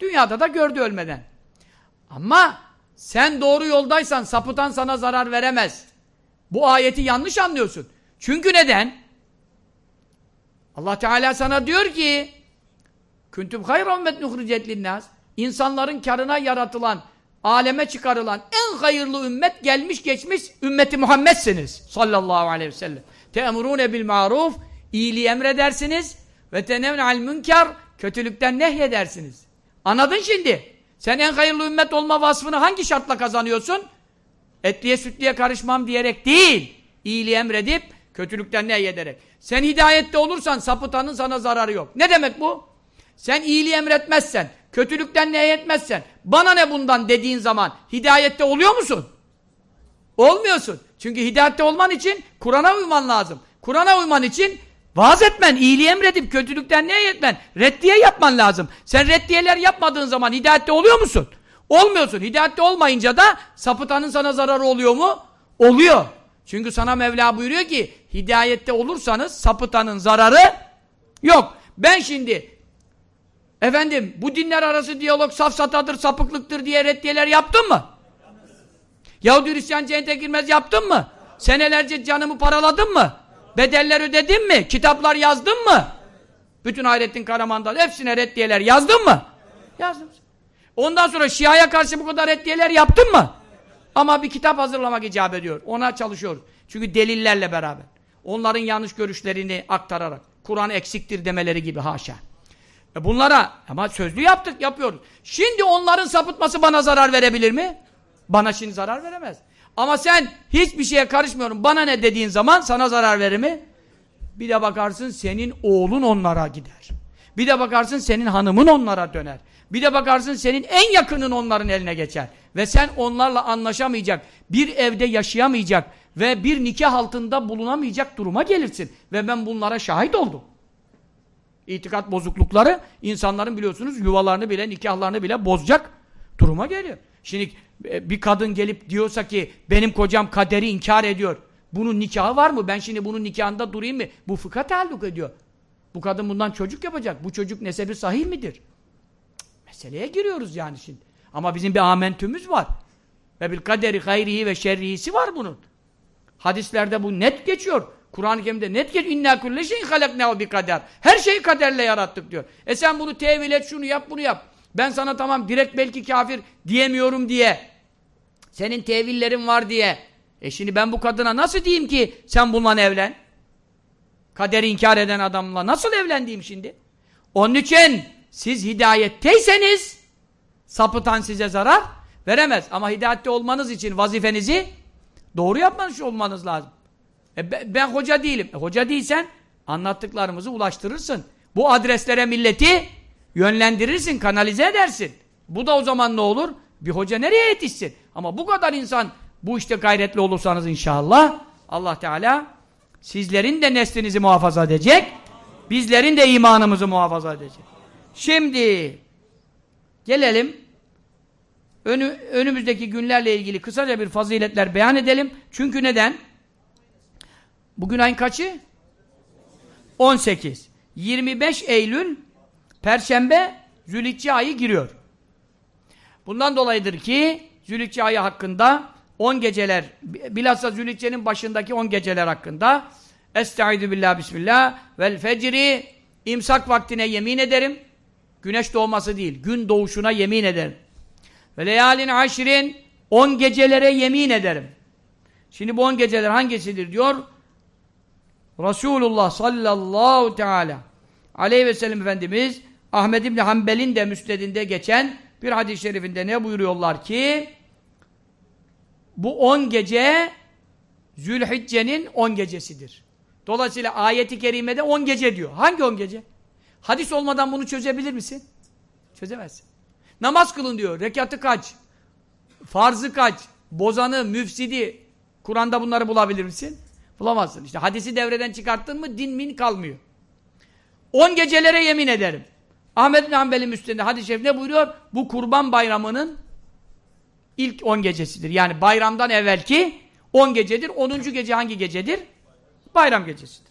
Dünyada da gördü ölmeden. Ama sen doğru yoldaysan sapıtan sana zarar veremez. Bu ayeti yanlış anlıyorsun. Çünkü neden? Allah Teala sana diyor ki Küntüm hayra ümmet nuhricet linnâs İnsanların karına yaratılan, aleme çıkarılan en hayırlı ümmet gelmiş geçmiş ümmeti Muhammed'siniz. Sallallahu aleyhi ve sellem. Te'emurûne bil maruf iyiliği emredersiniz ve tenevne al münker kötülükten nehyedersiniz. Anladın şimdi? Sen en hayırlı ümmet olma vasfını hangi şartla kazanıyorsun? Etliye sütliye karışmam diyerek değil. İyiliği emredip kötülükten nehyederek. Sen hidayette olursan sapıtanın sana zararı yok. Ne demek bu? Sen iyiliği emretmezsen, kötülükten nehyetmezsen, bana ne bundan dediğin zaman hidayette oluyor musun? Olmuyorsun. Çünkü hidayette olman için Kur'an'a uyman lazım. Kur'an'a uyman için vaaz etmen, iyiliği emredip kötülükten nehyetmen, reddiye yapman lazım. Sen reddiyeler yapmadığın zaman hidayette oluyor musun? Olmuyorsun. Hidayette olmayınca da sapıtanın sana zararı oluyor mu? Oluyor. Çünkü sana Mevla buyuruyor ki hidayette olursanız sapıtanın zararı yok. Ben şimdi Efendim bu dinler arası diyalog safsatadır, sapıklıktır diye reddiyeler yaptın mı? Yahudi Hristiyan cennete girmez yaptın mı? Senelerce canımı paraladın mı? Bedeller ödedin mi? Kitaplar yazdın mı? Bütün Hayrettin Karaman'dan hepsine reddiyeler yazdın mı? Yazdım. Ondan sonra Şia'ya karşı bu kadar reddiyeler yaptın mı? Ama bir kitap hazırlamak icap ediyor. Ona çalışıyoruz. Çünkü delillerle beraber. Onların yanlış görüşlerini aktararak. Kur'an eksiktir demeleri gibi haşa. E bunlara ama sözlü yaptık, yapıyoruz. Şimdi onların sapıtması bana zarar verebilir mi? Bana şimdi zarar veremez. Ama sen hiçbir şeye karışmıyorum. Bana ne dediğin zaman sana zarar verir mi? Bir de bakarsın senin oğlun onlara gider. Bir de bakarsın senin hanımın onlara döner. Bir de bakarsın senin en yakının onların eline geçer. Ve sen onlarla anlaşamayacak, bir evde yaşayamayacak ve bir nikah altında bulunamayacak duruma gelirsin. Ve ben bunlara şahit oldum. İtikat bozuklukları insanların biliyorsunuz yuvalarını bile, nikahlarını bile bozacak duruma geliyor. Şimdi e, bir kadın gelip diyorsa ki benim kocam kaderi inkar ediyor. Bunun nikahı var mı? Ben şimdi bunun nikahında durayım mı? Bu fıkha taalluk ediyor. Bu kadın bundan çocuk yapacak. Bu çocuk nesebi sahih midir? Meseleye giriyoruz yani şimdi. Ama bizim bir amentümüz var. Ve bil kaderi hayrihi ve şerrihisi var bunun. Hadislerde bu net geçiyor. Kur'an-ı Kerim'de net geçiyor. İnna kulle şeyin halaknehu bi kader. Her şeyi kaderle yarattık diyor. E sen bunu tevil et, şunu yap, bunu yap. Ben sana tamam direkt belki kafir diyemiyorum diye. Senin tevillerin var diye. E şimdi ben bu kadına nasıl diyeyim ki sen bununla evlen? Kaderi inkar eden adamla nasıl evlendiğim şimdi? Onun için siz hidayetteyseniz sapıtan size zarar veremez. Ama hidayette olmanız için vazifenizi doğru yapmanız olmanız lazım. E ben, ben hoca değilim. E hoca değilsen anlattıklarımızı ulaştırırsın. Bu adreslere milleti yönlendirirsin, kanalize edersin. Bu da o zaman ne olur? Bir hoca nereye yetişsin? Ama bu kadar insan bu işte gayretli olursanız inşallah Allah Teala sizlerin de neslinizi muhafaza edecek, bizlerin de imanımızı muhafaza edecek. Şimdi gelelim önü, önümüzdeki günlerle ilgili kısaca bir faziletler beyan edelim. Çünkü neden? Bugün ayın kaçı? 18. 25 Eylül Perşembe Zülhicce ayı giriyor. Bundan dolayıdır ki Zülhicce ayı hakkında 10 geceler, bilhassa Zülhicce'nin başındaki 10 geceler hakkında Estaizu billah bismillah vel fecri imsak vaktine yemin ederim. Güneş doğması değil, gün doğuşuna yemin ederim. Ve leyalin aşirin 10 gecelere yemin ederim. Şimdi bu 10 geceler hangisidir diyor? Resulullah sallallahu teala aleyhi ve sellem Efendimiz Ahmed İbni Hanbel'in de müstedinde geçen bir hadis-i şerifinde ne buyuruyorlar ki bu on gece Zülhicce'nin on gecesidir. Dolayısıyla ayeti kerimede on gece diyor. Hangi on gece? Hadis olmadan bunu çözebilir misin? Çözemezsin. Namaz kılın diyor. Rekatı kaç? Farzı kaç? Bozanı, müfsidi. Kur'an'da bunları bulabilir misin? Bulamazsın. İşte hadisi devreden çıkarttın mı din min kalmıyor. On gecelere yemin ederim. Ahmet bin Hanbel'in üstünde hadis-i şerif ne buyuruyor? Bu kurban bayramının ilk on gecesidir. Yani bayramdan evvelki on gecedir. Onuncu gece hangi gecedir? Bayram gecesidir.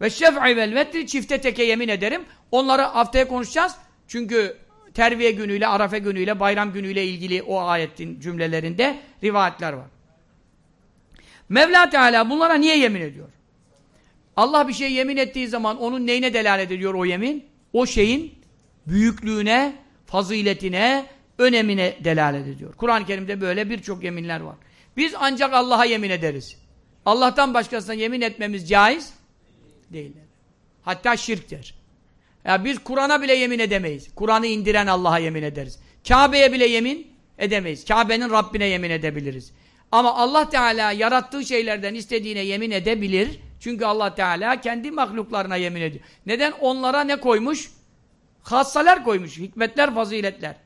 Ve şef'i vel vetri çifte teke yemin ederim. Onları haftaya konuşacağız. Çünkü terviye günüyle, arafe günüyle, bayram günüyle ilgili o ayetin cümlelerinde rivayetler var. Mevla Teala bunlara niye yemin ediyor? Allah bir şey yemin ettiği zaman onun neyine delalet ediyor o yemin? O şeyin büyüklüğüne, faziletine, önemine delalet ediyor. Kur'an-ı Kerim'de böyle birçok yeminler var. Biz ancak Allah'a yemin ederiz. Allah'tan başkasına yemin etmemiz caiz değil. Hatta şirktir. Ya biz Kur'an'a bile yemin edemeyiz. Kur'an'ı indiren Allah'a yemin ederiz. Kabe'ye bile yemin edemeyiz. Kabe'nin Rabbine yemin edebiliriz. Ama Allah Teala yarattığı şeylerden istediğine yemin edebilir. Çünkü Allah Teala kendi mahluklarına yemin ediyor. Neden? Onlara ne koymuş? Hassalar koymuş. Hikmetler, faziletler.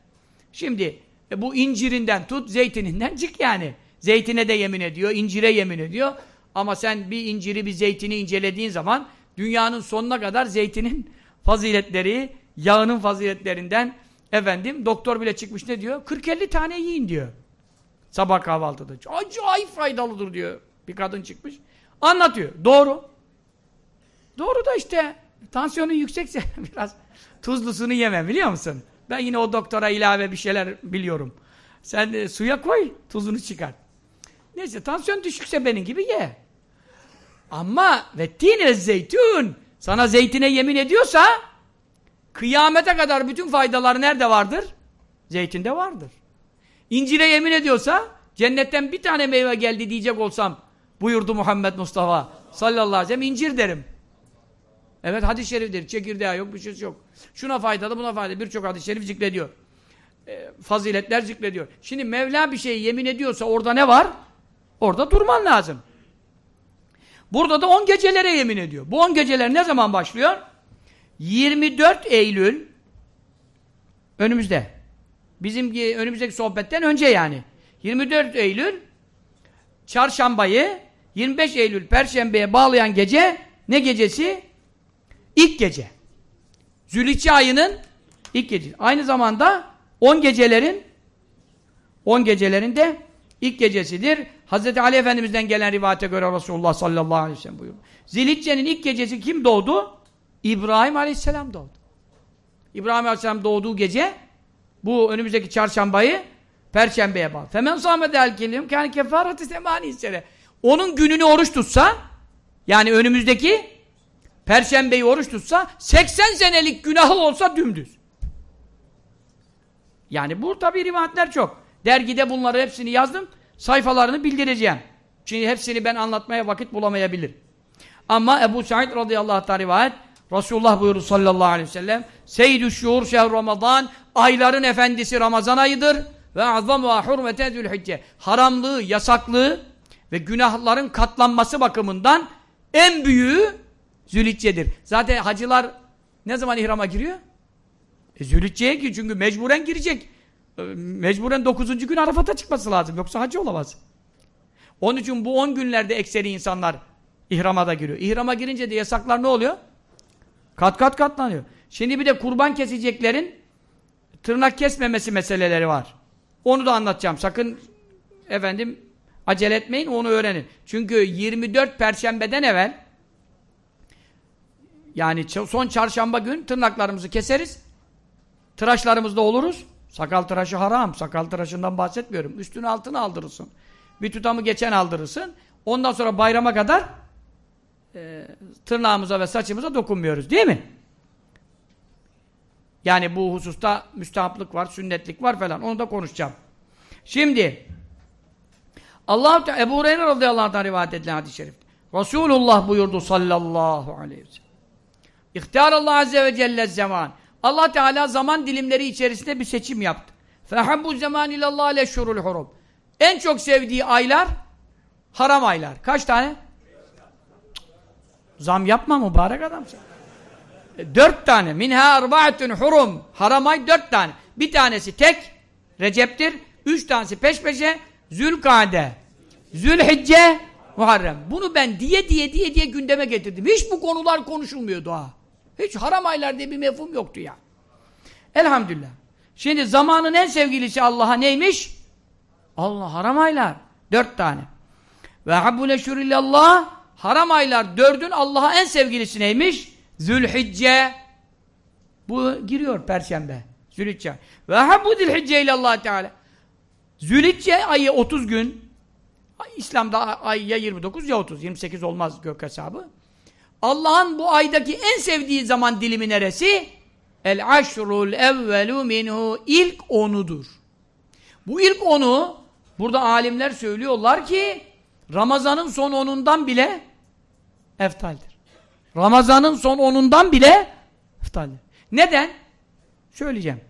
Şimdi e, bu incirinden tut, zeytininden çık yani. Zeytine de yemin ediyor, incire yemin ediyor. Ama sen bir inciri, bir zeytini incelediğin zaman dünyanın sonuna kadar zeytinin faziletleri, yağının faziletlerinden efendim doktor bile çıkmış ne diyor? 40-50 tane yiyin diyor. Sabah kahvaltıda. Acayip faydalıdır diyor. Bir kadın çıkmış. Anlatıyor. Doğru. Doğru da işte tansiyonun yüksekse [LAUGHS] biraz tuzlusunu yeme biliyor musun? Ben yine o doktora ilave bir şeyler biliyorum. Sen e, suya koy, tuzunu çıkar. Neyse tansiyon düşükse benim gibi ye. Ama ve tine zeytun sana zeytine yemin ediyorsa kıyamete kadar bütün faydaları nerede vardır? Zeytinde vardır. İncire yemin ediyorsa cennetten bir tane meyve geldi diyecek olsam buyurdu Muhammed Mustafa sallallahu aleyhi ve sellem incir derim. Evet hadis-i şerifdir. Çekirdeği yok, bir şey yok. Şuna faydalı, buna faydalı. Birçok hadis-i şerif zikrediyor. E, faziletler zikrediyor. Şimdi Mevla bir şey yemin ediyorsa orada ne var? Orada durman lazım. Burada da 10 gecelere yemin ediyor. Bu 10 geceler ne zaman başlıyor? 24 Eylül önümüzde. Bizim önümüzdeki sohbetten önce yani. 24 Eylül çarşambayı 25 Eylül perşembeye bağlayan gece ne gecesi? İlk gece. Zülhicce ayının ilk gecesi. Aynı zamanda 10 gecelerin 10 gecelerinde ilk gecesidir. Hz. Ali Efendimiz'den gelen rivayete göre Resulullah sallallahu aleyhi ve sellem buyurdu. Zilhicce'nin ilk gecesi kim doğdu? İbrahim aleyhisselam doğdu. İbrahim aleyhisselam doğduğu gece bu önümüzdeki çarşambayı perşembeye bağlı. Femen sâmede el kelim kâni kefareti semâni sene. Onun gününü oruç tutsa yani önümüzdeki perşembeyi oruç tutsa 80 senelik günahı olsa dümdüz. Yani bu tabi rivayetler çok. Dergide bunları hepsini yazdım. Sayfalarını bildireceğim. Çünkü hepsini ben anlatmaya vakit bulamayabilir. Ama Ebu Said radıyallahu anh rivayet Resulullah buyurdu sallallahu aleyhi ve sellem Seyyidü şuur şehr Ramazan ayların efendisi Ramazan ayıdır ve azam ve hurmete zülhicce haramlığı, yasaklığı ve günahların katlanması bakımından en büyüğü Zülhicce'dir. Zaten hacılar ne zaman ihrama giriyor? E, Zülhicce'ye çünkü mecburen girecek. Mecburen 9. gün Arafat'a çıkması lazım. Yoksa hacı olamaz. Onun için bu 10 günlerde ekseri insanlar ihrama da giriyor. İhrama girince de yasaklar ne oluyor? Kat kat katlanıyor. Şimdi bir de kurban keseceklerin tırnak kesmemesi meseleleri var. Onu da anlatacağım. Sakın efendim acele etmeyin onu öğrenin. Çünkü 24 perşembeden evvel yani son çarşamba gün tırnaklarımızı keseriz. Tıraşlarımızda oluruz. Sakal tıraşı haram. Sakal tıraşından bahsetmiyorum. Üstünü altını aldırırsın. Bir tutamı geçen aldırırsın. Ondan sonra bayrama kadar e, tırnağımıza ve saçımıza dokunmuyoruz. Değil mi? Yani bu hususta müstahaplık var, sünnetlik var falan. Onu da konuşacağım. Şimdi Allah Ebu Hureyre radıyallahu anh'tan rivayet edilen hadis-i şerif. Resulullah buyurdu sallallahu aleyhi ve sellem. İhtiyar Allah azze ve celle zaman. Allah Teala zaman dilimleri içerisinde bir seçim yaptı. Fehabbu zaman ilallah leşhurul hurum. En çok sevdiği aylar haram aylar. Kaç tane? Zam yapma mübarek adam sen. E, dört tane. Minha arbaatun hurum. Haram ay dört tane. Bir tanesi tek. Recep'tir. Üç tanesi peş peşe. Zülkade. Zülhicce. Muharrem. Bunu ben diye diye diye diye gündeme getirdim. Hiç bu konular konuşulmuyordu ha. Hiç haram aylar diye bir mefhum yoktu ya. Elhamdülillah. Şimdi zamanın en sevgilisi Allah'a neymiş? Allah haram aylar. Dört tane. Ve habbule şurillallah haram aylar dördün Allah'a en sevgilisi neymiş? Zülhicce. Bu giriyor perşembe. Zülhicce. Ve habbu zülhicce ilallah teala. Zülhicce ayı 30 gün. İslam'da ay ya 29 ya 30. 28 olmaz gök hesabı. Allah'ın bu aydaki en sevdiği zaman dilimi neresi? El aşrul evvelu minhu ilk onudur. Bu ilk onu burada alimler söylüyorlar ki Ramazan'ın son onundan bile eftaldir. Ramazan'ın son onundan bile eftaldir. Neden? Söyleyeceğim.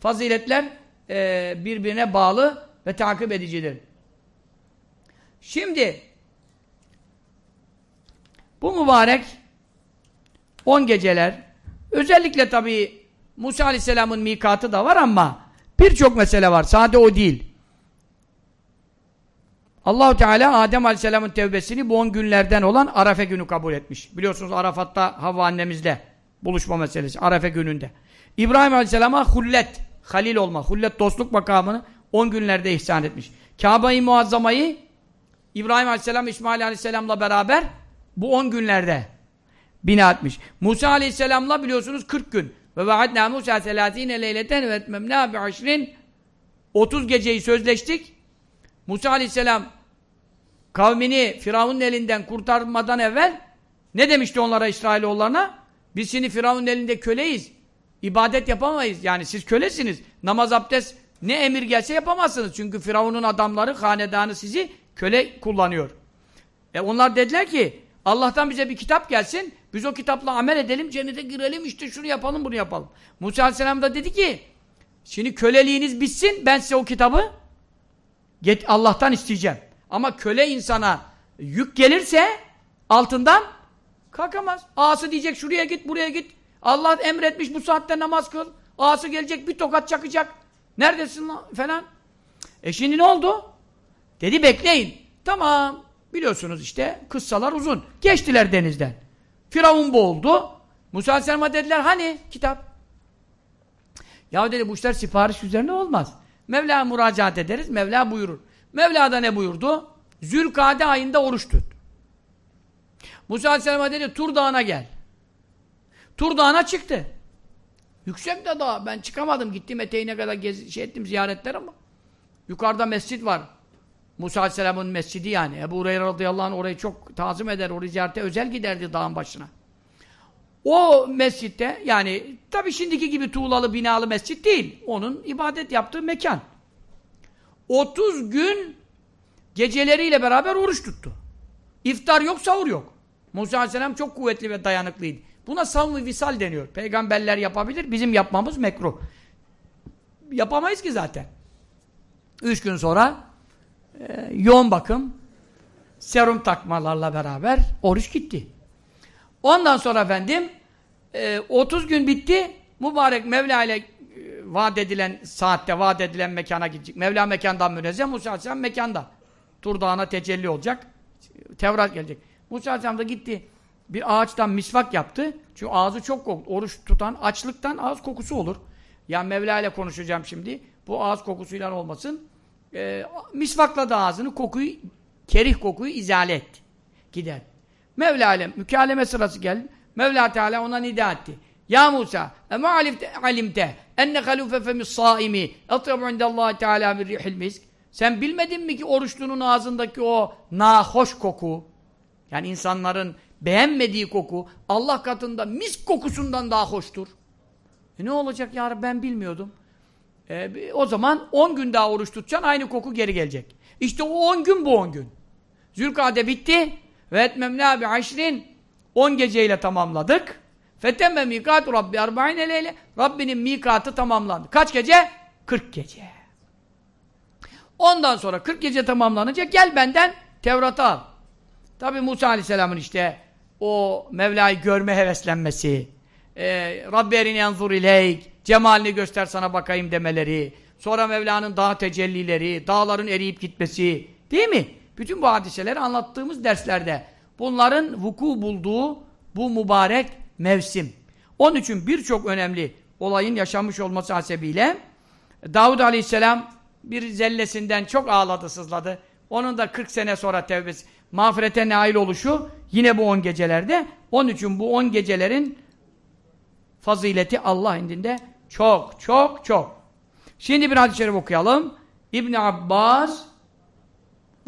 Faziletler e, birbirine bağlı ve takip edicidir. Şimdi bu mübarek 10 geceler özellikle tabi Musa Aleyhisselam'ın mikatı da var ama birçok mesele var. Sade o değil. Allahu Teala Adem Aleyhisselam'ın tevbesini bu 10 günlerden olan Arafe günü kabul etmiş. Biliyorsunuz Arafat'ta Havva annemizle buluşma meselesi Arafe gününde. İbrahim Aleyhisselam'a hullet, halil olma, hullet dostluk makamını 10 günlerde ihsan etmiş. Kabe-i Muazzama'yı İbrahim Aleyhisselam İsmail Aleyhisselam'la beraber bu 10 günlerde bina etmiş. Musa Aleyhisselam'la biliyorsunuz 40 gün. Ve vaadna Musa 30 leyleten ve etmemna bi aşrin 30 geceyi sözleştik. Musa Aleyhisselam kavmini Firavun'un elinden kurtarmadan evvel ne demişti onlara İsrailoğullarına? Biz şimdi Firavun'un elinde köleyiz. ibadet yapamayız. Yani siz kölesiniz. Namaz, abdest ne emir gelse yapamazsınız. Çünkü Firavun'un adamları, hanedanı sizi köle kullanıyor. E onlar dediler ki Allah'tan bize bir kitap gelsin. Biz o kitapla amel edelim, cennete girelim, işte şunu yapalım, bunu yapalım. Musa Aleyhisselam da dedi ki şimdi köleliğiniz bitsin, ben size o kitabı Allah'tan isteyeceğim. Ama köle insana yük gelirse altından kalkamaz. Ağası diyecek şuraya git, buraya git. Allah emretmiş bu saatte namaz kıl. Ağası gelecek bir tokat çakacak. Neredesin lan falan. E şimdi ne oldu? Dedi bekleyin. Tamam. Biliyorsunuz işte kıssalar uzun. Geçtiler denizden. Firavun boğuldu. Musa Aleyhisselam'a dediler hani kitap? Ya dedi bu işler sipariş üzerine olmaz. Mevla müracaat ederiz. Mevla buyurur. Mevla da ne buyurdu? Zülkade ayında oruç tut. Musa Aleyhisselam'a dedi Tur Dağı'na gel. Tur Dağı'na çıktı. Yüksek de dağ. Ben çıkamadım. Gittim eteğine kadar gez şey ettim ziyaretler ama. Yukarıda mescit var. Musa Aleyhisselam'ın mescidi yani. Ebu Hureyre radıyallahu anh orayı çok tazim eder. Orayı ziyarete özel giderdi dağın başına. O mescitte yani tabi şimdiki gibi tuğlalı binalı mescit değil. Onun ibadet yaptığı mekan. 30 gün geceleriyle beraber oruç tuttu. İftar yok, sahur yok. Musa Aleyhisselam çok kuvvetli ve dayanıklıydı. Buna savun visal deniyor. Peygamberler yapabilir, bizim yapmamız mekruh. Yapamayız ki zaten. Üç gün sonra e, yoğun bakım, serum takmalarla beraber oruç gitti. Ondan sonra efendim e, 30 gün bitti. Mübarek Mevla ile e, vaat edilen saatte, vaat edilen mekana gidecek. Mevla mekandan münezzeh, Musa Aleyhisselam mekanda. Tur Dağı'na tecelli olacak. Tevrat gelecek. Musa Aleyhisselam da gitti. Bir ağaçtan misvak yaptı. Çünkü ağzı çok koktu. Oruç tutan açlıktan ağız kokusu olur. Yani Mevla ile konuşacağım şimdi. Bu ağız kokusuyla olmasın. Ee, misvakla da ağzını kokuyu, kerih kokuyu izale etti. Gider. Mevla ile mükaleme sırası geldi. Mevla Teala ona nida etti. Ya Musa, ema alimte enne halufe femis saimi etrabu indallahi Teala bir rihil misk. Sen bilmedin mi ki oruçlunun ağzındaki o nahoş koku, yani insanların beğenmediği koku, Allah katında misk kokusundan daha hoştur. E ne olacak ya ben bilmiyordum. E, o zaman 10 gün daha oruç tutacaksın, aynı koku geri gelecek. İşte o 10 gün bu 10 gün. Zülkade bitti. Ve etmemnâ bi aşrin 10 geceyle tamamladık. Fetemme mikatu rabbi arba'ine leyle Rabbinin mikatı tamamlandı. Kaç gece? 40 gece. Ondan sonra 40 gece tamamlanınca gel benden Tevrat'ı al. Tabi Musa Aleyhisselam'ın işte o Mevla'yı görme heveslenmesi, e, Rabbi erini yanzur ileyk, cemalini göster sana bakayım demeleri, sonra Mevla'nın dağ tecellileri, dağların eriyip gitmesi, değil mi? Bütün bu hadiseleri anlattığımız derslerde bunların vuku bulduğu bu mübarek mevsim. Onun için birçok önemli olayın yaşanmış olması hasebiyle Davud Aleyhisselam bir zellesinden çok ağladı, sızladı. Onun da 40 sene sonra tevbesi, mağfirete nail oluşu yine bu 10 gecelerde. Onun için bu 10 gecelerin fazileti Allah indinde çok çok çok. Şimdi bir hadis-i şerif okuyalım. İbn Abbas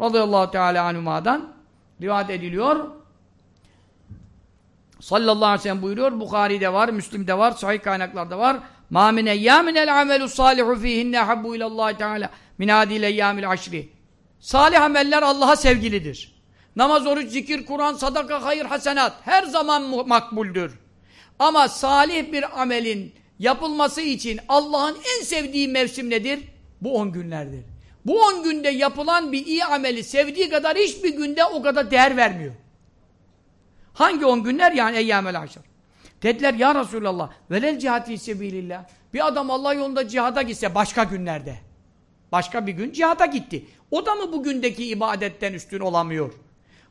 radıyallahu teala anhuma'dan rivayet ediliyor. Sallallahu aleyhi ve sellem buyuruyor. Bukhari'de var, Müslim'de var, sahih kaynaklarda var. Ma min eyyaminel amelu salihu fihinne habbu ilallahi teala min adil eyyamil aşri. Salih ameller Allah'a sevgilidir. Namaz, oruç, zikir, Kur'an, sadaka, hayır, hasenat her zaman makbuldür. Ama salih bir amelin yapılması için Allah'ın en sevdiği mevsim nedir? Bu on günlerdir. Bu on günde yapılan bir iyi ameli sevdiği kadar hiçbir günde o kadar değer vermiyor. Hangi on günler? Yani eyyamel aşır. Dediler ya Resulallah velel cihat fi sebilillah. Bir adam Allah yolunda cihada gitse başka günlerde. Başka bir gün cihada gitti. O da mı bugündeki ibadetten üstün olamıyor?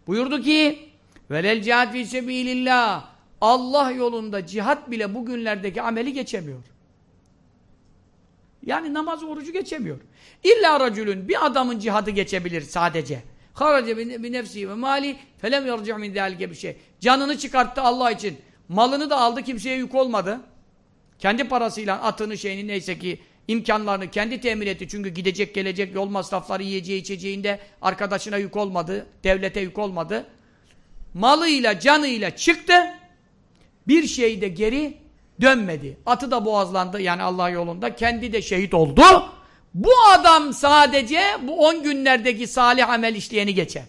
Buyurdu ki velel cihat fi sebilillah. Allah yolunda cihat bile bugünlerdeki ameli geçemiyor. Yani namaz orucu geçemiyor. İlla racülün bir adamın cihadı geçebilir sadece. Harace bi nefsi ve mali felem yarci' min zalike bir şey. Canını çıkarttı Allah için. Malını da aldı kimseye yük olmadı. Kendi parasıyla atını şeyini neyse ki imkanlarını kendi temin etti. Çünkü gidecek gelecek yol masrafları yiyeceği içeceğinde arkadaşına yük olmadı. Devlete yük olmadı. Malıyla canıyla çıktı. Bir şeyde geri Dönmedi. Atı da boğazlandı yani Allah yolunda. Kendi de şehit oldu. Bu adam sadece bu 10 günlerdeki salih amel işleyeni geçer.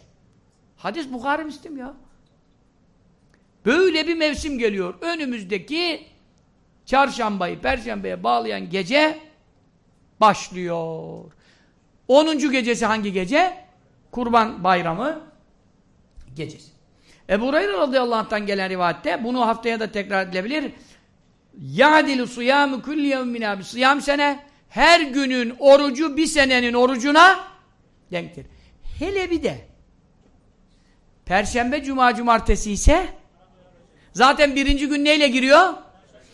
Hadis Bukhari Müslim ya. Böyle bir mevsim geliyor. Önümüzdeki çarşambayı, perşembeye bağlayan gece başlıyor. 10. gecesi hangi gece? Kurban bayramı gecesi. Ebu Hureyre radıyallahu anh'tan gelen rivayette bunu haftaya da tekrar edilebilir. Ya'dilu suyamu kulli yevmin abi. Sıyam sene her günün orucu bir senenin orucuna denktir. Hele bir de Perşembe, Cuma, Cumartesi ise zaten birinci gün neyle giriyor?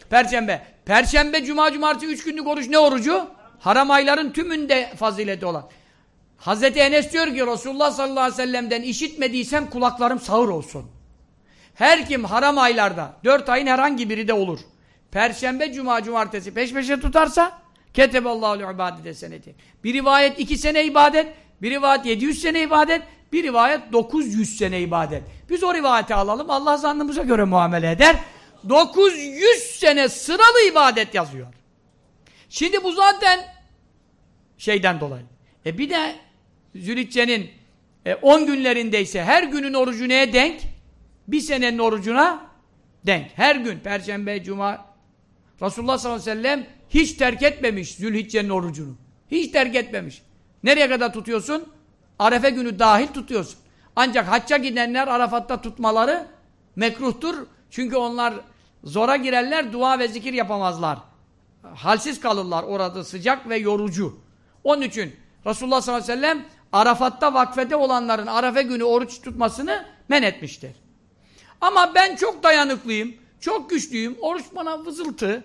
Perşembe. Perşembe, Cuma, Cumartesi üç günlük oruç ne orucu? Haram ayların tümünde fazileti olan. Hazreti Enes diyor ki Resulullah sallallahu aleyhi ve sellem'den işitmediysem kulaklarım sağır olsun. Her kim haram aylarda, dört ayın herhangi biri de olur. Perşembe, Cuma, Cumartesi peş peşe tutarsa Keteballahu ibadete seneti. Bir rivayet iki sene ibadet, bir rivayet 700 sene ibadet, bir rivayet 900 sene ibadet. Biz o rivayeti alalım. Allah zannımıza göre muamele eder. 900 sene sıralı ibadet yazıyor. Şimdi bu zaten şeyden dolayı. E bir de Zülhicce'nin 10 e, günlerindeyse her günün orucu neye denk? Bir senenin orucuna denk. Her gün Perşembe, Cuma Resulullah sallallahu aleyhi ve sellem hiç terk etmemiş Zülhicce'nin orucunu. Hiç terk etmemiş. Nereye kadar tutuyorsun? Arefe günü dahil tutuyorsun. Ancak hacca gidenler Arafat'ta tutmaları mekruhtur. Çünkü onlar zora girerler, dua ve zikir yapamazlar. Halsiz kalırlar orada sıcak ve yorucu. Onun için Resulullah sallallahu aleyhi ve sellem Arafat'ta vakfede olanların Arafe günü oruç tutmasını men etmiştir. Ama ben çok dayanıklıyım, çok güçlüyüm, oruç bana vızıltı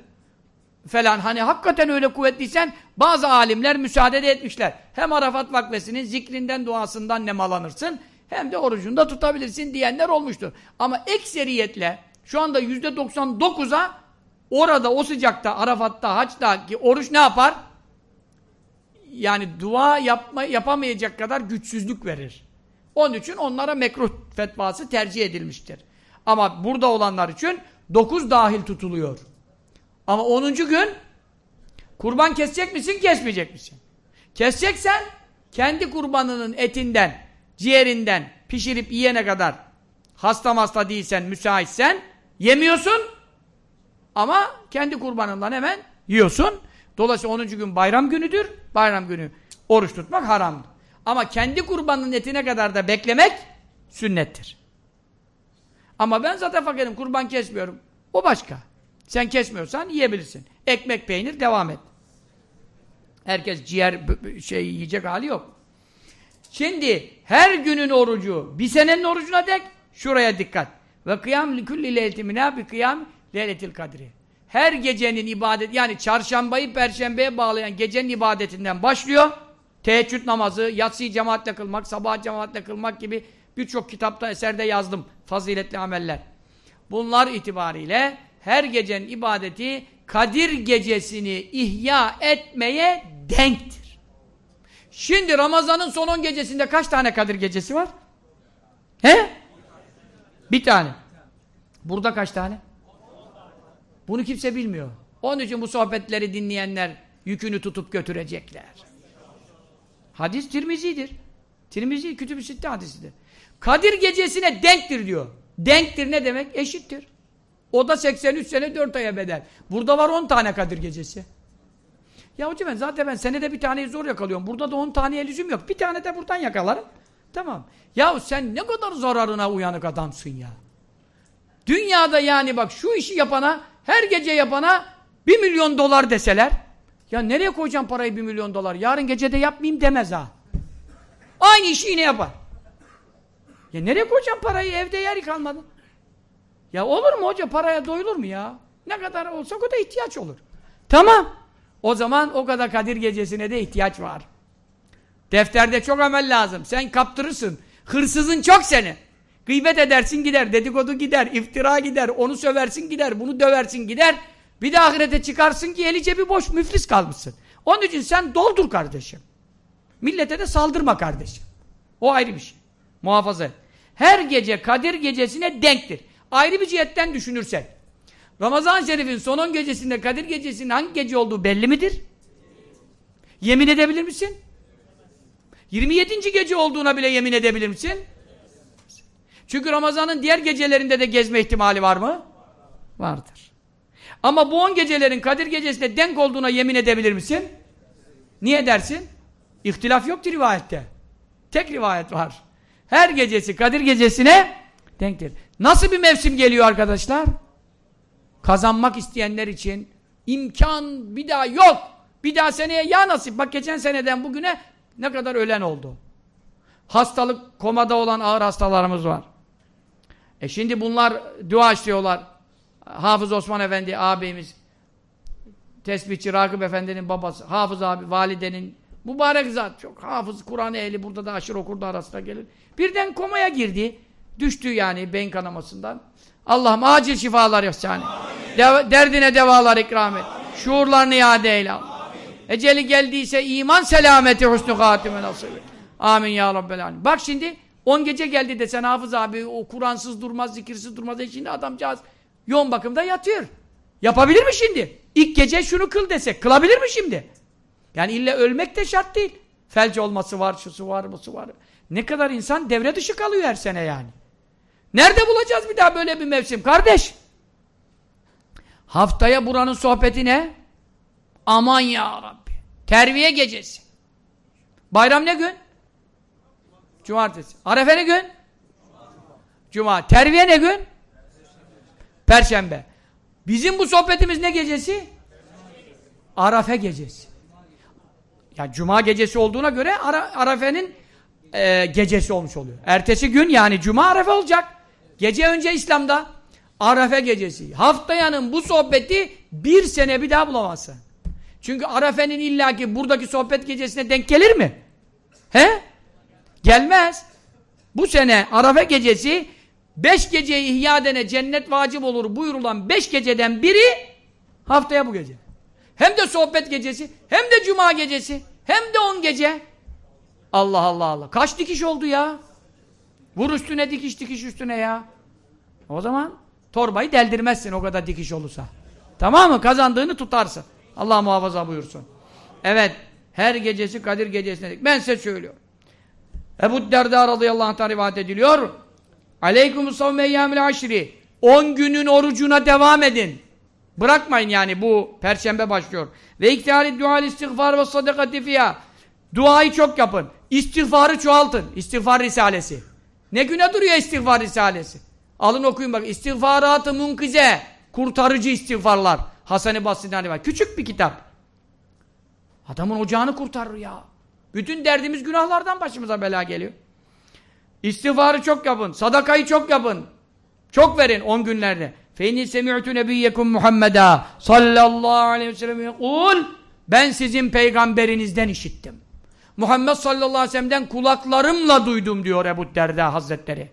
falan hani hakikaten öyle kuvvetliysen bazı alimler müsaade de etmişler. Hem Arafat vakfesinin zikrinden duasından nemalanırsın hem de orucunda tutabilirsin diyenler olmuştur. Ama ekseriyetle şu anda yüzde 99'a orada o sıcakta Arafat'ta haçta ki oruç ne yapar? Yani dua yapma, yapamayacak kadar güçsüzlük verir. Onun için onlara mekruh fetvası tercih edilmiştir. Ama burada olanlar için 9 dahil tutuluyor. Ama 10. gün kurban kesecek misin, kesmeyecek misin? Keseceksen kendi kurbanının etinden, ciğerinden pişirip yiyene kadar hasta hasta değilsen, müsaitsen yemiyorsun ama kendi kurbanından hemen yiyorsun. Dolayısıyla 10. gün bayram günüdür. Bayram günü oruç tutmak haramdır. Ama kendi kurbanının etine kadar da beklemek sünnettir. Ama ben zaten fakirim, kurban kesmiyorum. O başka. Sen kesmiyorsan yiyebilirsin. Ekmek, peynir devam et. Herkes ciğer şey yiyecek hali yok. Şimdi her günün orucu bir senenin orucuna dek şuraya dikkat. Ve kıyam likulli leyletimine bir kıyam leyletil kadri. Her gecenin ibadet yani çarşambayı perşembeye bağlayan gecenin ibadetinden başlıyor. Teheccüd namazı, yatsıyı cemaatle kılmak, sabah cemaatle kılmak gibi birçok kitapta eserde yazdım faziletli ameller. Bunlar itibariyle her gecenin ibadeti Kadir gecesini ihya etmeye denktir. Şimdi Ramazan'ın son 10 gecesinde kaç tane Kadir gecesi var? He? Bir tane. Burada kaç tane? Bunu kimse bilmiyor. Onun için bu sohbetleri dinleyenler yükünü tutup götürecekler. Hadis Tirmizi'dir. Tirmizi Kütüb-i Sitte hadisidir. Kadir gecesine denktir diyor. Denktir ne demek? Eşittir. O da 83 sene 4 aya bedel. Burada var 10 tane Kadir gecesi. Ya hocam ben zaten ben senede bir taneyi zor yakalıyorum. Burada da 10 taneye lüzum yok. Bir tane de buradan yakalarım. Tamam. Ya sen ne kadar zararına uyanık adamsın ya. Dünyada yani bak şu işi yapana, her gece yapana 1 milyon dolar deseler. Ya nereye koyacağım parayı 1 milyon dolar? Yarın gece de yapmayayım demez ha. Aynı işi yine yapar. Ya nereye koyacağım parayı? Evde yer kalmadı. Ya olur mu hoca paraya doyulur mu ya? Ne kadar olsa o da ihtiyaç olur. Tamam. O zaman o kadar Kadir gecesine de ihtiyaç var. Defterde çok amel lazım. Sen kaptırırsın. Hırsızın çok seni. Gıybet edersin gider, dedikodu gider, iftira gider, onu söversin gider, bunu döversin gider. Bir de ahirete çıkarsın ki eli cebi boş müflis kalmışsın. Onun için sen doldur kardeşim. Millete de saldırma kardeşim. O ayrı bir şey. Muhafaza et. Her gece Kadir gecesine denktir. Ayrı bir cihetten düşünürsek. Ramazan Şerif'in son 10 gecesinde Kadir gecesinin hangi gece olduğu belli midir? Yemin edebilir misin? 27. gece olduğuna bile yemin edebilir misin? Çünkü Ramazan'ın diğer gecelerinde de gezme ihtimali var mı? Vardır. Ama bu 10 gecelerin Kadir gecesine denk olduğuna yemin edebilir misin? Niye dersin? İhtilaf yoktur rivayette. Tek rivayet var. Her gecesi Kadir gecesine denktir. Nasıl bir mevsim geliyor arkadaşlar? Kazanmak isteyenler için imkan bir daha yok. Bir daha seneye ya nasip. Bak geçen seneden bugüne ne kadar ölen oldu. Hastalık, komada olan ağır hastalarımız var. E şimdi bunlar dua istiyorlar. Hafız Osman Efendi ağabeyimiz, tesbihçi Rakip Efendi'nin babası, Hafız abi, validenin mübarek zat, çok hafız, Kur'an ehli burada da aşırı okurdu arasında gelir. Birden komaya girdi. Düştü yani beyin kanamasından. Allah'ım acil şifalar ihsan et. De derdine devalar ikram et. Şuurlarını iade eyle. Eceli geldiyse iman selameti husnü hatime nasip et. Amin ya Rabbel alemin. Bak şimdi 10 gece geldi de sen Hafız abi o Kur'ansız durmaz, zikirsiz durmaz. E şimdi adamcağız yoğun bakımda yatıyor. Yapabilir mi şimdi? İlk gece şunu kıl desek. Kılabilir mi şimdi? Yani illa ölmek de şart değil. Felç olması var, şusu var, busu var. Ne kadar insan devre dışı kalıyor her sene yani. Nerede bulacağız bir daha böyle bir mevsim kardeş? Haftaya buranın sohbeti ne? Aman ya Rabbi. Terviye gecesi. Bayram ne gün? Cumartesi. Arefe ne gün? Cuma. Terviye ne gün? Perşembe. Bizim bu sohbetimiz ne gecesi? Arafe gecesi. Ya Cuma gecesi olduğuna göre Ara, Arafe'nin e, gecesi olmuş oluyor. Ertesi gün yani Cuma Arafe olacak. Gece önce İslam'da Arafe gecesi. Haftayanın bu sohbeti bir sene bir daha bulamazsın. Çünkü Arafe'nin illaki buradaki sohbet gecesine denk gelir mi? He? Gelmez. Bu sene Arafe gecesi beş geceyi ihya edene cennet vacip olur buyurulan beş geceden biri haftaya bu gece. Hem de sohbet gecesi, hem de cuma gecesi, hem de on gece. Allah Allah Allah. Kaç dikiş oldu ya? Vur üstüne dikiş dikiş üstüne ya. O zaman torbayı deldirmezsin o kadar dikiş olursa. Tamam mı? Kazandığını tutarsın. Allah muhafaza buyursun. Evet. Her gecesi Kadir gecesine. Ben size söylüyorum. Ebu Derda radıyallahu anh'tan rivayet ediliyor. Aleyküm savme eyyamil aşri. 10 günün orucuna devam edin. Bırakmayın yani bu perşembe başlıyor. Ve iktihari dual istiğfar ve sadakati fiyah. Duayı çok yapın. İstiğfarı çoğaltın. İstiğfar risalesi. Ne güne duruyor istiğfar risalesi? Alın okuyun bak. İstiğfarat-ı munkize. Kurtarıcı istiğfarlar. Hasan-ı Basri'den rivayet. Küçük bir kitap. Adamın ocağını kurtarır ya. Bütün derdimiz günahlardan başımıza bela geliyor. İstiğfarı çok yapın. Sadakayı çok yapın. Çok verin on günlerde. Feyni semi'tu nebiyyekum Muhammeda sallallahu aleyhi ve sellem yekul ben sizin peygamberinizden işittim. Muhammed sallallahu aleyhi ve sellem'den kulaklarımla duydum diyor Ebu Derda Hazretleri.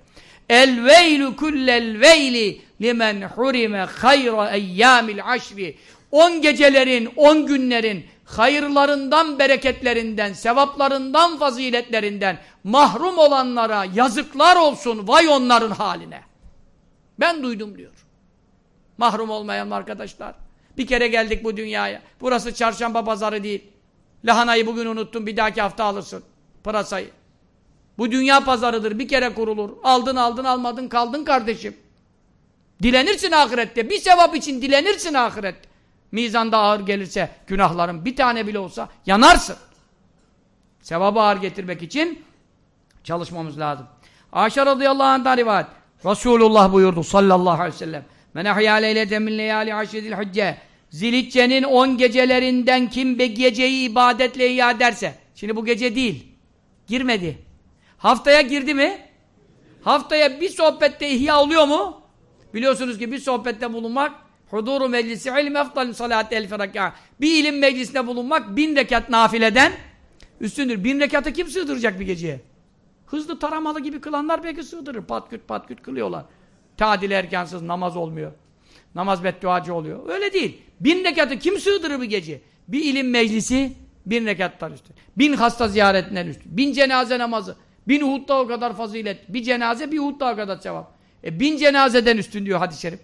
El veylu kullel veyli limen hurime hayra eyyamil aşri. On gecelerin, on günlerin hayırlarından, bereketlerinden, sevaplarından, faziletlerinden mahrum olanlara yazıklar olsun vay onların haline. Ben duydum diyor. Mahrum olmayan arkadaşlar. Bir kere geldik bu dünyaya. Burası çarşamba pazarı değil. Lahanayı bugün unuttun bir dahaki hafta alırsın. Pırasayı. Bu dünya pazarıdır. Bir kere kurulur. Aldın aldın almadın kaldın kardeşim. Dilenirsin ahirette. Bir sevap için dilenirsin ahirette. Mizanda ağır gelirse günahların bir tane bile olsa yanarsın. Sevabı ağır getirmek için çalışmamız lazım. Ayşe radıyallahu anh'dan rivayet. Resulullah buyurdu sallallahu aleyhi ve sellem. Men ahya leyleten min leyali aşredil hücce. Zilitçe'nin on gecelerinden kim be geceyi ibadetle ihya ederse. Şimdi bu gece değil. Girmedi. Haftaya girdi mi? Haftaya bir sohbette ihya oluyor mu? Biliyorsunuz ki bir sohbette bulunmak huduru meclisi ilim eftalim salat elfi rak'a. Bir ilim meclisinde bulunmak bin rekat nafileden üstündür. Bin rekatı kim sığdıracak bir geceye? Hızlı taramalı gibi kılanlar belki sığdırır. Patküt patküt kılıyorlar. Tadil erkansız namaz olmuyor. Namaz bedduacı oluyor. Öyle değil. Bin rekatı kim sığdırır bir gece? Bir ilim meclisi bin rekattan üstü. Bin hasta ziyaretinden üstü. Bin cenaze namazı. Bin Uhud'da o kadar fazilet. Bir cenaze bir Uhud'da o kadar cevap. E bin cenazeden üstün diyor hadis-i şerif.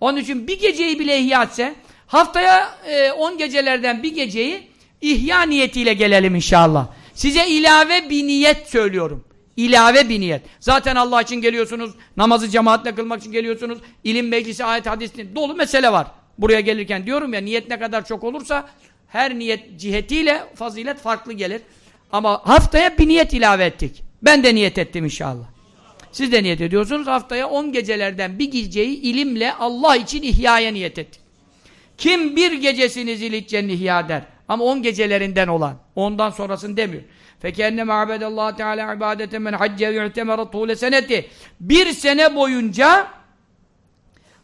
Onun için bir geceyi bile ihya etse, haftaya 10 e, gecelerden bir geceyi ihya niyetiyle gelelim inşallah. Size ilave bir niyet söylüyorum. İlave bir niyet. Zaten Allah için geliyorsunuz, namazı cemaatle kılmak için geliyorsunuz, ilim meclisi, ayet, hadis, dolu mesele var. Buraya gelirken diyorum ya, niyet ne kadar çok olursa, her niyet cihetiyle fazilet farklı gelir. Ama haftaya bir niyet ilave ettik. Ben de niyet ettim inşallah. Siz de niyet ediyorsunuz. Haftaya 10 gecelerden bir geceyi ilimle Allah için ihyaya niyet ettik. Kim bir gecesini zilitçenin ihya der. Ama 10 gecelerinden olan. Ondan sonrasını demiyor. Fekenne ma'bedallahu teala ibadeten men hacce yu'temere tule seneti. Bir sene boyunca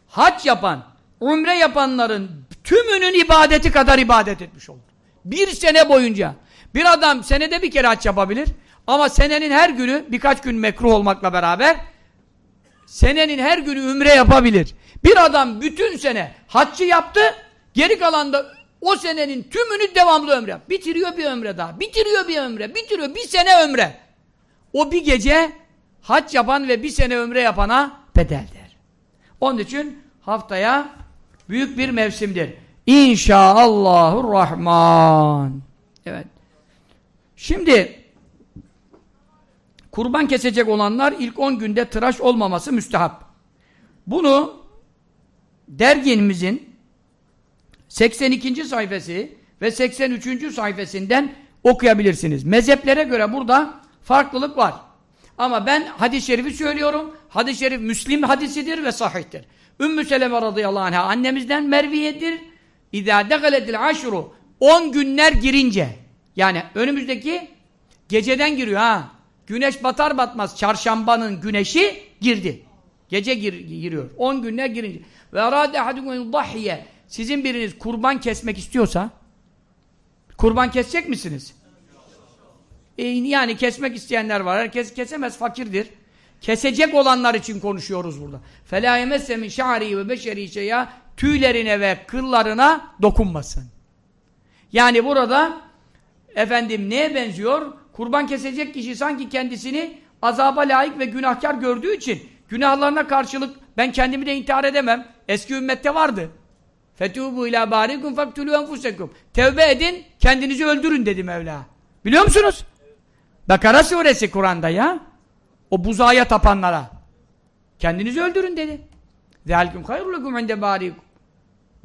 hac yapan, umre yapanların tümünün ibadeti kadar ibadet etmiş olur. Bir sene boyunca. Bir adam senede bir kere hac yapabilir. Ama senenin her günü birkaç gün mekruh olmakla beraber senenin her günü ümre yapabilir. Bir adam bütün sene haccı yaptı, geri kalan da o senenin tümünü devamlı ömre. Bitiriyor bir ömre daha, bitiriyor bir ömre, bitiriyor bir sene ömre. O bir gece hac yapan ve bir sene ömre yapana bedeldir. Onun için haftaya büyük bir mevsimdir. İnşaallahurrahman. Evet. Şimdi kurban kesecek olanlar ilk 10 günde tıraş olmaması müstehap. Bunu dergimizin 82. sayfası ve 83. sayfasından okuyabilirsiniz. Mezheplere göre burada farklılık var. Ama ben hadis-i şerifi söylüyorum. Hadis-i şerif Müslim hadisidir ve sahihtir. Ümmü Seleme radıyallahu anh'a annemizden merviyedir. İzâ degaletil aşru 10 günler girince yani önümüzdeki geceden giriyor ha. Güneş batar batmaz çarşambanın güneşi girdi. Gece gir, giriyor. 10 günler girince. Ve arâde ahadûmûn dahhiye sizin biriniz kurban kesmek istiyorsa kurban kesecek misiniz? E, yani kesmek isteyenler var. Herkes kesemez, fakirdir. Kesecek olanlar için konuşuyoruz burada. فَلَا يَمَسَّ مِنْ شَعَرِي ve beşeri şeyya tüylerine ve kıllarına dokunmasın. Yani burada efendim neye benziyor? Kurban kesecek kişi sanki kendisini azaba layık ve günahkar gördüğü için günahlarına karşılık ben kendimi de intihar edemem. Eski ümmette vardı. Fetubu ila barikum faktulu enfusekum. Tevbe edin, kendinizi öldürün dedi Mevla. Biliyor musunuz? Bakara suresi Kur'an'da ya. O buzağıya tapanlara. Kendinizi öldürün dedi. Zalikum hayrulukum inde barikum.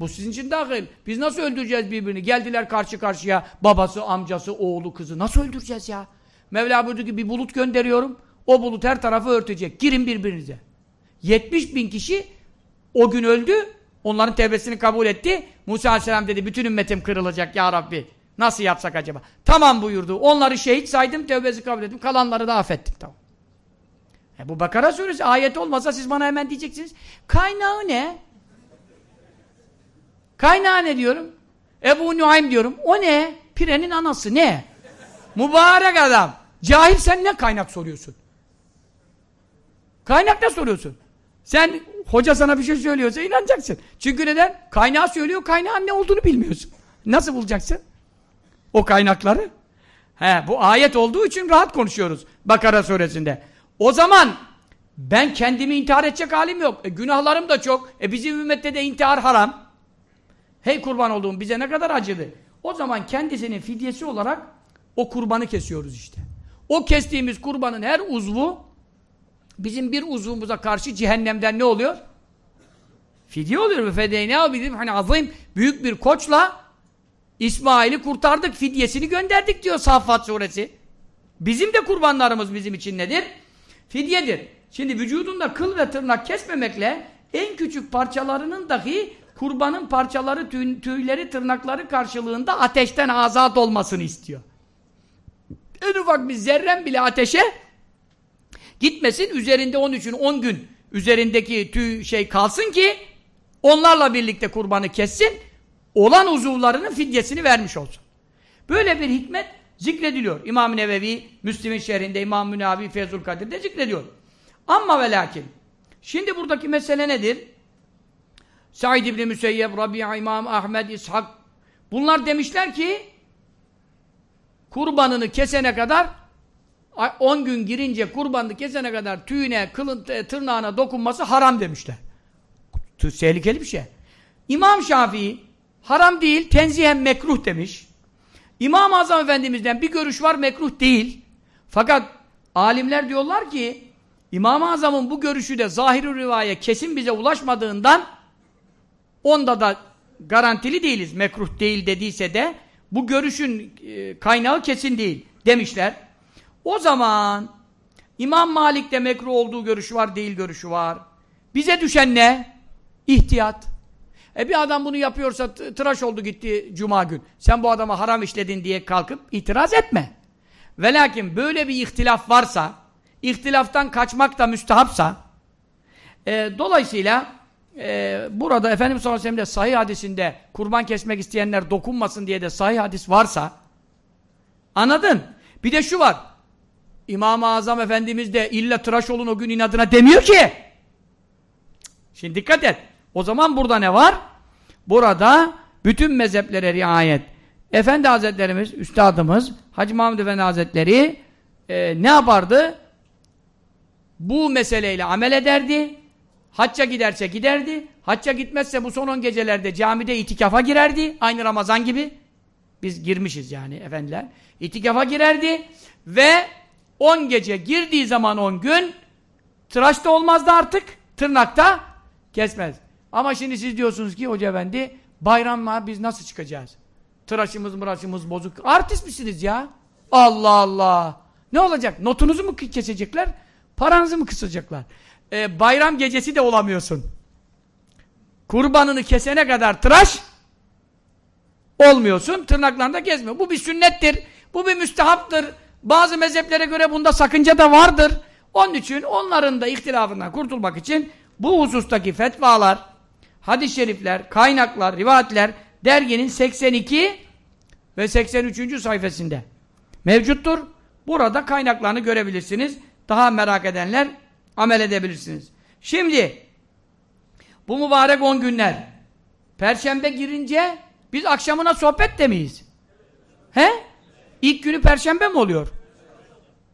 Bu sizin için dahil. Biz nasıl öldüreceğiz birbirini? Geldiler karşı karşıya babası, amcası, oğlu, kızı. Nasıl öldüreceğiz ya? Mevla buyurdu ki bir bulut gönderiyorum. O bulut her tarafı örtecek. Girin birbirinize. 70 bin kişi o gün öldü. Onların tevbesini kabul etti. Musa Aleyhisselam dedi bütün ümmetim kırılacak ya Rabbi. Nasıl yapsak acaba? Tamam buyurdu. Onları şehit saydım, tevbesi kabul ettim. Kalanları da affettim. Tamam. E bu Bakara suresi ayet olmasa siz bana hemen diyeceksiniz. Kaynağı ne? Kaynağı ne diyorum? Ebu Nuaym diyorum. O ne? Pirenin anası ne? Mübarek adam. Cahil sen ne kaynak soruyorsun? Kaynak ne soruyorsun? Sen hoca sana bir şey söylüyorsa inanacaksın. Çünkü neden? Kaynağı söylüyor, kaynağın ne olduğunu bilmiyorsun. Nasıl bulacaksın? O kaynakları. He, bu ayet olduğu için rahat konuşuyoruz. Bakara suresinde. O zaman ben kendimi intihar edecek halim yok. E, günahlarım da çok. E, bizim ümmette de intihar haram. Hey kurban olduğum bize ne kadar acıdı. O zaman kendisinin fidyesi olarak o kurbanı kesiyoruz işte. O kestiğimiz kurbanın her uzvu bizim bir uzvumuza karşı cehennemden ne oluyor? Fidye oluyor. Fedeyne bizim hani azim büyük bir koçla İsmail'i kurtardık, fidyesini gönderdik diyor Saffat suresi. Bizim de kurbanlarımız bizim için nedir? Fidyedir. Şimdi vücudunda kıl ve tırnak kesmemekle en küçük parçalarının dahi kurbanın parçaları, tüy, tüyleri, tırnakları karşılığında ateşten azat olmasını istiyor. En ufak bir zerren bile ateşe gitmesin, üzerinde onun için 10 gün üzerindeki tüy şey kalsın ki onlarla birlikte kurbanı kessin, olan uzuvlarının fidyesini vermiş olsun. Böyle bir hikmet zikrediliyor. İmam Nevevi, Müslim'in şehrinde İmam Münavi, Fezul Kadir'de zikrediyor. Ama ve lakin, şimdi buradaki mesele nedir? Said İbni Müseyyeb, Rabia, İmam Ahmed, İshak, bunlar demişler ki, kurbanını kesene kadar 10 gün girince kurbanını kesene kadar tüyüne, kılın, tırnağına dokunması haram demişler. Tehlikeli bir şey. İmam Şafii haram değil, tenzihen mekruh demiş. İmam-ı Azam Efendimiz'den bir görüş var mekruh değil. Fakat alimler diyorlar ki İmam-ı Azam'ın bu görüşü de zahir rivaya kesin bize ulaşmadığından onda da garantili değiliz. Mekruh değil dediyse de bu görüşün e, kaynağı kesin değil demişler. O zaman İmam Malik'te mekruh olduğu görüşü var, değil görüşü var. Bize düşen ne? İhtiyat. E bir adam bunu yapıyorsa tıraş oldu gitti cuma gün. Sen bu adama haram işledin diye kalkıp itiraz etme. Ve lakin böyle bir ihtilaf varsa, ihtilaftan kaçmak da müstahapsa, e, dolayısıyla e, burada Efendimiz sallallahu aleyhi ve sellem sahih hadisinde kurban kesmek isteyenler dokunmasın diye de sahih hadis varsa, anladın? Bir de şu var, İmam-ı Azam Efendimiz de illa tıraş olun o gün inadına demiyor ki. Şimdi dikkat et. O zaman burada ne var? Burada bütün mezheplere riayet. Efendi Hazretlerimiz, Üstadımız, Hacı Mahmud Efendi Hazretleri e, ne yapardı? Bu meseleyle amel ederdi. Hacca giderse giderdi. Hacca gitmezse bu son on gecelerde camide itikafa girerdi. Aynı Ramazan gibi. Biz girmişiz yani efendiler. İtikafa girerdi ve on gece girdiği zaman on gün tıraş da olmazdı artık. Tırnakta kesmez. Ama şimdi siz diyorsunuz ki hoca efendi bayram var biz nasıl çıkacağız? Tıraşımız mıraşımız bozuk. Artist misiniz ya? Allah Allah. Ne olacak? Notunuzu mu kesecekler? Paranızı mı kısacaklar? Ee, bayram gecesi de olamıyorsun. Kurbanını kesene kadar tıraş olmuyorsun. Tırnaklarını da gezmiyor. Bu bir sünnettir. Bu bir müstehaptır. Bazı mezheplere göre bunda sakınca da vardır. Onun için onların da ihtilafından kurtulmak için bu husustaki fetvalar, hadis-i şerifler, kaynaklar, rivayetler derginin 82 ve 83. sayfasında mevcuttur. Burada kaynaklarını görebilirsiniz. Daha merak edenler amel edebilirsiniz. Şimdi bu mübarek 10 günler Perşembe girince biz akşamına sohbet de miyiz? He? İlk günü Perşembe mi oluyor?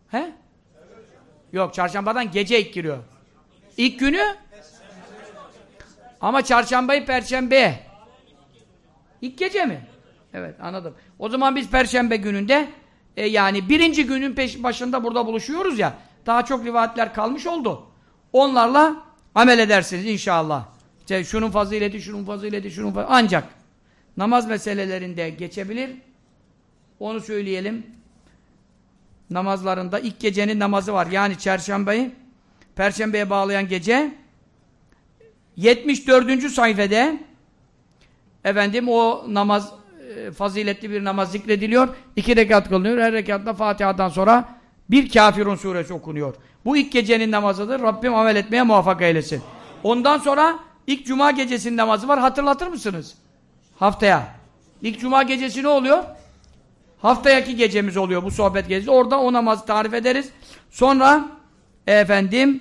He? Yok çarşambadan gece ilk giriyor. İlk günü ama çarşambayı perşembeye. İlk gece mi? Evet anladım. O zaman biz perşembe gününde e, yani birinci günün peş başında burada buluşuyoruz ya. Daha çok rivayetler kalmış oldu. Onlarla amel edersiniz inşallah. İşte şunun fazileti, şunun fazileti, şunun fazileti. Ancak namaz meselelerinde geçebilir. Onu söyleyelim. Namazlarında ilk gecenin namazı var. Yani çarşambayı perşembeye bağlayan gece 74. sayfede efendim o namaz e, faziletli bir namaz zikrediliyor. İki rekat kılınıyor. Her rekatta Fatiha'dan sonra bir kafirun suresi okunuyor. Bu ilk gecenin namazıdır. Rabbim amel etmeye muvaffak eylesin. Ondan sonra ilk cuma gecesinin namazı var. Hatırlatır mısınız? Haftaya. İlk cuma gecesi ne oluyor? Haftayaki gecemiz oluyor bu sohbet gecesi. Orada o namazı tarif ederiz. Sonra efendim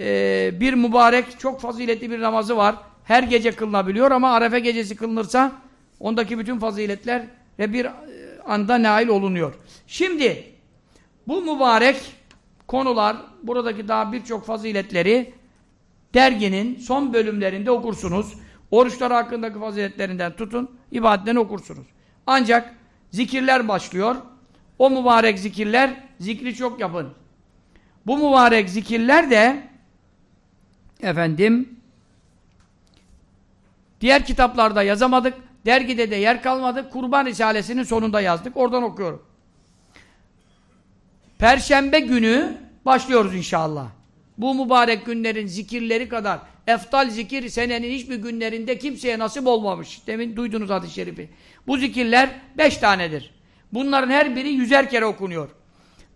e, bir mübarek çok faziletli bir namazı var. Her gece kılınabiliyor ama Arefe gecesi kılınırsa ondaki bütün faziletler ve bir anda nail olunuyor. Şimdi bu mübarek konular buradaki daha birçok faziletleri derginin son bölümlerinde okursunuz. Oruçlar hakkındaki faziletlerinden tutun, ibadetlerini okursunuz. Ancak zikirler başlıyor. O mübarek zikirler, zikri çok yapın. Bu mübarek zikirler de efendim diğer kitaplarda yazamadık. Dergide de yer kalmadı. Kurban Risalesi'nin sonunda yazdık. Oradan okuyorum. Perşembe günü başlıyoruz inşallah. Bu mübarek günlerin zikirleri kadar eftal zikir senenin hiçbir günlerinde kimseye nasip olmamış. Demin duydunuz hadis-i şerifi. Bu zikirler beş tanedir. Bunların her biri yüzer kere okunuyor.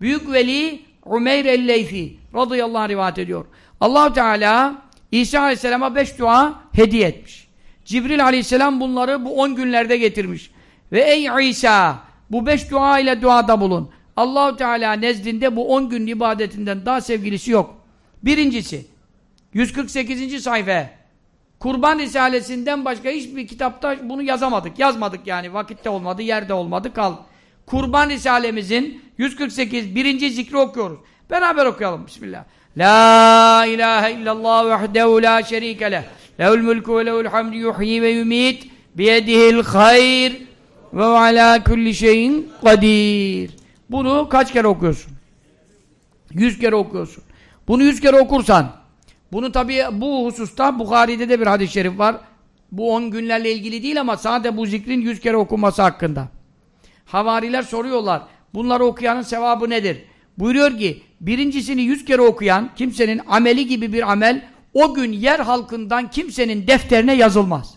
Büyük veli Umeyr el-Leyfi radıyallahu anh rivayet ediyor. allah Teala İsa aleyhisselama beş dua hediye etmiş. Cibril aleyhisselam bunları bu on günlerde getirmiş. Ve ey İsa bu beş dua ile duada bulun. Allahu Teala nezdinde bu on gün ibadetinden daha sevgilisi yok. Birincisi 148. sayfa Kurban Risalesinden başka hiçbir kitapta bunu yazamadık. Yazmadık yani. Vakitte olmadı, yerde olmadı, kal. Kurban Risalemizin 148. birinci zikri okuyoruz. Beraber okuyalım. Bismillah. La ilahe illallah vahdehu la şerike leh. Lehul mulku ve lehul hamdu yuhyi ve yumit biyedihil hayr ve ala kulli şeyin kadir. Bunu kaç kere okuyorsun? Yüz kere okuyorsun. Bunu yüz kere okursan, bunu tabi bu hususta Bukhari'de de bir hadis-i şerif var. Bu on günlerle ilgili değil ama sadece bu zikrin yüz kere okunması hakkında. Havariler soruyorlar, bunları okuyanın sevabı nedir? Buyuruyor ki, birincisini yüz kere okuyan kimsenin ameli gibi bir amel, o gün yer halkından kimsenin defterine yazılmaz.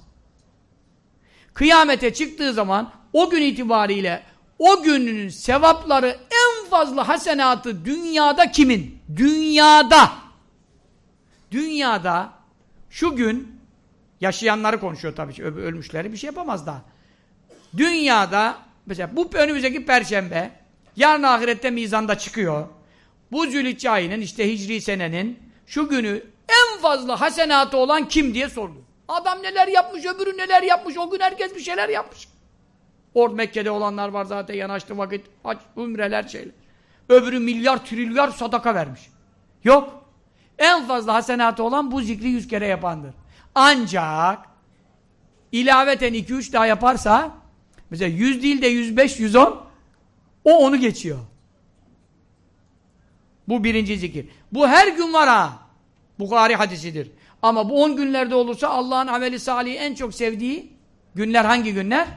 Kıyamete çıktığı zaman, o gün itibariyle, o günün sevapları en fazla hasenatı dünyada kimin? Dünyada! Dünyada şu gün yaşayanları konuşuyor tabii ölmüşleri bir şey yapamaz daha. Dünyada mesela bu önümüzdeki perşembe yarın ahirette mizanda çıkıyor. Bu Zülhicce ayının işte hicri senenin şu günü en fazla hasenatı olan kim diye soruluyor. Adam neler yapmış, öbürü neler yapmış, o gün herkes bir şeyler yapmış. Orada Mekke'de olanlar var zaten yanaştı vakit, aç, ümreler şeyler. Öbürü milyar, trilyar sadaka vermiş. Yok. En fazla hasenatı olan bu zikri yüz kere yapandır. Ancak ilaveten iki üç daha yaparsa mesela yüz değil de yüz beş, yüz on o onu geçiyor. Bu birinci zikir. Bu her gün var ha. Bukhari hadisidir. Ama bu on günlerde olursa Allah'ın ameli salih en çok sevdiği günler hangi günler?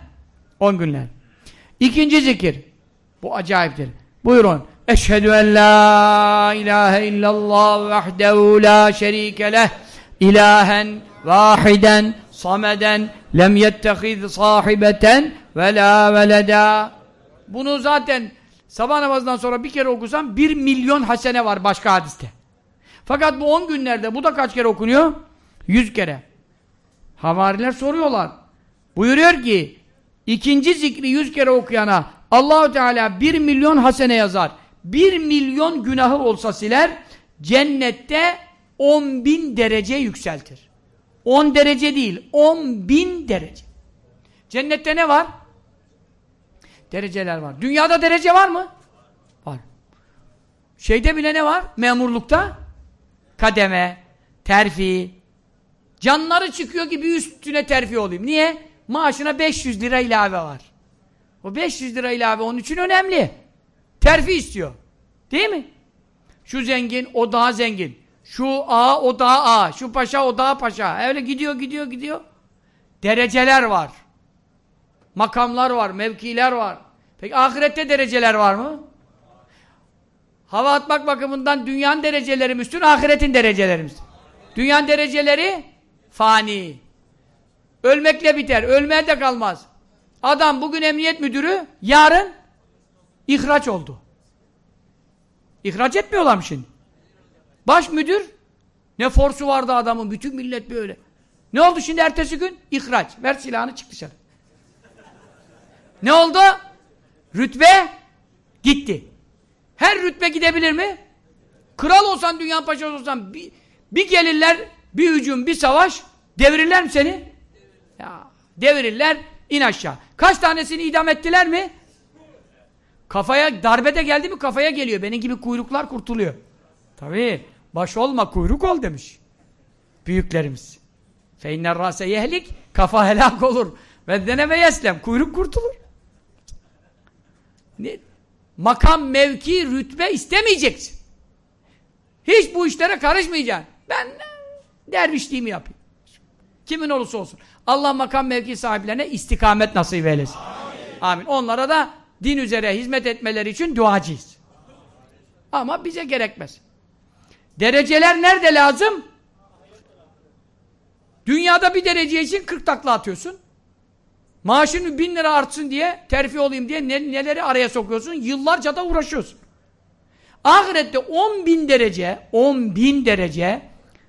On günler. İkinci zikir. Bu acayiptir. Buyurun. Eşhedü en la ilahe illallah vahdehu la şerike leh ilahen vahiden sameden lem yettehiz sahibeten ve la veleda bunu zaten sabah namazından sonra bir kere okusam bir milyon hasene var başka hadiste. Fakat bu on günlerde bu da kaç kere okunuyor? Yüz kere. Havariler soruyorlar. Buyuruyor ki ikinci zikri yüz kere okuyana Allahu Teala bir milyon hasene yazar bir milyon günahı olsa siler, cennette on bin derece yükseltir. On derece değil, on bin derece. Cennette ne var? Dereceler var. Dünyada derece var mı? Var. Şeyde bile ne var? Memurlukta? Kademe, terfi. Canları çıkıyor ki bir üstüne terfi olayım. Niye? Maaşına 500 lira ilave var. O 500 lira ilave onun için önemli. Terfi istiyor. Değil mi? Şu zengin, o daha zengin. Şu A, o daha A. Şu paşa, o daha paşa. Öyle gidiyor, gidiyor, gidiyor. Dereceler var. Makamlar var, mevkiler var. Peki ahirette dereceler var mı? Hava atmak bakımından dünyanın dereceleri üstün, ahiretin dereceleri üstün. Dünyanın dereceleri fani. Ölmekle biter, ölmeye de kalmaz. Adam bugün emniyet müdürü, yarın ihraç oldu. İhraç etmiyorlar mı şimdi? Baş müdür ne forsu vardı adamın. Bütün millet böyle. Ne oldu şimdi ertesi gün? İhraç. Ver silahını çık dışarı. Ne oldu? Rütbe gitti. Her rütbe gidebilir mi? Kral olsan, dünya paşası olsan bir, bir gelirler, bir hücum, bir savaş devirirler mi seni? Ya, devirirler, in aşağı. Kaç tanesini idam ettiler mi? Kafaya darbe de geldi mi kafaya geliyor. Benim gibi kuyruklar kurtuluyor. Tabii. Baş olma kuyruk ol demiş. Büyüklerimiz. Feinner rase yehlik kafa helak olur. Ve dene ve yeslem. Kuyruk kurtulur. Ne? Makam, mevki, rütbe istemeyeceksin. Hiç bu işlere karışmayacaksın. Ben dervişliğimi yapayım. Kimin olursa olsun. Allah makam mevki sahiplerine istikamet nasip eylesin. Amin. Amin. Onlara da din üzere hizmet etmeleri için duacıyız. Ama bize gerekmez. Dereceler nerede lazım? Dünyada bir derece için 40 takla atıyorsun. Maaşın bin lira artsın diye, terfi olayım diye ne, neleri araya sokuyorsun? Yıllarca da uğraşıyorsun. Ahirette 10 bin derece, 10 bin derece,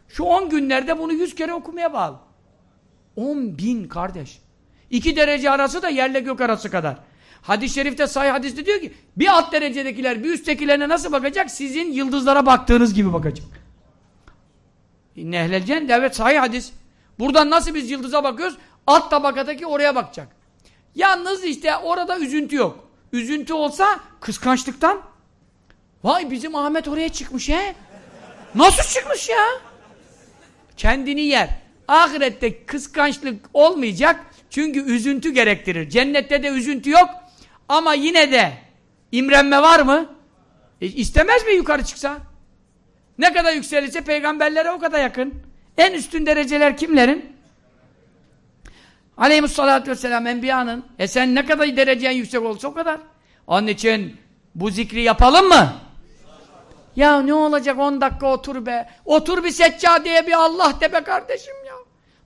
şu 10 günlerde bunu 100 kere okumaya bağlı. 10 bin kardeş. 2 derece arası da yerle gök arası kadar. Hadis-i şerifte sahih hadiste diyor ki bir alt derecedekiler bir üsttekilerine nasıl bakacak? Sizin yıldızlara baktığınız gibi bakacak. Nehlel cennet evet sahih hadis. Buradan nasıl biz yıldıza bakıyoruz? Alt tabakadaki oraya bakacak. Yalnız işte orada üzüntü yok. Üzüntü olsa kıskançlıktan vay bizim Ahmet oraya çıkmış he. Nasıl çıkmış ya? Kendini yer. Ahirette kıskançlık olmayacak. Çünkü üzüntü gerektirir. Cennette de üzüntü yok. Ama yine de imrenme var mı? E, istemez mi yukarı çıksa? Ne kadar yükselirse peygamberlere o kadar yakın. En üstün dereceler kimlerin? Aleyhissalatü vesselam enbiyanın. E sen ne kadar derecen yüksek olsa o kadar. Onun için bu zikri yapalım mı? Ya ne olacak 10 dakika otur be. Otur bir seccadeye bir Allah de be kardeşim.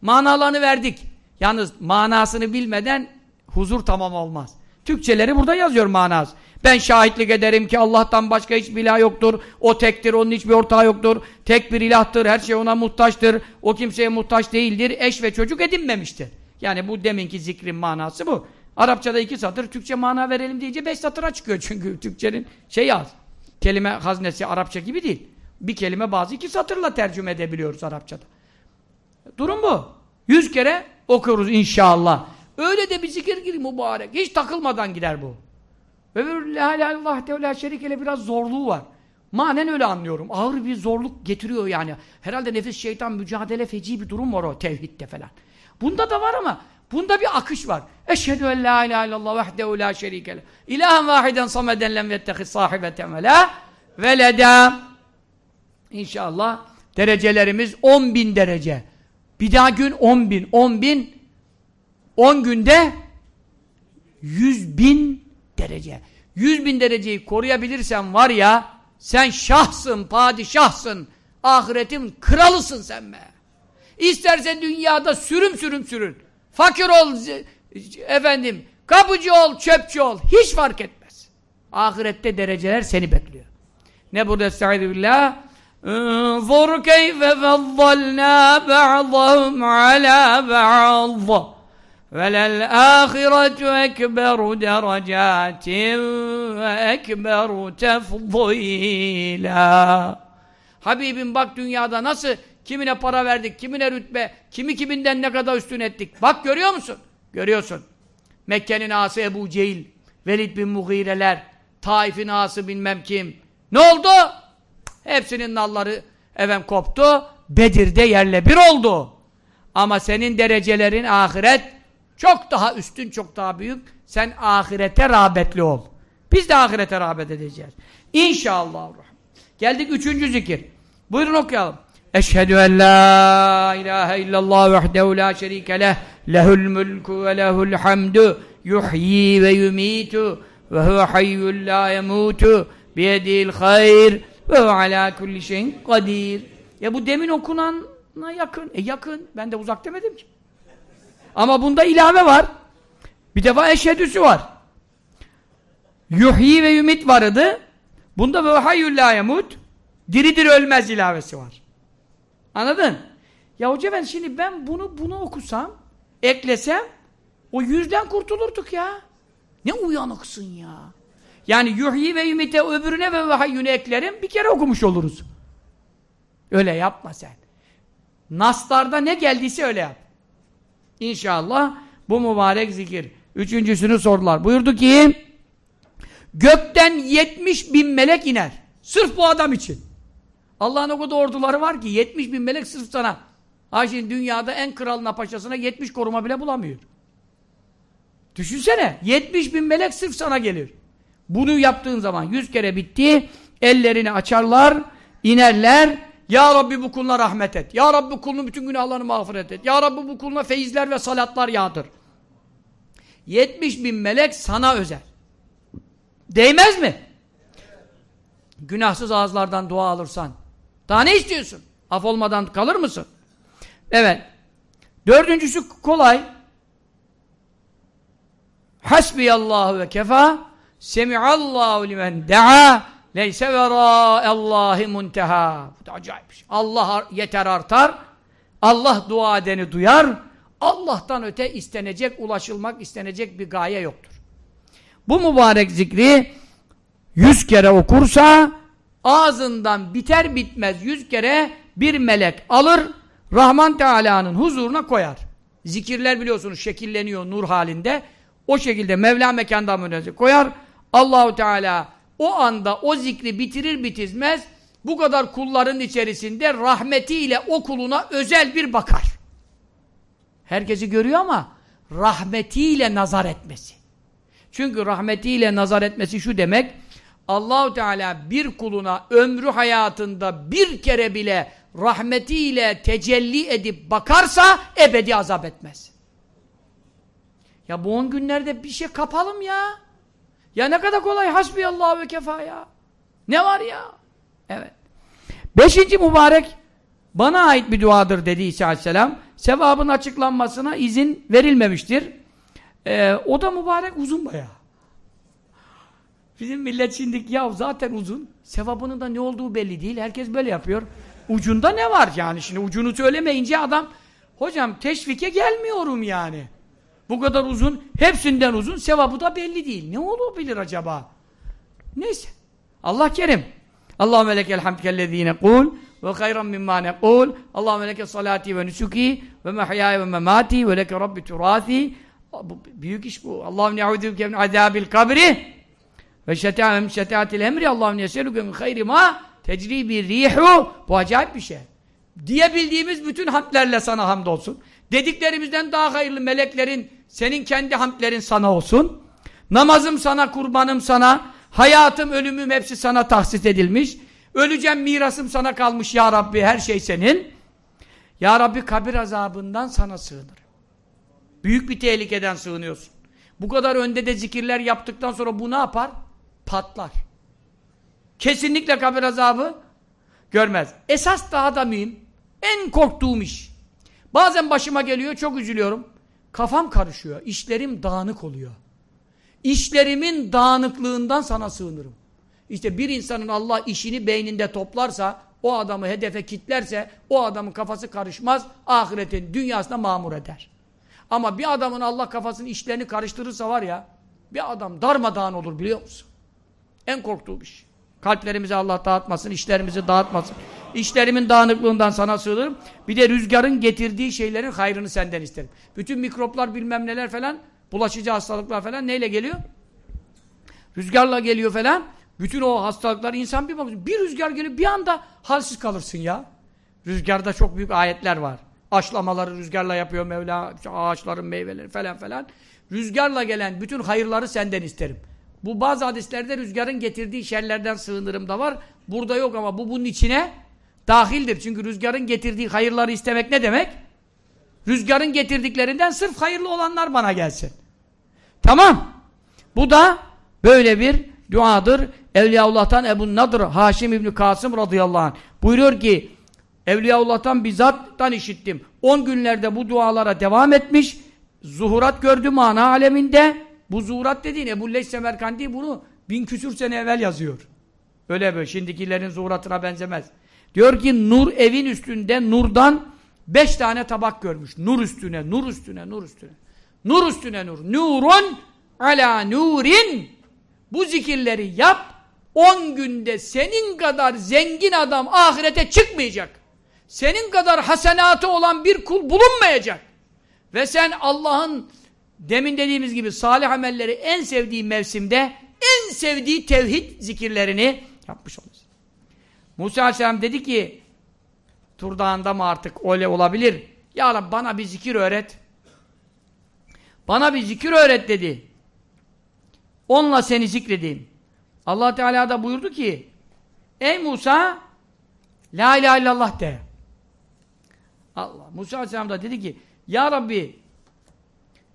Manalarını verdik. Yalnız manasını bilmeden huzur tamam olmaz. Türkçeleri burada yazıyor manası. Ben şahitlik ederim ki Allah'tan başka hiçbir ilah yoktur. O tektir, onun hiçbir ortağı yoktur. Tek bir ilahtır, her şey ona muhtaçtır. O kimseye muhtaç değildir, eş ve çocuk edinmemiştir. Yani bu deminki zikrin manası bu. Arapçada iki satır, Türkçe mana verelim deyince beş satıra çıkıyor [LAUGHS] çünkü Türkçenin şey az. Kelime haznesi Arapça gibi değil. Bir kelime bazı iki satırla tercüme edebiliyoruz Arapçada. Durum bu. Yüz kere okuruz inşallah. Öyle de bir zikir gir mübarek. Hiç takılmadan gider bu. Ve la ilahe illallah teala şerikele biraz zorluğu var. Manen öyle anlıyorum. Ağır bir zorluk getiriyor yani. Herhalde nefis şeytan mücadele feci bir durum var o tevhidde falan. Bunda da var ama bunda bir akış var. Eşhedü en la ilahe illallah vahdehu la şerikele. İlahen vahiden sameden lem yettehiz sahibeten ve la veleda. İnşallah derecelerimiz 10 bin derece. Bir daha gün 10 bin. 10 bin 10 günde 100 bin derece. 100 bin dereceyi koruyabilirsen var ya sen şahsın, padişahsın. Ahiretin kralısın sen be. İsterse dünyada sürüm sürüm sürün. Fakir ol, efendim, kapıcı ol, çöpçü ol. Hiç fark etmez. Ahirette dereceler seni bekliyor. Ne burada estaizu billah? انظر كيف فضلنا بعضهم على بعض وَلَلْآخِرَةُ أَكْبَرُ دَرَجَاتٍ وَأَكْبَرُ تَفْضِيلًا Habibim bak dünyada nasıl kimine para verdik, kimine rütbe, kimi kiminden ne kadar üstün ettik. Bak görüyor musun? Görüyorsun. Mekke'nin ağası Ebu Cehil, Velid bin Mughireler, Taif'in ağası bilmem kim. Ne oldu? Hepsinin nalları efendim koptu. Bedir'de yerle bir oldu. Ama senin derecelerin ahiret çok daha üstün, çok daha büyük. Sen ahirete rağbetli ol. Biz de ahirete rağbet edeceğiz. İnşallah. Geldik üçüncü zikir. Buyurun okuyalım. Eşhedü en la ilahe illallah vahdehu la şerike leh lehul mulku ve lehul hamdu yuhyi ve yumitu ve huve hayyul la yemutu biyedil hayr ve ala kulli şeyin kadir. Ya bu demin okunana yakın. E yakın. Ben de uzak demedim ki. Ama bunda ilave var. Bir defa eşhedüsü var. Yuhyi ve yumit vardı. Bunda ve hayyul la yemut diridir ölmez ilavesi var. Anladın? Ya hoca ben şimdi ben bunu bunu okusam, eklesem o yüzden kurtulurduk ya. Ne uyanıksın ya. Yani yuhyi ve yumite öbürüne ve hayyüne eklerim bir kere okumuş oluruz. Öyle yapma sen. Naslarda ne geldiyse öyle yap. İnşallah bu mübarek zikir. Üçüncüsünü sordular. Buyurdu ki gökten 70 bin melek iner. Sırf bu adam için. Allah'ın o kadar orduları var ki 70 bin melek sırf sana. Ha şimdi dünyada en kralına paşasına 70 koruma bile bulamıyor. Düşünsene 70 bin melek sırf sana gelir. Bunu yaptığın zaman 100 kere bitti. Ellerini açarlar, inerler ya Rabbi bu kuluna rahmet et. Ya Rabbi bu kulunun bütün günahlarını mağfiret et. Ya Rabbi bu kuluna feyizler ve salatlar yağdır. 70 bin melek sana özel. Değmez mi? Günahsız ağızlardan dua alırsan. Daha ne istiyorsun? Af olmadan kalır mısın? Evet. Dördüncüsü kolay. Hasbiyallahu ve kefa semi'allahu limen da'a Leyse verâ'ellâhi munteha. Bu da acayip şey. Allah yeter artar. Allah dua edeni duyar. Allah'tan öte istenecek, ulaşılmak istenecek bir gaye yoktur. Bu mübarek zikri yüz kere okursa ağzından biter bitmez yüz kere bir melek alır Rahman Teala'nın huzuruna koyar. Zikirler biliyorsunuz şekilleniyor nur halinde. O şekilde Mevla mekanda münezzeh koyar. Allahu Teala o anda o zikri bitirir bitirmez bu kadar kulların içerisinde rahmetiyle o kuluna özel bir bakar. Herkesi görüyor ama rahmetiyle nazar etmesi. Çünkü rahmetiyle nazar etmesi şu demek, Allahu Teala bir kuluna ömrü hayatında bir kere bile rahmetiyle tecelli edip bakarsa ebedi azap etmez. Ya bu on günlerde bir şey kapalım ya. Ya ne kadar kolay hasbiyallahu ve kefa ya. Ne var ya? Evet. Beşinci mübarek bana ait bir duadır dedi İsa Aleyhisselam. Sevabın açıklanmasına izin verilmemiştir. Ee, o da mübarek uzun bayağı. Bizim millet şimdi ya zaten uzun. Sevabının da ne olduğu belli değil. Herkes böyle yapıyor. Ucunda ne var yani? Şimdi ucunu söylemeyince adam hocam teşvike gelmiyorum yani. Bu kadar uzun, hepsinden uzun, sevabı da belli değil. Ne olabilir acaba? Neyse. Allah kerim. Allahümme lekel hamd kellezine kul ve hayran mimma nekul. Allahümme leke salati ve nusuki ve mehyaya ve memati ve leke rabbi turasi. Büyük iş bu. Allahümme ne'udüke min azabil kabri ve şetâhem şetâtil emri Allahümme yeselüke min hayri ma tecri bir rihu. Bu acayip bir şey. Diyebildiğimiz bütün hamdlerle sana hamdolsun. Dediklerimizden daha hayırlı meleklerin, senin kendi hamdlerin sana olsun. Namazım sana, kurbanım sana, hayatım, ölümüm hepsi sana tahsis edilmiş. Öleceğim, mirasım sana kalmış ya Rabbi, her şey senin. Ya Rabbi kabir azabından sana sığınırım. Büyük bir tehlikeden sığınıyorsun. Bu kadar önde de zikirler yaptıktan sonra bu ne yapar? Patlar. Kesinlikle kabir azabı görmez. Esas daha da mühim, en korktuğum iş. Bazen başıma geliyor, çok üzülüyorum. Kafam karışıyor, işlerim dağınık oluyor. İşlerimin dağınıklığından sana sığınırım. İşte bir insanın Allah işini beyninde toplarsa, o adamı hedefe kitlerse, o adamın kafası karışmaz, ahiretin dünyasına mamur eder. Ama bir adamın Allah kafasının işlerini karıştırırsa var ya, bir adam darmadağın olur biliyor musun? En korktuğum iş. Kalplerimizi Allah dağıtmasın, işlerimizi dağıtmasın. İşlerimin dağınıklığından sana sığınırım. Bir de rüzgarın getirdiği şeylerin hayrını senden isterim. Bütün mikroplar bilmem neler falan, bulaşıcı hastalıklar falan neyle geliyor? Rüzgarla geliyor falan. Bütün o hastalıklar insan bir bakıyor. Bir rüzgar geliyor bir anda halsiz kalırsın ya. Rüzgarda çok büyük ayetler var. Aşlamaları rüzgarla yapıyor Mevla, ağaçların meyveleri falan falan. Rüzgarla gelen bütün hayırları senden isterim. Bu bazı hadislerde rüzgarın getirdiği şerlerden sığınırım da var. Burada yok ama bu bunun içine dahildir. Çünkü rüzgarın getirdiği hayırları istemek ne demek? Rüzgarın getirdiklerinden sırf hayırlı olanlar bana gelsin. Tamam. Bu da böyle bir duadır. Evliyaullah'tan Ebu Nadır Haşim İbni Kasım radıyallahu anh buyuruyor ki Evliyaullah'tan bizzattan işittim. 10 günlerde bu dualara devam etmiş. Zuhurat gördü mana aleminde. Bu zuhurat dediğin Ebu Leys Semerkandi bunu bin küsür sene evvel yazıyor. Öyle böyle. Şimdikilerin zuhuratına benzemez. Diyor ki nur evin üstünde nurdan beş tane tabak görmüş. Nur üstüne, nur üstüne, nur üstüne. Nur üstüne nur. Nurun ala nurin. Bu zikirleri yap. On günde senin kadar zengin adam ahirete çıkmayacak. Senin kadar hasenatı olan bir kul bulunmayacak. Ve sen Allah'ın demin dediğimiz gibi salih amelleri en sevdiği mevsimde en sevdiği tevhid zikirlerini yapmış olursun. Musa Aleyhisselam dedi ki Tur Dağı'nda mı artık öyle olabilir? Ya Rabbi bana bir zikir öğret. Bana bir zikir öğret dedi. Onunla seni zikredeyim. Allah Teala da buyurdu ki Ey Musa La ilahe illallah de. Allah. Musa Aleyhisselam da dedi ki Ya Rabbi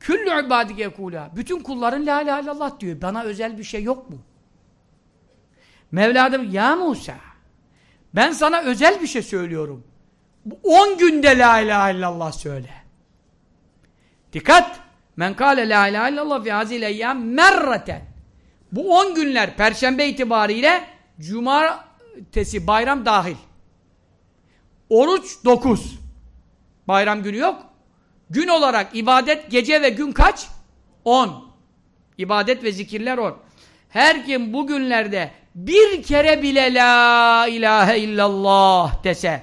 Küllü ibadike kula. Bütün kulların la ilahe illallah diyor. Bana özel bir şey yok mu? Mevla da ya Musa ben sana özel bir şey söylüyorum. Bu on günde la ilahe illallah söyle. Dikkat! Men kâle la ilahe illallah fi hazil eyyâm merreten. Bu on günler perşembe itibariyle cumartesi bayram dahil. Oruç dokuz. Bayram günü yok. Gün olarak ibadet gece ve gün kaç? On. İbadet ve zikirler on. Her kim bu günlerde bir kere bile la ilahe illallah dese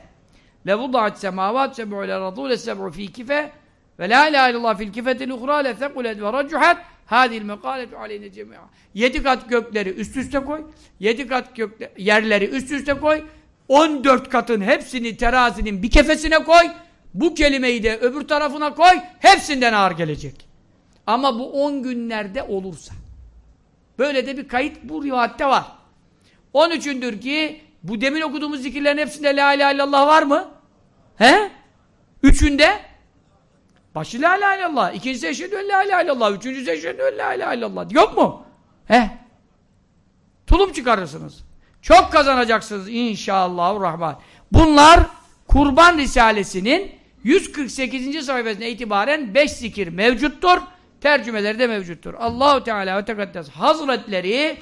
levudaat semavat seb'u le radule seb'u fi kife ve la ilahe illallah fil kifetil uhra le thekulet ve racuhat hadil mekaletu aleyne cemi'a yedi kat gökleri üst üste koy yedi kat gökleri, yerleri üst üste koy on dört katın hepsini terazinin bir kefesine koy Bu kelimeyi de öbür tarafına koy, hepsinden ağır gelecek. Ama bu 10 günlerde olursa. Böyle de bir kayıt bu rivayette var. 13'ündür ki bu demin okuduğumuz zikirlerin hepsinde la ilahe illallah var mı? He? Üçünde başı la ilahe illallah. İkincisi eşhedü en la ilahe illallah. Üçüncüsü eşhedü en la ilahe illallah. Yok mu? He? Tulum çıkarırsınız. Çok kazanacaksınız inşallahurrahman. Bunlar Kurban Risalesi'nin 148. sayfasına itibaren 5 zikir mevcuttur. Tercümeleri de mevcuttur. Allahu Teala ve Tekaddes Hazretleri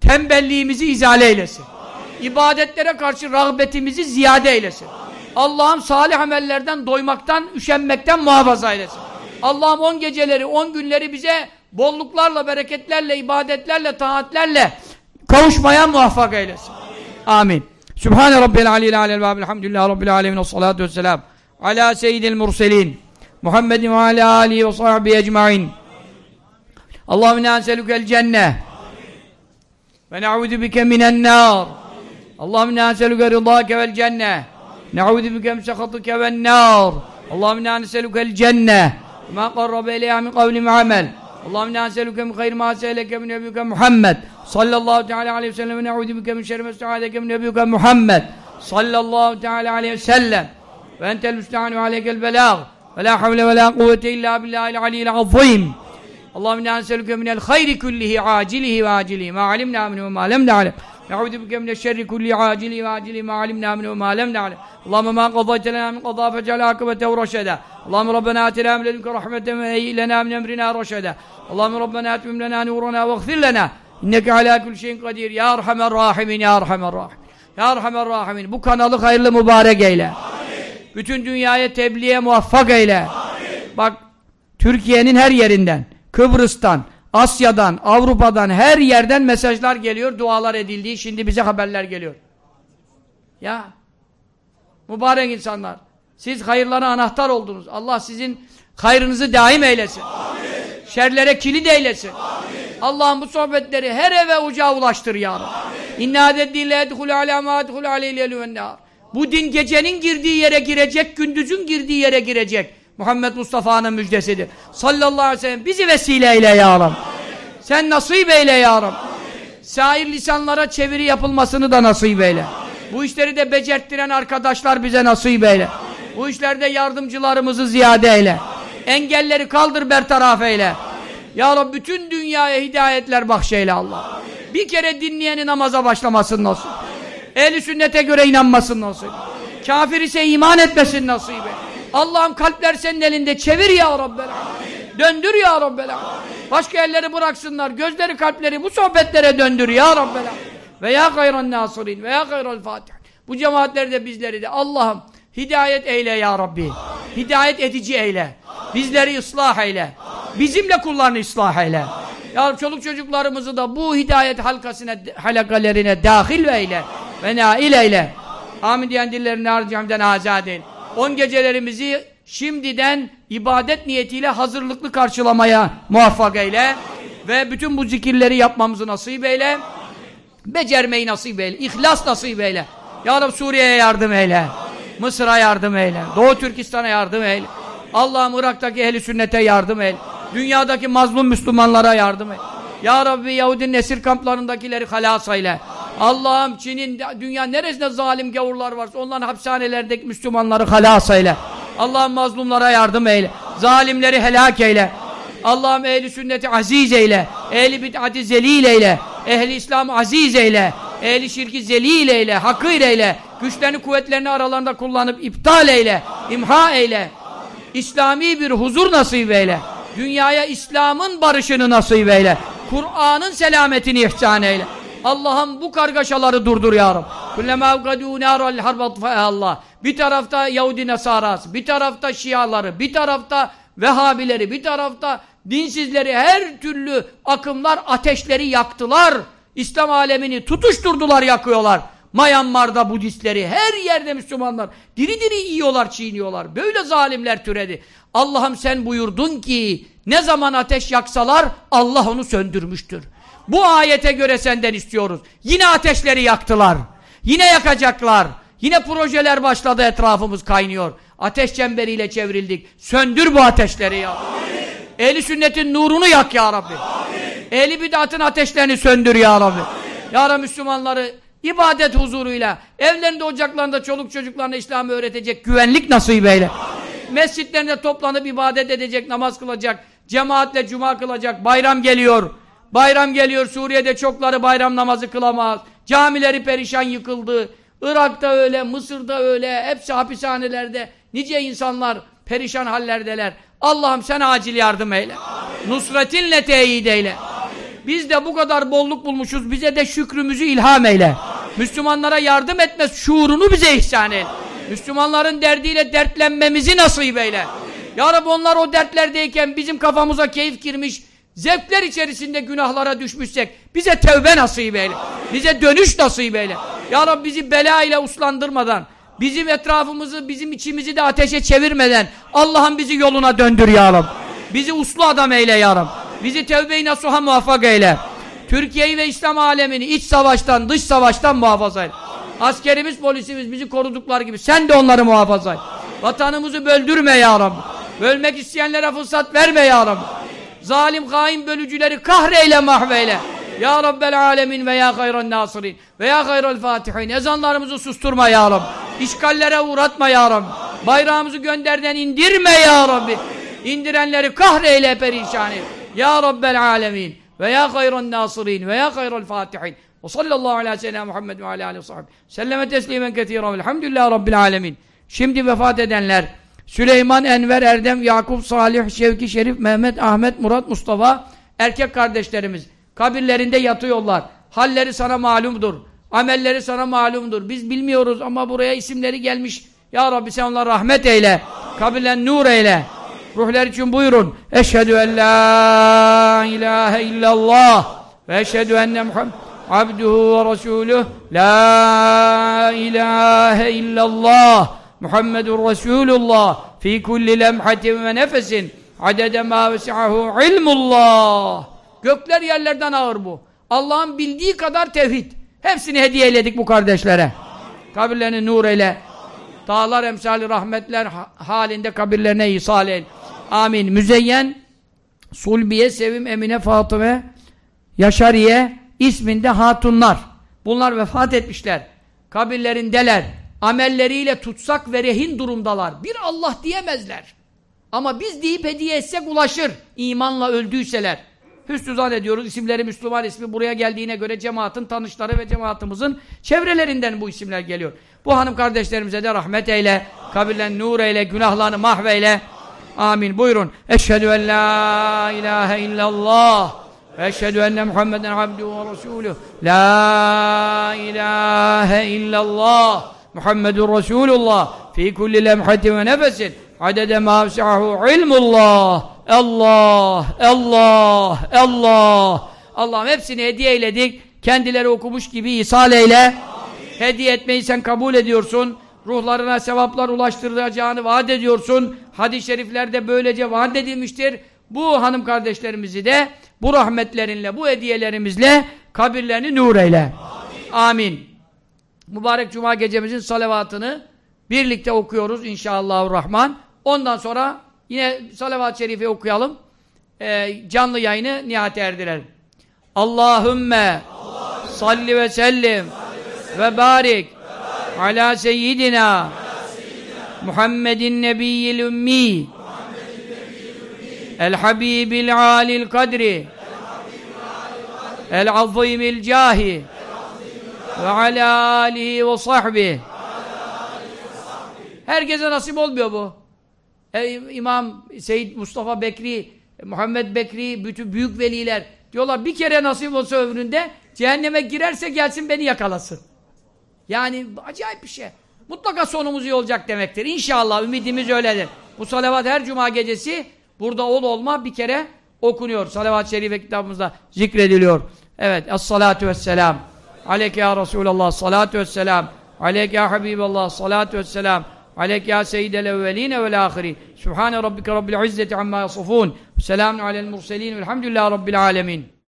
tembelliğimizi izale eylesin. Amin. İbadetlere karşı rağbetimizi ziyade eylesin. Allah'ım salih amellerden doymaktan, üşenmekten muhafaza eylesin. Allah'ım on geceleri, on günleri bize bolluklarla, bereketlerle, ibadetlerle, taatlerle kavuşmaya muvaffak eylesin. Amin. Amin. Sübhane Rabbil Aleyhi Aleyhi ve Elhamdülillahi Rabbil Alemin salatu vesselam ala seyyidil murselin Muhammedin ve ala alihi ve sahbihi ecmain Allahümme inna enselükel cenne ve ne'udu bike minen nar Allahümme inna enselüke rıdâke vel cenne ne'udu bike msekhatike vel nar Allahümme inna enselükel cenne ma qarrabe ileyha min kavli ve amel Allahümme inna enselüke min hayr ma seyleke min nebiyüke Muhammed sallallahu teala aleyhi ve sellem ve ne'udu bike min şerri mesta'adeke min nebiyüke Muhammed sallallahu teala aleyhi ve sellem ve entel müsta'an ve aleykel belâg ve la havle ve la kuvvete illa billahil aliyyil azim Allahümme inna enselüke minel hayri kullihi acilihi ve acilihi ma alimna minhu ve ma lem na'lem Ne'udu bike mine şerri kulli acili ve acili ma alimna minhu ma lem na'lem. Allahümme ma qadayte lena min qada fecel akibetehu reşede. Allahümme Rabbena atina min ledunke rahmeten ve eyyi lena min emrina reşede. Allahümme Rabbena atmim lena nurana ve gfir lena. İnneke ala kulli şeyin kadir. Ya Erhamer Rahimin, Ya Erhamer Rahim. Ya Erhamer Rahimin. Bu kanalı hayırlı mübarek eyle. Bütün dünyaya tebliğe muvaffak eyle. Amin. Bak Türkiye'nin her yerinden, Kıbrıs'tan, Asya'dan, Avrupa'dan, her yerden mesajlar geliyor, dualar edildiği, şimdi bize haberler geliyor. Ya, mübarek insanlar, siz hayırlara anahtar oldunuz. Allah sizin hayrınızı daim eylesin. Amin. Şerlere kilit eylesin. Allah'ım bu sohbetleri her eve ucağa ulaştır ya Rabbi. İnna deddille edhul ala ma edhul aleyhi Bu din gecenin girdiği yere girecek, gündüzün girdiği yere girecek. Muhammed Mustafa'nın müjdesidir. Sallallahu aleyhi ve sellem bizi vesile eyle ya Rabbi. Sen nasip eyle ya Rabbi. Sair lisanlara çeviri yapılmasını da nasip eyle. Bu işleri de becerttiren arkadaşlar bize nasip eyle. Bu işlerde yardımcılarımızı ziyade eyle. Engelleri kaldır bertaraf eyle. Ya Rabbi bütün dünyaya hidayetler bahşeyle Allah. Bir kere dinleyeni namaza başlamasın nasıl? Ehli sünnete göre inanmasın nasıl? Kafir ise iman etmesin nasibe. Allah'ım kalpler senin elinde çevir ya Rabbel Döndür ya Rabbel Başka yerleri bıraksınlar. Gözleri kalpleri bu sohbetlere döndür ya Rabbel Ve ya gayran nasirin ve ya gayral fatih. Bu cemaatleri de bizleri de Allah'ım hidayet eyle ya Rabbi. Hidayet edici eyle. Bizleri ıslah eyle. Bizimle kullarını ıslah eyle. Ya Rabbi, çoluk çocuklarımızı da bu hidayet halkasına, halakalarine dahil eyle. Ve nail eyle. Amin diyen dillerini harcamdan azad eyle. On gecelerimizi şimdiden ibadet niyetiyle hazırlıklı karşılamaya muvaffak eyle. Ve bütün bu zikirleri yapmamızı nasip eyle. Becermeyi nasip eyle. İhlas nasip eyle. Ya Rabbi Suriye'ye yardım eyle. Mısır'a yardım eyle. Doğu Türkistan'a yardım eyle. Allah'ım Irak'taki ehli sünnete yardım eyle. Dünyadaki mazlum Müslümanlara yardım eyle. Ya Rabbi Yahudi nesir kamplarındakileri halas eyle. Allah'ım Çin'in dünya neresinde zalim gavurlar varsa onların hapishanelerdeki Müslümanları halas eyle. Allah'ım mazlumlara yardım eyle. Zalimleri helak eyle. Allah'ım ehli sünneti aziz eyle. Ehli bid'ati zelil eyle. Ehli İslam aziz eyle. Ehli şirki zelil eyle. Hakir eyle. Güçlerini kuvvetlerini aralarında kullanıp iptal eyle. imha eyle. İslami bir huzur nasip eyle. Dünyaya İslam'ın barışını nasip eyle. Kur'an'ın selametini ihsan eyle. Allah'ım bu kargaşaları durdur ya Rabbi. Allah. Bir tarafta Yahudi Nasarası, bir tarafta Şiaları, bir tarafta Vehhabileri, bir tarafta dinsizleri, her türlü akımlar ateşleri yaktılar. İslam alemini tutuşturdular, yakıyorlar. Myanmar'da Budistleri, her yerde Müslümanlar diri diri yiyorlar, çiğniyorlar. Böyle zalimler türedi. Allah'ım sen buyurdun ki ne zaman ateş yaksalar Allah onu söndürmüştür. Bu ayete göre senden istiyoruz. Yine ateşleri yaktılar. Yine yakacaklar. Yine projeler başladı etrafımız kaynıyor. Ateş çemberiyle çevrildik. Söndür bu ateşleri ya. Ehli sünnetin nurunu yak ya Rabbi. Ehli bid'atın ateşlerini söndür ya Rabbi. Ya Rabbi Müslümanları ibadet huzuruyla, evlerinde ocaklarında çoluk çocuklarına İslam'ı öğretecek güvenlik nasip eyle. Mescitlerinde toplanıp ibadet edecek, namaz kılacak, cemaatle cuma kılacak, bayram geliyor. Bayram geliyor, Suriye'de çokları bayram namazı kılamaz. Camileri perişan yıkıldı. Irak'ta öyle, Mısır'da öyle, hepsi hapishanelerde. Nice insanlar perişan hallerdeler. Allah'ım sen acil yardım eyle. Nusretinle teyit eyle. Biz de bu kadar bolluk bulmuşuz. Bize de şükrümüzü ilham eyle. Müslümanlara yardım etmez şuurunu bize ihsan eyle. Müslümanların derdiyle dertlenmemizi nasip eyle. Ya Rabbi onlar o dertlerdeyken bizim kafamıza keyif girmiş, zevkler içerisinde günahlara düşmüşsek bize tevbe nasip eyle. Bize dönüş nasip eyle. Ya Rabbi bizi bela ile uslandırmadan, bizim etrafımızı, bizim içimizi de ateşe çevirmeden Allah'ım bizi yoluna döndür ya Rabbi. Bizi uslu adam eyle ya Rabbi. Bizi tevbe-i nasuha muvaffak eyle. Türkiye'yi ve İslam alemini iç savaştan, dış savaştan muhafaza eyle. Askerimiz, polisimiz bizi korudukları gibi sen de onları muhafaza et. Vatanımızı böldürme ya Rabbi. Bölmek isteyenlere fırsat verme ya Rabbi. Zalim, hain bölücüleri kahreyle mahveyle. Ya Rabbel alemin ve ya hayran nasirin ve ya hayral fatihin. Ezanlarımızı susturma ya Rabbi. İşgallere uğratma ya Rabbi. Bayrağımızı gönderden indirme ya Rabbi. İndirenleri kahreyle perişan et. Ya Rabbel alemin ve ya hayran nasirin ve ya hayral fatihin. Ve sallallahu ala seyyidina Muhammed ve aleyhi ve sahbihi. Selleme teslimen kethiren velhamdülillahi rabbil alemin. Şimdi vefat edenler Süleyman, Enver, Erdem, Yakup, Salih, Şevki, Şerif, Mehmet, Ahmet, Murat, Mustafa erkek kardeşlerimiz kabirlerinde yatıyorlar. Halleri sana malumdur. Amelleri sana malumdur. Biz bilmiyoruz ama buraya isimleri gelmiş. Ya Rabbi sen onlara rahmet eyle. Kabirlen nur eyle. Ruhlar için buyurun. Eşhedü en la ilahe illallah ve eşhedü enne Muhammed abduhu ve resuluh. La ilahe illallah Muhammedun Resulullah. Fi kulli lemhatin ve nefesin. Adede ma vesi'ahu ilmullah. Gökler yerlerden ağır bu. Allah'ın bildiği kadar tevhid. Hepsini hediye eyledik bu kardeşlere. Kabirlerini nur eyle dağlar emsali rahmetler halinde kabirlerine ihsal eyle amin müzeyyen Sulbiye, Sevim, Emine, Fatıma Yaşariye isminde hatunlar. Bunlar vefat etmişler. Kabirlerindeler. Amelleriyle tutsak ve rehin durumdalar. Bir Allah diyemezler. Ama biz deyip hediye etsek ulaşır. İmanla öldüyseler. Hüsnü zannediyoruz. İsimleri Müslüman ismi buraya geldiğine göre cemaatin tanışları ve cemaatimizin çevrelerinden bu isimler geliyor. Bu hanım kardeşlerimize de rahmet eyle. Kabirlen nur eyle. Günahlarını mahveyle. Amin. Buyurun. Eşhedü en la ilahe illallah. Eşhedü enne Muhammeden abduhu ve resuluh. La ilahe illallah. Muhammedun Resulullah. Fi kulli lemhatin ve nefesin. Adede ma vesi'ahu ilmullah. Allah, Allah, Allah. Allah'ım hepsini hediye eyledik. Kendileri okumuş gibi ishal eyle. Hediye etmeyi sen kabul ediyorsun. Ruhlarına sevaplar ulaştıracağını vaat ediyorsun. Hadis-i şeriflerde böylece vaat edilmiştir. Bu hanım kardeşlerimizi de bu rahmetlerinle, bu hediyelerimizle kabirlerini nur eyle. Amin. Amin. Mübarek Cuma gecemizin salavatını birlikte okuyoruz inşallahurrahman. Ondan sonra yine salavat-ı şerifi okuyalım. Ee, canlı yayını nihayete erdirelim. Allahümme salli ve sellim ve barik ala seyyidina Muhammedin nebiyyil ümmi el habibil alil kadri el azimil cahi ve ala alihi ve sahbihi herkese nasip olmuyor bu. İmam Seyyid Mustafa Bekri Muhammed Bekri bütün büyük veliler diyorlar bir kere nasip olsa ömründe cehenneme girerse gelsin beni yakalasın yani acayip bir şey. Mutlaka sonumuz iyi olacak demektir. İnşallah ümidimiz öyledir. Bu salavat her cuma gecesi burada ol olma bir kere okunuyor. Salavat-ı Şerife kitabımızda zikrediliyor. Evet. Es-salatu vesselam. Aleyke ya Resulallah. Salatu vesselam. Aleyke ya Habiballah. Salatu vesselam. Aleyke ya seyyidel evveline vel ahirin. Sübhane rabbike rabbil izzeti amma yasufun. Selamun alel murselin. Velhamdülillahi rabbil alemin.